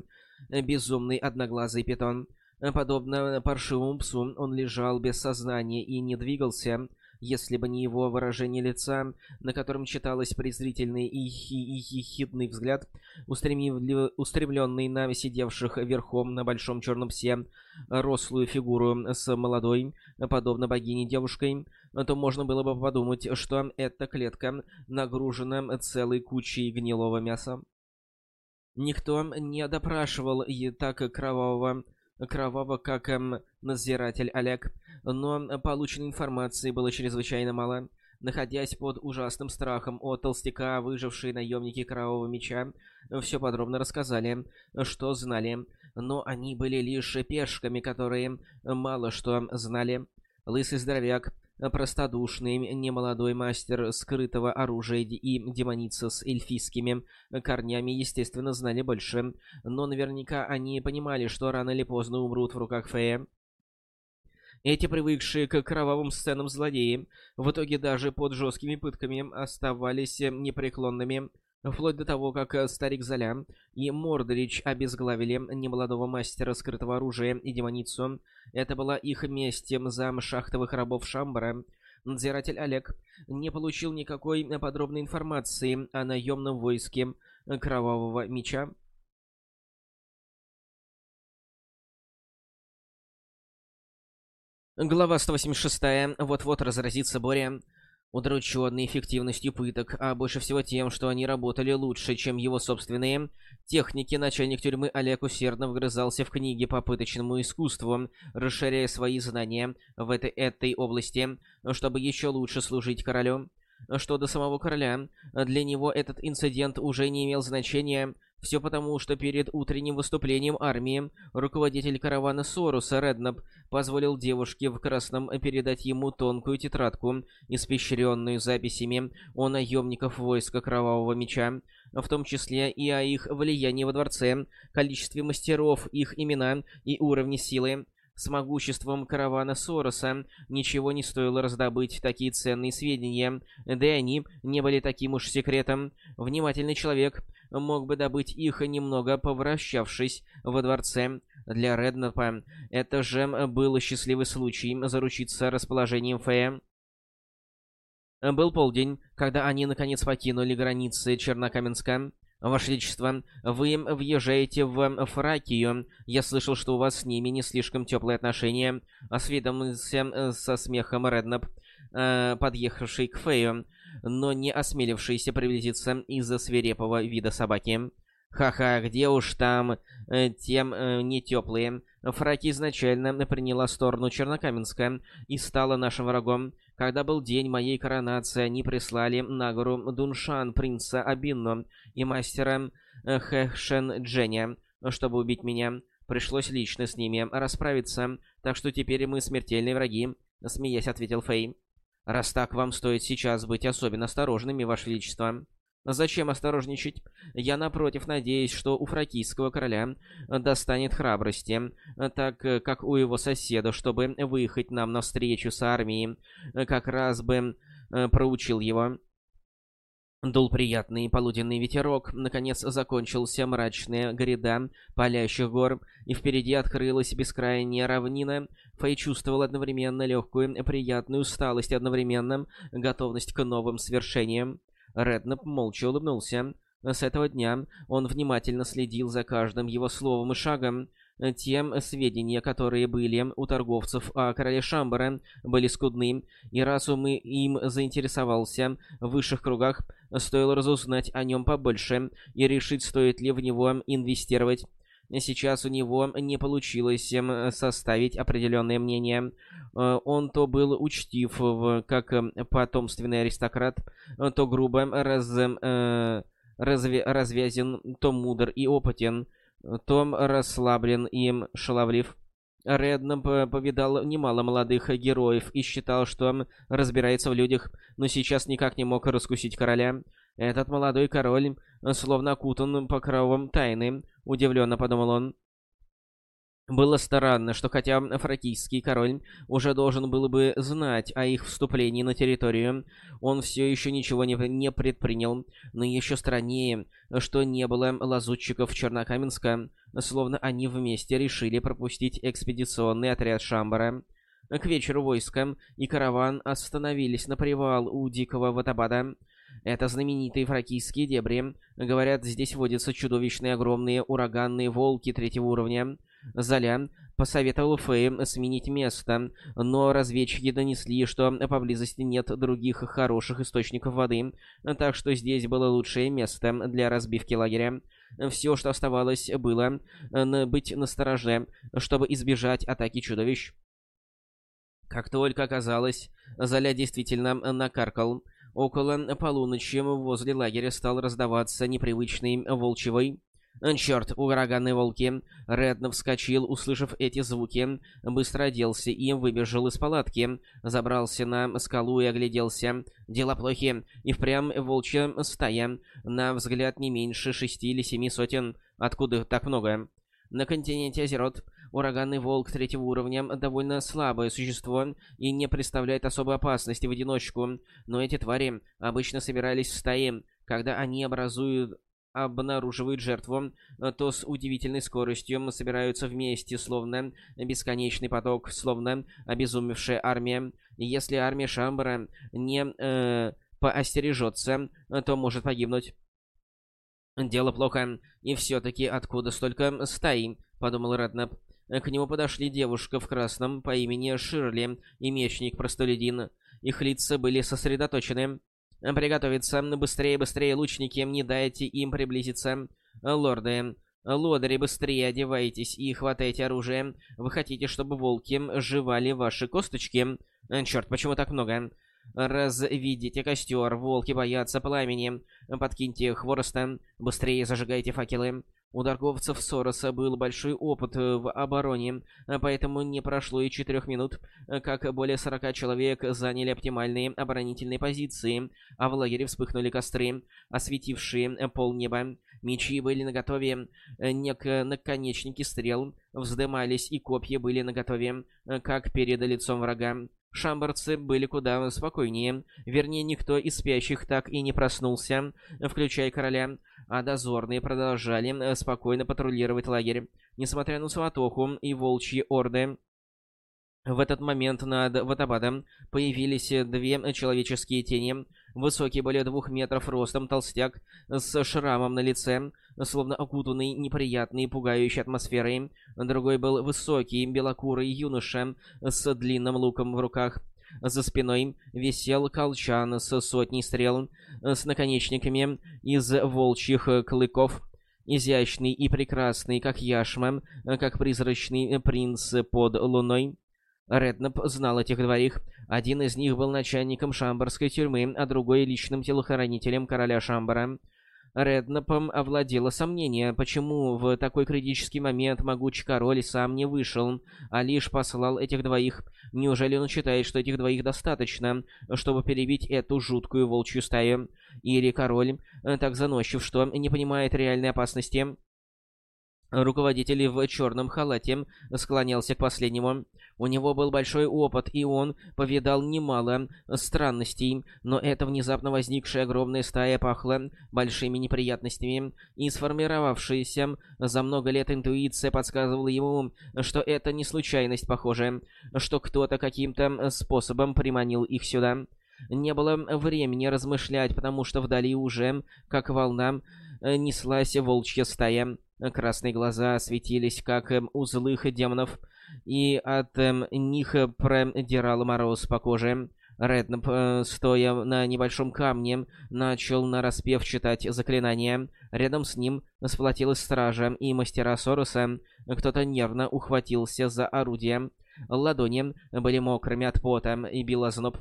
безумный одноглазый питон. Подобно паршивому псу, он лежал без сознания и не двигался, если бы не его выражение лица, на котором читалось презрительный и, и хихидный взгляд, устремленный на сидевших верхом на большом черном псе рослую фигуру с молодой, подобно богине девушкой, то можно было бы подумать, что эта клетка нагружена целой кучей гнилого мяса. Никто не допрашивал и так кровавого кроваво, как эм, надзиратель Олег, но полученной информации было чрезвычайно мало. Находясь под ужасным страхом от толстяка, выжившие наемники Кровавого Меча все подробно рассказали, что знали, но они были лишь пешками, которые мало что знали. Лысый здоровяк простодушный немолодой мастер скрытого оружия и демоница с эльфийскими корнями, естественно, знали больше, но наверняка они понимали, что рано или поздно умрут в руках Фея. Эти привыкшие к кровавым сценам злодеи в итоге даже под жесткими пытками оставались непреклонными, Вплоть до того, как э, старик Золя и Мордрич обезглавили немолодого мастера скрытого оружия и демоницу. Это была их месть за шахтовых рабов Шамбара. Надзиратель Олег не получил никакой подробной информации о наемном войске Кровавого Меча. Глава 186. Вот-вот разразится Боря удрученный эффективностью пыток, а больше всего тем, что они работали лучше, чем его собственные. Техники начальник тюрьмы Олег усердно вгрызался в книги по пыточному искусству, расширяя свои знания в этой, этой области, чтобы еще лучше служить королю. Что до самого короля, для него этот инцидент уже не имел значения, все потому, что перед утренним выступлением армии руководитель каравана Соруса Реднап позволил девушке в красном передать ему тонкую тетрадку, испещренную записями о наемниках войска Кровавого Меча, в том числе и о их влиянии во дворце, количестве мастеров, их имена и уровне силы. С могуществом каравана Сороса ничего не стоило раздобыть такие ценные сведения, да и они не были таким уж секретом. Внимательный человек мог бы добыть их, немного повращавшись во дворце. Для Реднапа это же был счастливый случай заручиться расположением Фея. Был полдень, когда они наконец покинули границы Чернокаменска. «Ваше Величество, вы въезжаете в Фракию. Я слышал, что у вас с ними не слишком теплые отношения», — осведомился со смехом Реднап, э, подъехавший к Фею, но не осмелившийся приблизиться из-за свирепого вида собаки. Ха-ха, где уж там э, тем э, не теплые. Фраки изначально приняла сторону Чернокаменска и стала нашим врагом. Когда был день моей коронации, они прислали на гору Дуншан принца Абинно и мастера э, Хэшен Дженя, чтобы убить меня. Пришлось лично с ними расправиться, так что теперь мы смертельные враги, смеясь ответил Фэй. Раз так, вам стоит сейчас быть особенно осторожными, Ваше Величество. Зачем осторожничать? Я, напротив, надеюсь, что у фракийского короля достанет храбрости, так как у его соседа, чтобы выехать нам навстречу с армией, как раз бы э, проучил его. Дул приятный полуденный ветерок, наконец закончился мрачная гряда палящих гор, и впереди открылась бескрайняя равнина. Фэй чувствовал одновременно легкую приятную усталость, одновременно готовность к новым свершениям. Реднап молча улыбнулся. С этого дня он внимательно следил за каждым его словом и шагом. Тем сведения, которые были у торговцев о короле Шамбара, были скудны, и раз он им заинтересовался в высших кругах, стоило разузнать о нем побольше и решить, стоит ли в него инвестировать. Сейчас у него не получилось эм, составить определенное мнение. Э, он то был учтив, как эм, потомственный аристократ, то грубо раз, э, разве, развязен, то мудр и опытен, то расслаблен и шаловлив. Редно повидал немало молодых героев и считал, что разбирается в людях, но сейчас никак не мог раскусить короля. Этот молодой король словно окутан покровом тайны, удивленно подумал он. Было странно, что хотя фракийский король уже должен был бы знать о их вступлении на территорию, он все еще ничего не, не предпринял, но еще страннее, что не было лазутчиков Чернокаменска, словно они вместе решили пропустить экспедиционный отряд Шамбара. К вечеру войска и караван остановились на привал у Дикого Ватабада. Это знаменитые фракийские дебри. Говорят, здесь водятся чудовищные огромные ураганные волки третьего уровня. Золя посоветовал Фэй сменить место, но разведчики донесли, что поблизости нет других хороших источников воды, так что здесь было лучшее место для разбивки лагеря. Все, что оставалось, было быть настороже, чтобы избежать атаки чудовищ. Как только оказалось, Золя действительно накаркал. Около полуночи возле лагеря стал раздаваться непривычный волчевой «Чёрт, ураганные волки!» Редно вскочил, услышав эти звуки, быстро оделся и выбежал из палатки, забрался на скалу и огляделся. Дела плохи, и впрямь волчья стая, на взгляд не меньше шести или семи сотен. Откуда так много? На континенте Азерот ураганный волк третьего уровня довольно слабое существо и не представляет особой опасности в одиночку, но эти твари обычно собирались в стаи, когда они образуют обнаруживают жертву, э, то с удивительной скоростью собираются вместе, словно бесконечный поток, словно обезумевшая армия. Если армия Шамбара не э, поостережется, то может погибнуть. «Дело плохо. И все-таки откуда столько стаи?» — подумал Реднап. К нему подошли девушка в красном по имени Ширли и мечник-простолюдин. Их лица были сосредоточены. Приготовиться. Быстрее, быстрее, лучники, не дайте им приблизиться. Лорды, лодыри, быстрее одевайтесь и хватайте оружие. Вы хотите, чтобы волки жевали ваши косточки? Черт, почему так много? Разведите костер, волки боятся пламени. Подкиньте хвороста, быстрее зажигайте факелы. У торговцев Сороса был большой опыт в обороне, поэтому не прошло и четырех минут, как более сорока человек заняли оптимальные оборонительные позиции, а в лагере вспыхнули костры, осветившие полнеба. Мечи были наготове, нек наконечники стрел вздымались, и копья были наготове, как перед лицом врага. Шамбарцы были куда спокойнее. Вернее, никто из спящих так и не проснулся, включая короля, а дозорные продолжали спокойно патрулировать лагерь. Несмотря на суматоху и волчьи орды, в этот момент над Ватабадом появились две человеческие тени. Высокий, более двух метров ростом толстяк с шрамом на лице, словно окутанный неприятной и пугающей атмосферой. Другой был высокий, белокурый юноша с длинным луком в руках. За спиной висел колчан с сотней стрел, с наконечниками из волчьих клыков. Изящный и прекрасный, как яшма, как призрачный принц под луной. Реднап знал этих двоих. Один из них был начальником шамбарской тюрьмы, а другой — личным телохранителем короля Шамбара. Реднапом овладело сомнение, почему в такой критический момент могучий король сам не вышел, а лишь послал этих двоих. Неужели он считает, что этих двоих достаточно, чтобы перебить эту жуткую волчью стаю? Или король э, так заносчив, что не понимает реальной опасности? Руководитель в черном халате склонялся к последнему. У него был большой опыт, и он повидал немало странностей, но эта внезапно возникшая огромная стая пахла большими неприятностями, и сформировавшаяся за много лет интуиция подсказывала ему, что это не случайность, похоже, что кто-то каким-то способом приманил их сюда. Не было времени размышлять, потому что вдали уже, как волна, неслась волчья стая. Красные глаза светились, как эм, у злых демонов, и от эм, них продирал мороз по коже. Реднап, э, стоя на небольшом камне, начал нараспев читать заклинания. Рядом с ним сплотилась стража и мастера Сороса. Кто-то нервно ухватился за орудие. Ладони были мокрыми от пота и бил зноб.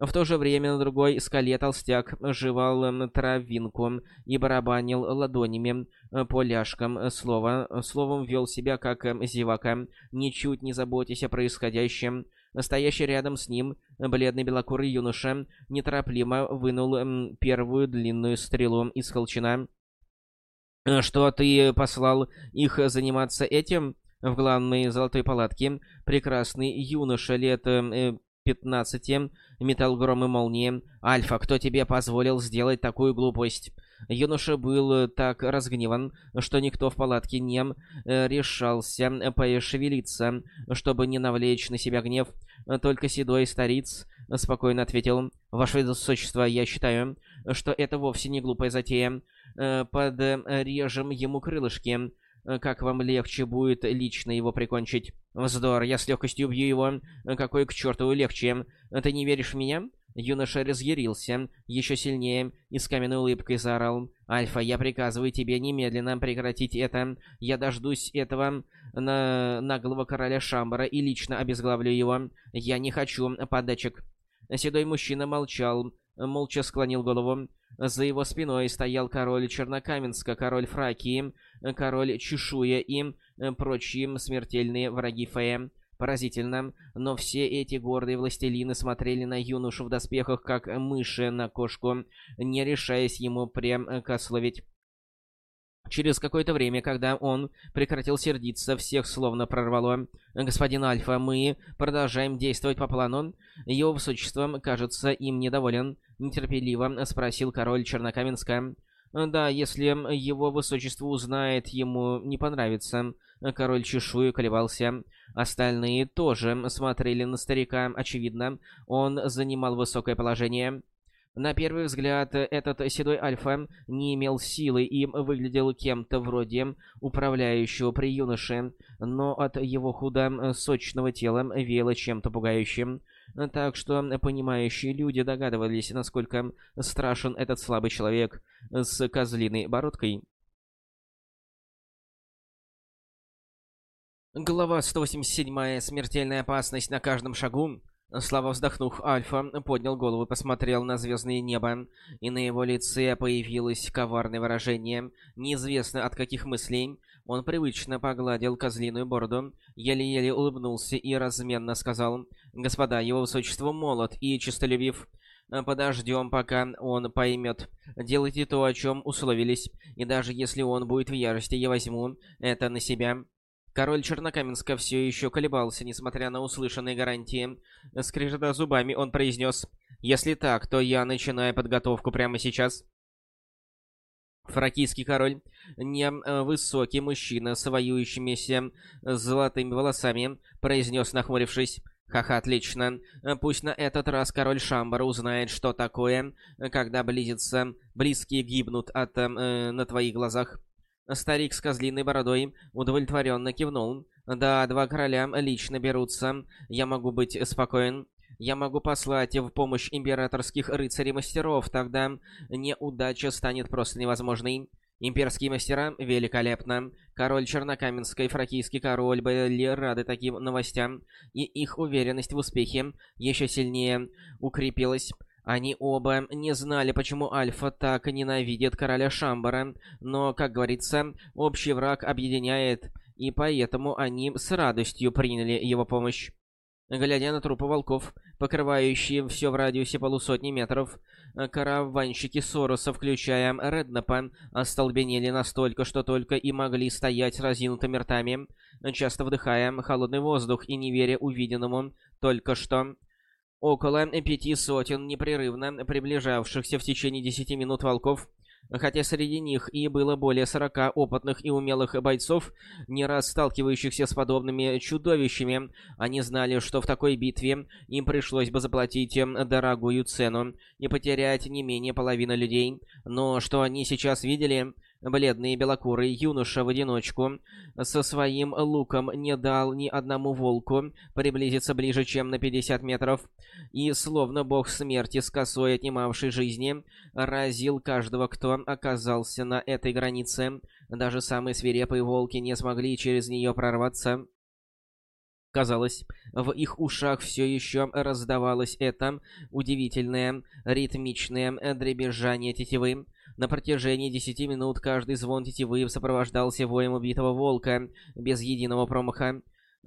В то же время на другой скале толстяк жевал травинку и барабанил ладонями э, по ляжкам э, слова, словом вел себя как э, зевака, ничуть не заботясь о происходящем. Стоящий рядом с ним бледный белокурый юноша неторопливо вынул первую длинную стрелу из колчана. «Что ты послал их заниматься этим?» В главной золотой палатке прекрасный юноша лет 15 метал гром и молнии. «Альфа, кто тебе позволил сделать такую глупость?» Юноша был э, так разгневан, что никто в палатке не э, решался пошевелиться, чтобы не навлечь на себя гнев. Только седой стариц спокойно ответил, «Ваше Высочество, я считаю, что это вовсе не глупая затея. Э, подрежем ему крылышки». Э, как вам легче будет лично его прикончить? Вздор, я с легкостью убью его. Э, какой к черту легче? Э, ты не веришь в меня? Юноша разъярился еще сильнее и с каменной улыбкой заорал. «Альфа, я приказываю тебе немедленно прекратить это. Я дождусь этого на наглого короля Шамбара и лично обезглавлю его. Я не хочу подачек». Седой мужчина молчал, молча склонил голову. За его спиной стоял король Чернокаменска, король Фракии, король Чешуя и э, прочие смертельные враги Фея. Поразительно, но все эти гордые властелины смотрели на юношу в доспехах, как мыши на кошку, не решаясь ему прикословить. Через какое-то время, когда он прекратил сердиться, всех словно прорвало. «Господин Альфа, мы продолжаем действовать по плану. Его высочество, кажется, им недоволен», — нетерпеливо спросил король Чернокаменска. «Да, если его высочество узнает, ему не понравится». Король чешую колебался. Остальные тоже смотрели на старика. Очевидно, он занимал высокое положение. На первый взгляд, этот седой альфа не имел силы и выглядел кем-то вроде управляющего при юноше, но от его худо-сочного тела веяло чем-то пугающим. Так что понимающие люди догадывались, насколько страшен этот слабый человек с козлиной бородкой. Глава 187. Смертельная опасность на каждом шагу. Слава вздохнув, Альфа поднял голову и посмотрел на звездное небо, и на его лице появилось коварное выражение, неизвестно от каких мыслей. Он привычно погладил козлиную бороду, еле-еле улыбнулся и разменно сказал, «Господа, его высочество молод и честолюбив. Подождем, пока он поймет. Делайте то, о чем условились, и даже если он будет в ярости, я возьму это на себя». Король Чернокаменска все еще колебался, несмотря на услышанные гарантии. Скрежета зубами, он произнес, «Если так, то я начинаю подготовку прямо сейчас». Фракийский король, невысокий мужчина с воюющимися золотыми волосами, произнес, нахмурившись, «Ха-ха, отлично. Пусть на этот раз король Шамбара узнает, что такое, когда близится, близкие гибнут от, э, на твоих глазах». Старик с козлиной бородой удовлетворенно кивнул. «Да, два короля лично берутся. Я могу быть спокоен. Я могу послать в помощь императорских рыцарей-мастеров, тогда неудача станет просто невозможной». Имперские мастера великолепно. Король Чернокаменской фракийский король были рады таким новостям, и их уверенность в успехе еще сильнее укрепилась. Они оба не знали, почему Альфа так ненавидит короля Шамбара, но, как говорится, общий враг объединяет, и поэтому они с радостью приняли его помощь. Глядя на трупы волков, покрывающие все в радиусе полусотни метров, караванщики Сороса, включая Реднапа, остолбенели настолько, что только и могли стоять разинутыми ртами, часто вдыхая холодный воздух и не веря увиденному только что. Около пяти сотен непрерывно приближавшихся в течение десяти минут волков, хотя среди них и было более сорока опытных и умелых бойцов, не раз сталкивающихся с подобными чудовищами, они знали, что в такой битве им пришлось бы заплатить дорогую цену и потерять не менее половины людей, но что они сейчас видели Бледный белокурый юноша в одиночку со своим луком не дал ни одному волку приблизиться ближе, чем на 50 метров, и, словно бог смерти с косой отнимавшей жизни, разил каждого, кто оказался на этой границе. Даже самые свирепые волки не смогли через нее прорваться. Казалось, в их ушах все еще раздавалось это удивительное ритмичное дребезжание тетивы, на протяжении десяти минут каждый звон тетивы сопровождался воем убитого волка, без единого промаха.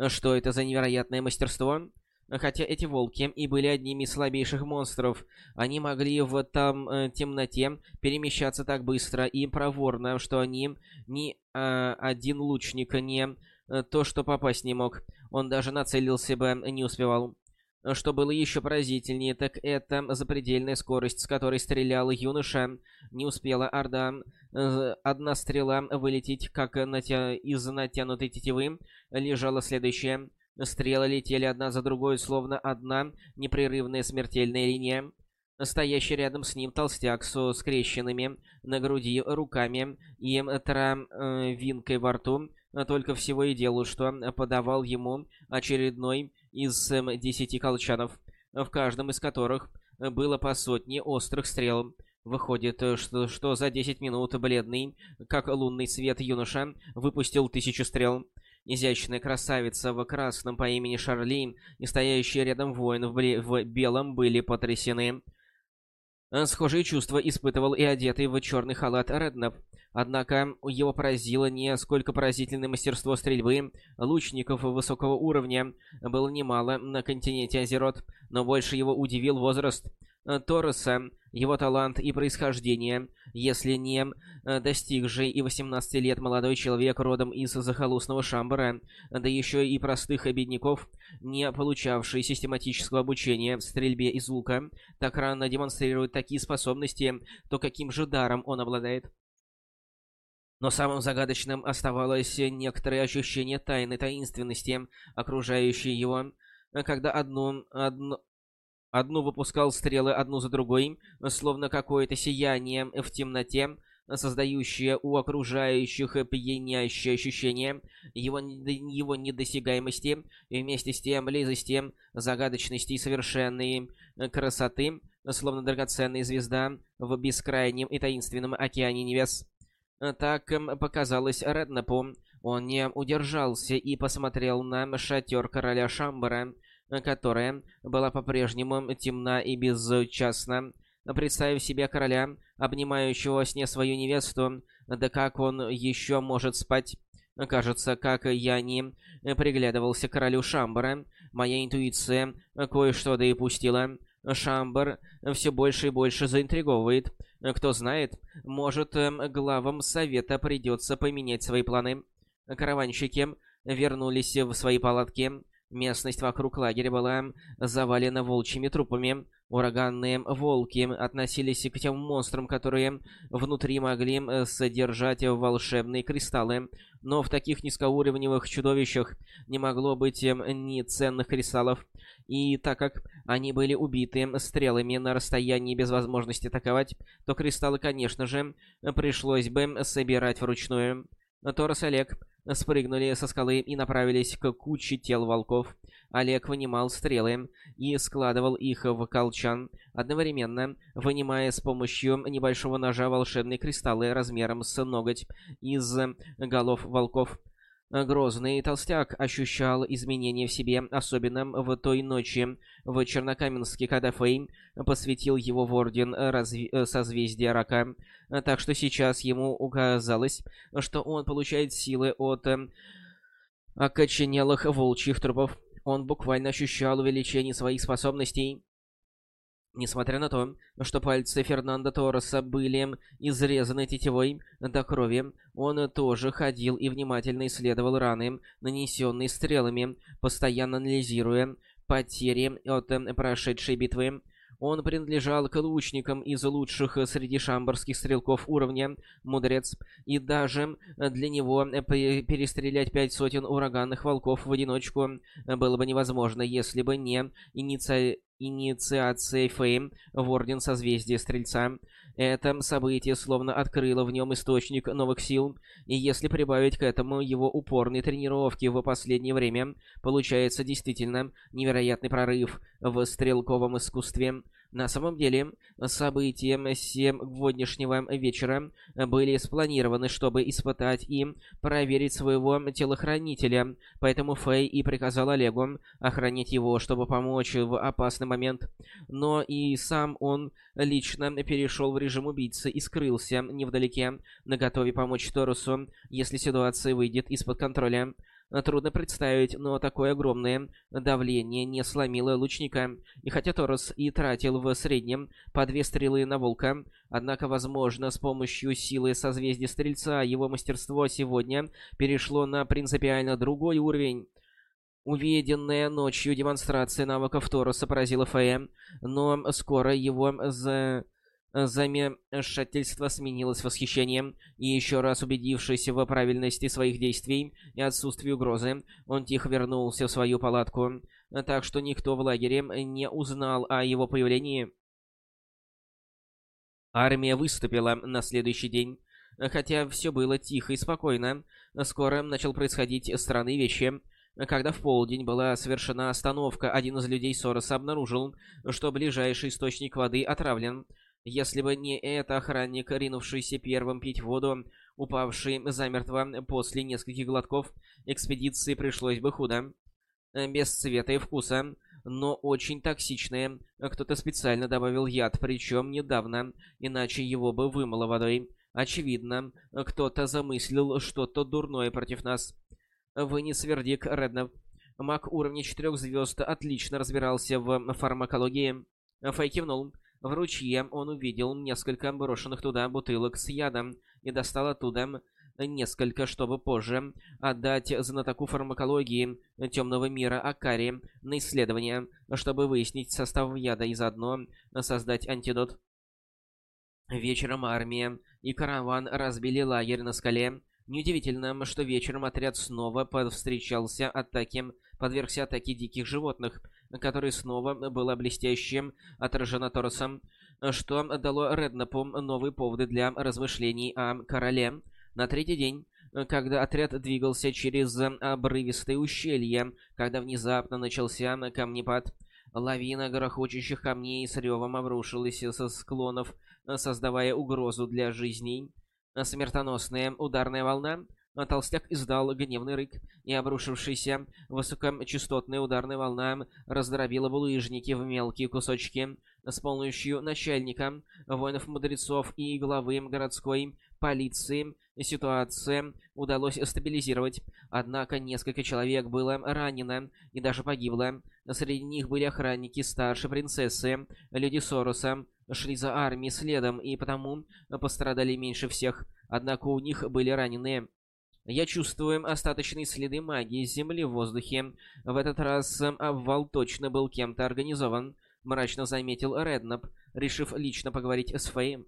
Что это за невероятное мастерство? Хотя эти волки и были одними из слабейших монстров, они могли в там э, темноте перемещаться так быстро и проворно, что они ни э, один лучник не э, то, что попасть не мог. Он даже нацелился бы не успевал. Что было еще поразительнее, так это запредельная скорость, с которой стрелял юноша. Не успела Орда э, одна стрела вылететь, как натя... из натянутой тетивы лежала следующая. Стрелы летели одна за другой, словно одна непрерывная смертельная линия. Стоящий рядом с ним толстяк со скрещенными на груди руками и травинкой во рту только всего и делал, что подавал ему очередной из эм, десяти колчанов, в каждом из которых было по сотне острых стрел. Выходит, э, что, что за 10 минут бледный, как лунный свет юноша, выпустил тысячу стрел. Изящная красавица в красном по имени Шарли и стоящий рядом воин в, в белом были потрясены. Схожие чувства испытывал и одетый в черный халат Реднап. Однако его поразило не сколько поразительное мастерство стрельбы. Лучников высокого уровня было немало на континенте Азерот, но больше его удивил возраст Торреса, его талант и происхождение. Если не достигший и 18 лет молодой человек родом из захолустного Шамбара, да еще и простых бедняков, не получавший систематического обучения в стрельбе из лука, так рано демонстрирует такие способности, то каким же даром он обладает? Но самым загадочным оставалось некоторое ощущение тайны таинственности, окружающей его, когда одну, одну, одну выпускал стрелы одну за другой, словно какое-то сияние в темноте, создающее у окружающих пьянящее ощущение его, его недосягаемости и вместе с тем близости, загадочности и совершенной красоты, словно драгоценная звезда в бескрайнем и таинственном океане небес. Так эм, показалось Реднапу. Он не удержался и посмотрел на шатер короля Шамбара. которая была по-прежнему темна и безучастна. Представив себе короля, обнимающего сне свою невесту, да как он еще может спать? Кажется, как я не приглядывался к королю Шамбара, моя интуиция кое-что да и. Шамбар все больше и больше заинтриговывает. Кто знает, может, главам совета придется поменять свои планы. Караванщики вернулись в свои палатки. Местность вокруг лагеря была завалена волчьими трупами. Ураганные волки относились к тем монстрам, которые внутри могли содержать волшебные кристаллы. Но в таких низкоуровневых чудовищах не могло быть ни ценных кристаллов. И так как они были убиты стрелами на расстоянии без возможности атаковать, то кристаллы, конечно же, пришлось бы собирать вручную. Торос и Олег спрыгнули со скалы и направились к куче тел волков. Олег вынимал стрелы и складывал их в колчан, одновременно вынимая с помощью небольшого ножа волшебные кристаллы размером с ноготь из голов волков. Грозный толстяк ощущал изменения в себе, особенно в той ночи в Чернокаменске, когда Фэй посвятил его в Орден разви... Созвездия Рака. Так что сейчас ему указалось, что он получает силы от окоченелых волчьих трупов. Он буквально ощущал увеличение своих способностей. Несмотря на то, что пальцы Фернандо Торреса были изрезаны тетивой до крови, он тоже ходил и внимательно исследовал раны, нанесенные стрелами, постоянно анализируя потери от прошедшей битвы. Он принадлежал к лучникам из лучших среди шамбарских стрелков уровня «Мудрец», и даже для него перестрелять пять сотен ураганных волков в одиночку было бы невозможно, если бы не инициатива инициацией Фейм в Орден Созвездия Стрельца. Это событие словно открыло в нем источник новых сил, и если прибавить к этому его упорные тренировки в последнее время, получается действительно невероятный прорыв в стрелковом искусстве. На самом деле, события сегодняшнего вечера были спланированы, чтобы испытать и проверить своего телохранителя, поэтому Фэй и приказал Олегу охранять его, чтобы помочь в опасный момент. Но и сам он лично перешел в режим убийцы и скрылся невдалеке, наготове помочь Торусу, если ситуация выйдет из-под контроля. Трудно представить, но такое огромное давление не сломило лучника. И хотя Торос и тратил в среднем по две стрелы на волка, однако, возможно, с помощью силы созвездия Стрельца его мастерство сегодня перешло на принципиально другой уровень. Увиденная ночью демонстрация навыков Тороса поразила Фея, но скоро его за Замешательство сменилось восхищением, и еще раз убедившись в правильности своих действий и отсутствии угрозы, он тихо вернулся в свою палатку, так что никто в лагере не узнал о его появлении. Армия выступила на следующий день. Хотя все было тихо и спокойно, скоро начал происходить странные вещи. Когда в полдень была совершена остановка, один из людей Сороса обнаружил, что ближайший источник воды отравлен. Если бы не это охранник, ринувшийся первым пить воду, упавший замертво после нескольких глотков, экспедиции пришлось бы худо. Без цвета и вкуса, но очень токсичное. Кто-то специально добавил яд, причем недавно, иначе его бы вымыло водой. Очевидно, кто-то замыслил что-то дурное против нас. Вынес вердикт Реднов. Маг уровня четырех звезд отлично разбирался в фармакологии. Фэй кивнул. В ручье он увидел несколько брошенных туда бутылок с ядом и достал оттуда несколько, чтобы позже отдать знатоку фармакологии темного мира Акари на исследование, чтобы выяснить состав яда и заодно создать антидот. Вечером армия и караван разбили лагерь на скале. Неудивительно, что вечером отряд снова повстречался атаке, подвергся атаке диких животных, который снова было блестящим отражено Торосом, что дало Реднапу новые поводы для размышлений о короле. На третий день, когда отряд двигался через обрывистые ущелья, когда внезапно начался камнепад, лавина грохочущих камней с ревом обрушилась со склонов, создавая угрозу для жизней. Смертоносная ударная волна Толстяк издал гневный рык, и обрушившаяся высокочастотная ударная волна раздробила булыжники в мелкие кусочки. С помощью начальника, воинов-мудрецов и главы городской полиции ситуация удалось стабилизировать. Однако несколько человек было ранено и даже погибло. Среди них были охранники старшей принцессы, люди Сороса, шли за армией следом и потому пострадали меньше всех. Однако у них были раненые. Я чувствую остаточные следы магии Земли в воздухе. В этот раз обвал точно был кем-то организован, мрачно заметил Реднап, решив лично поговорить с Фейм.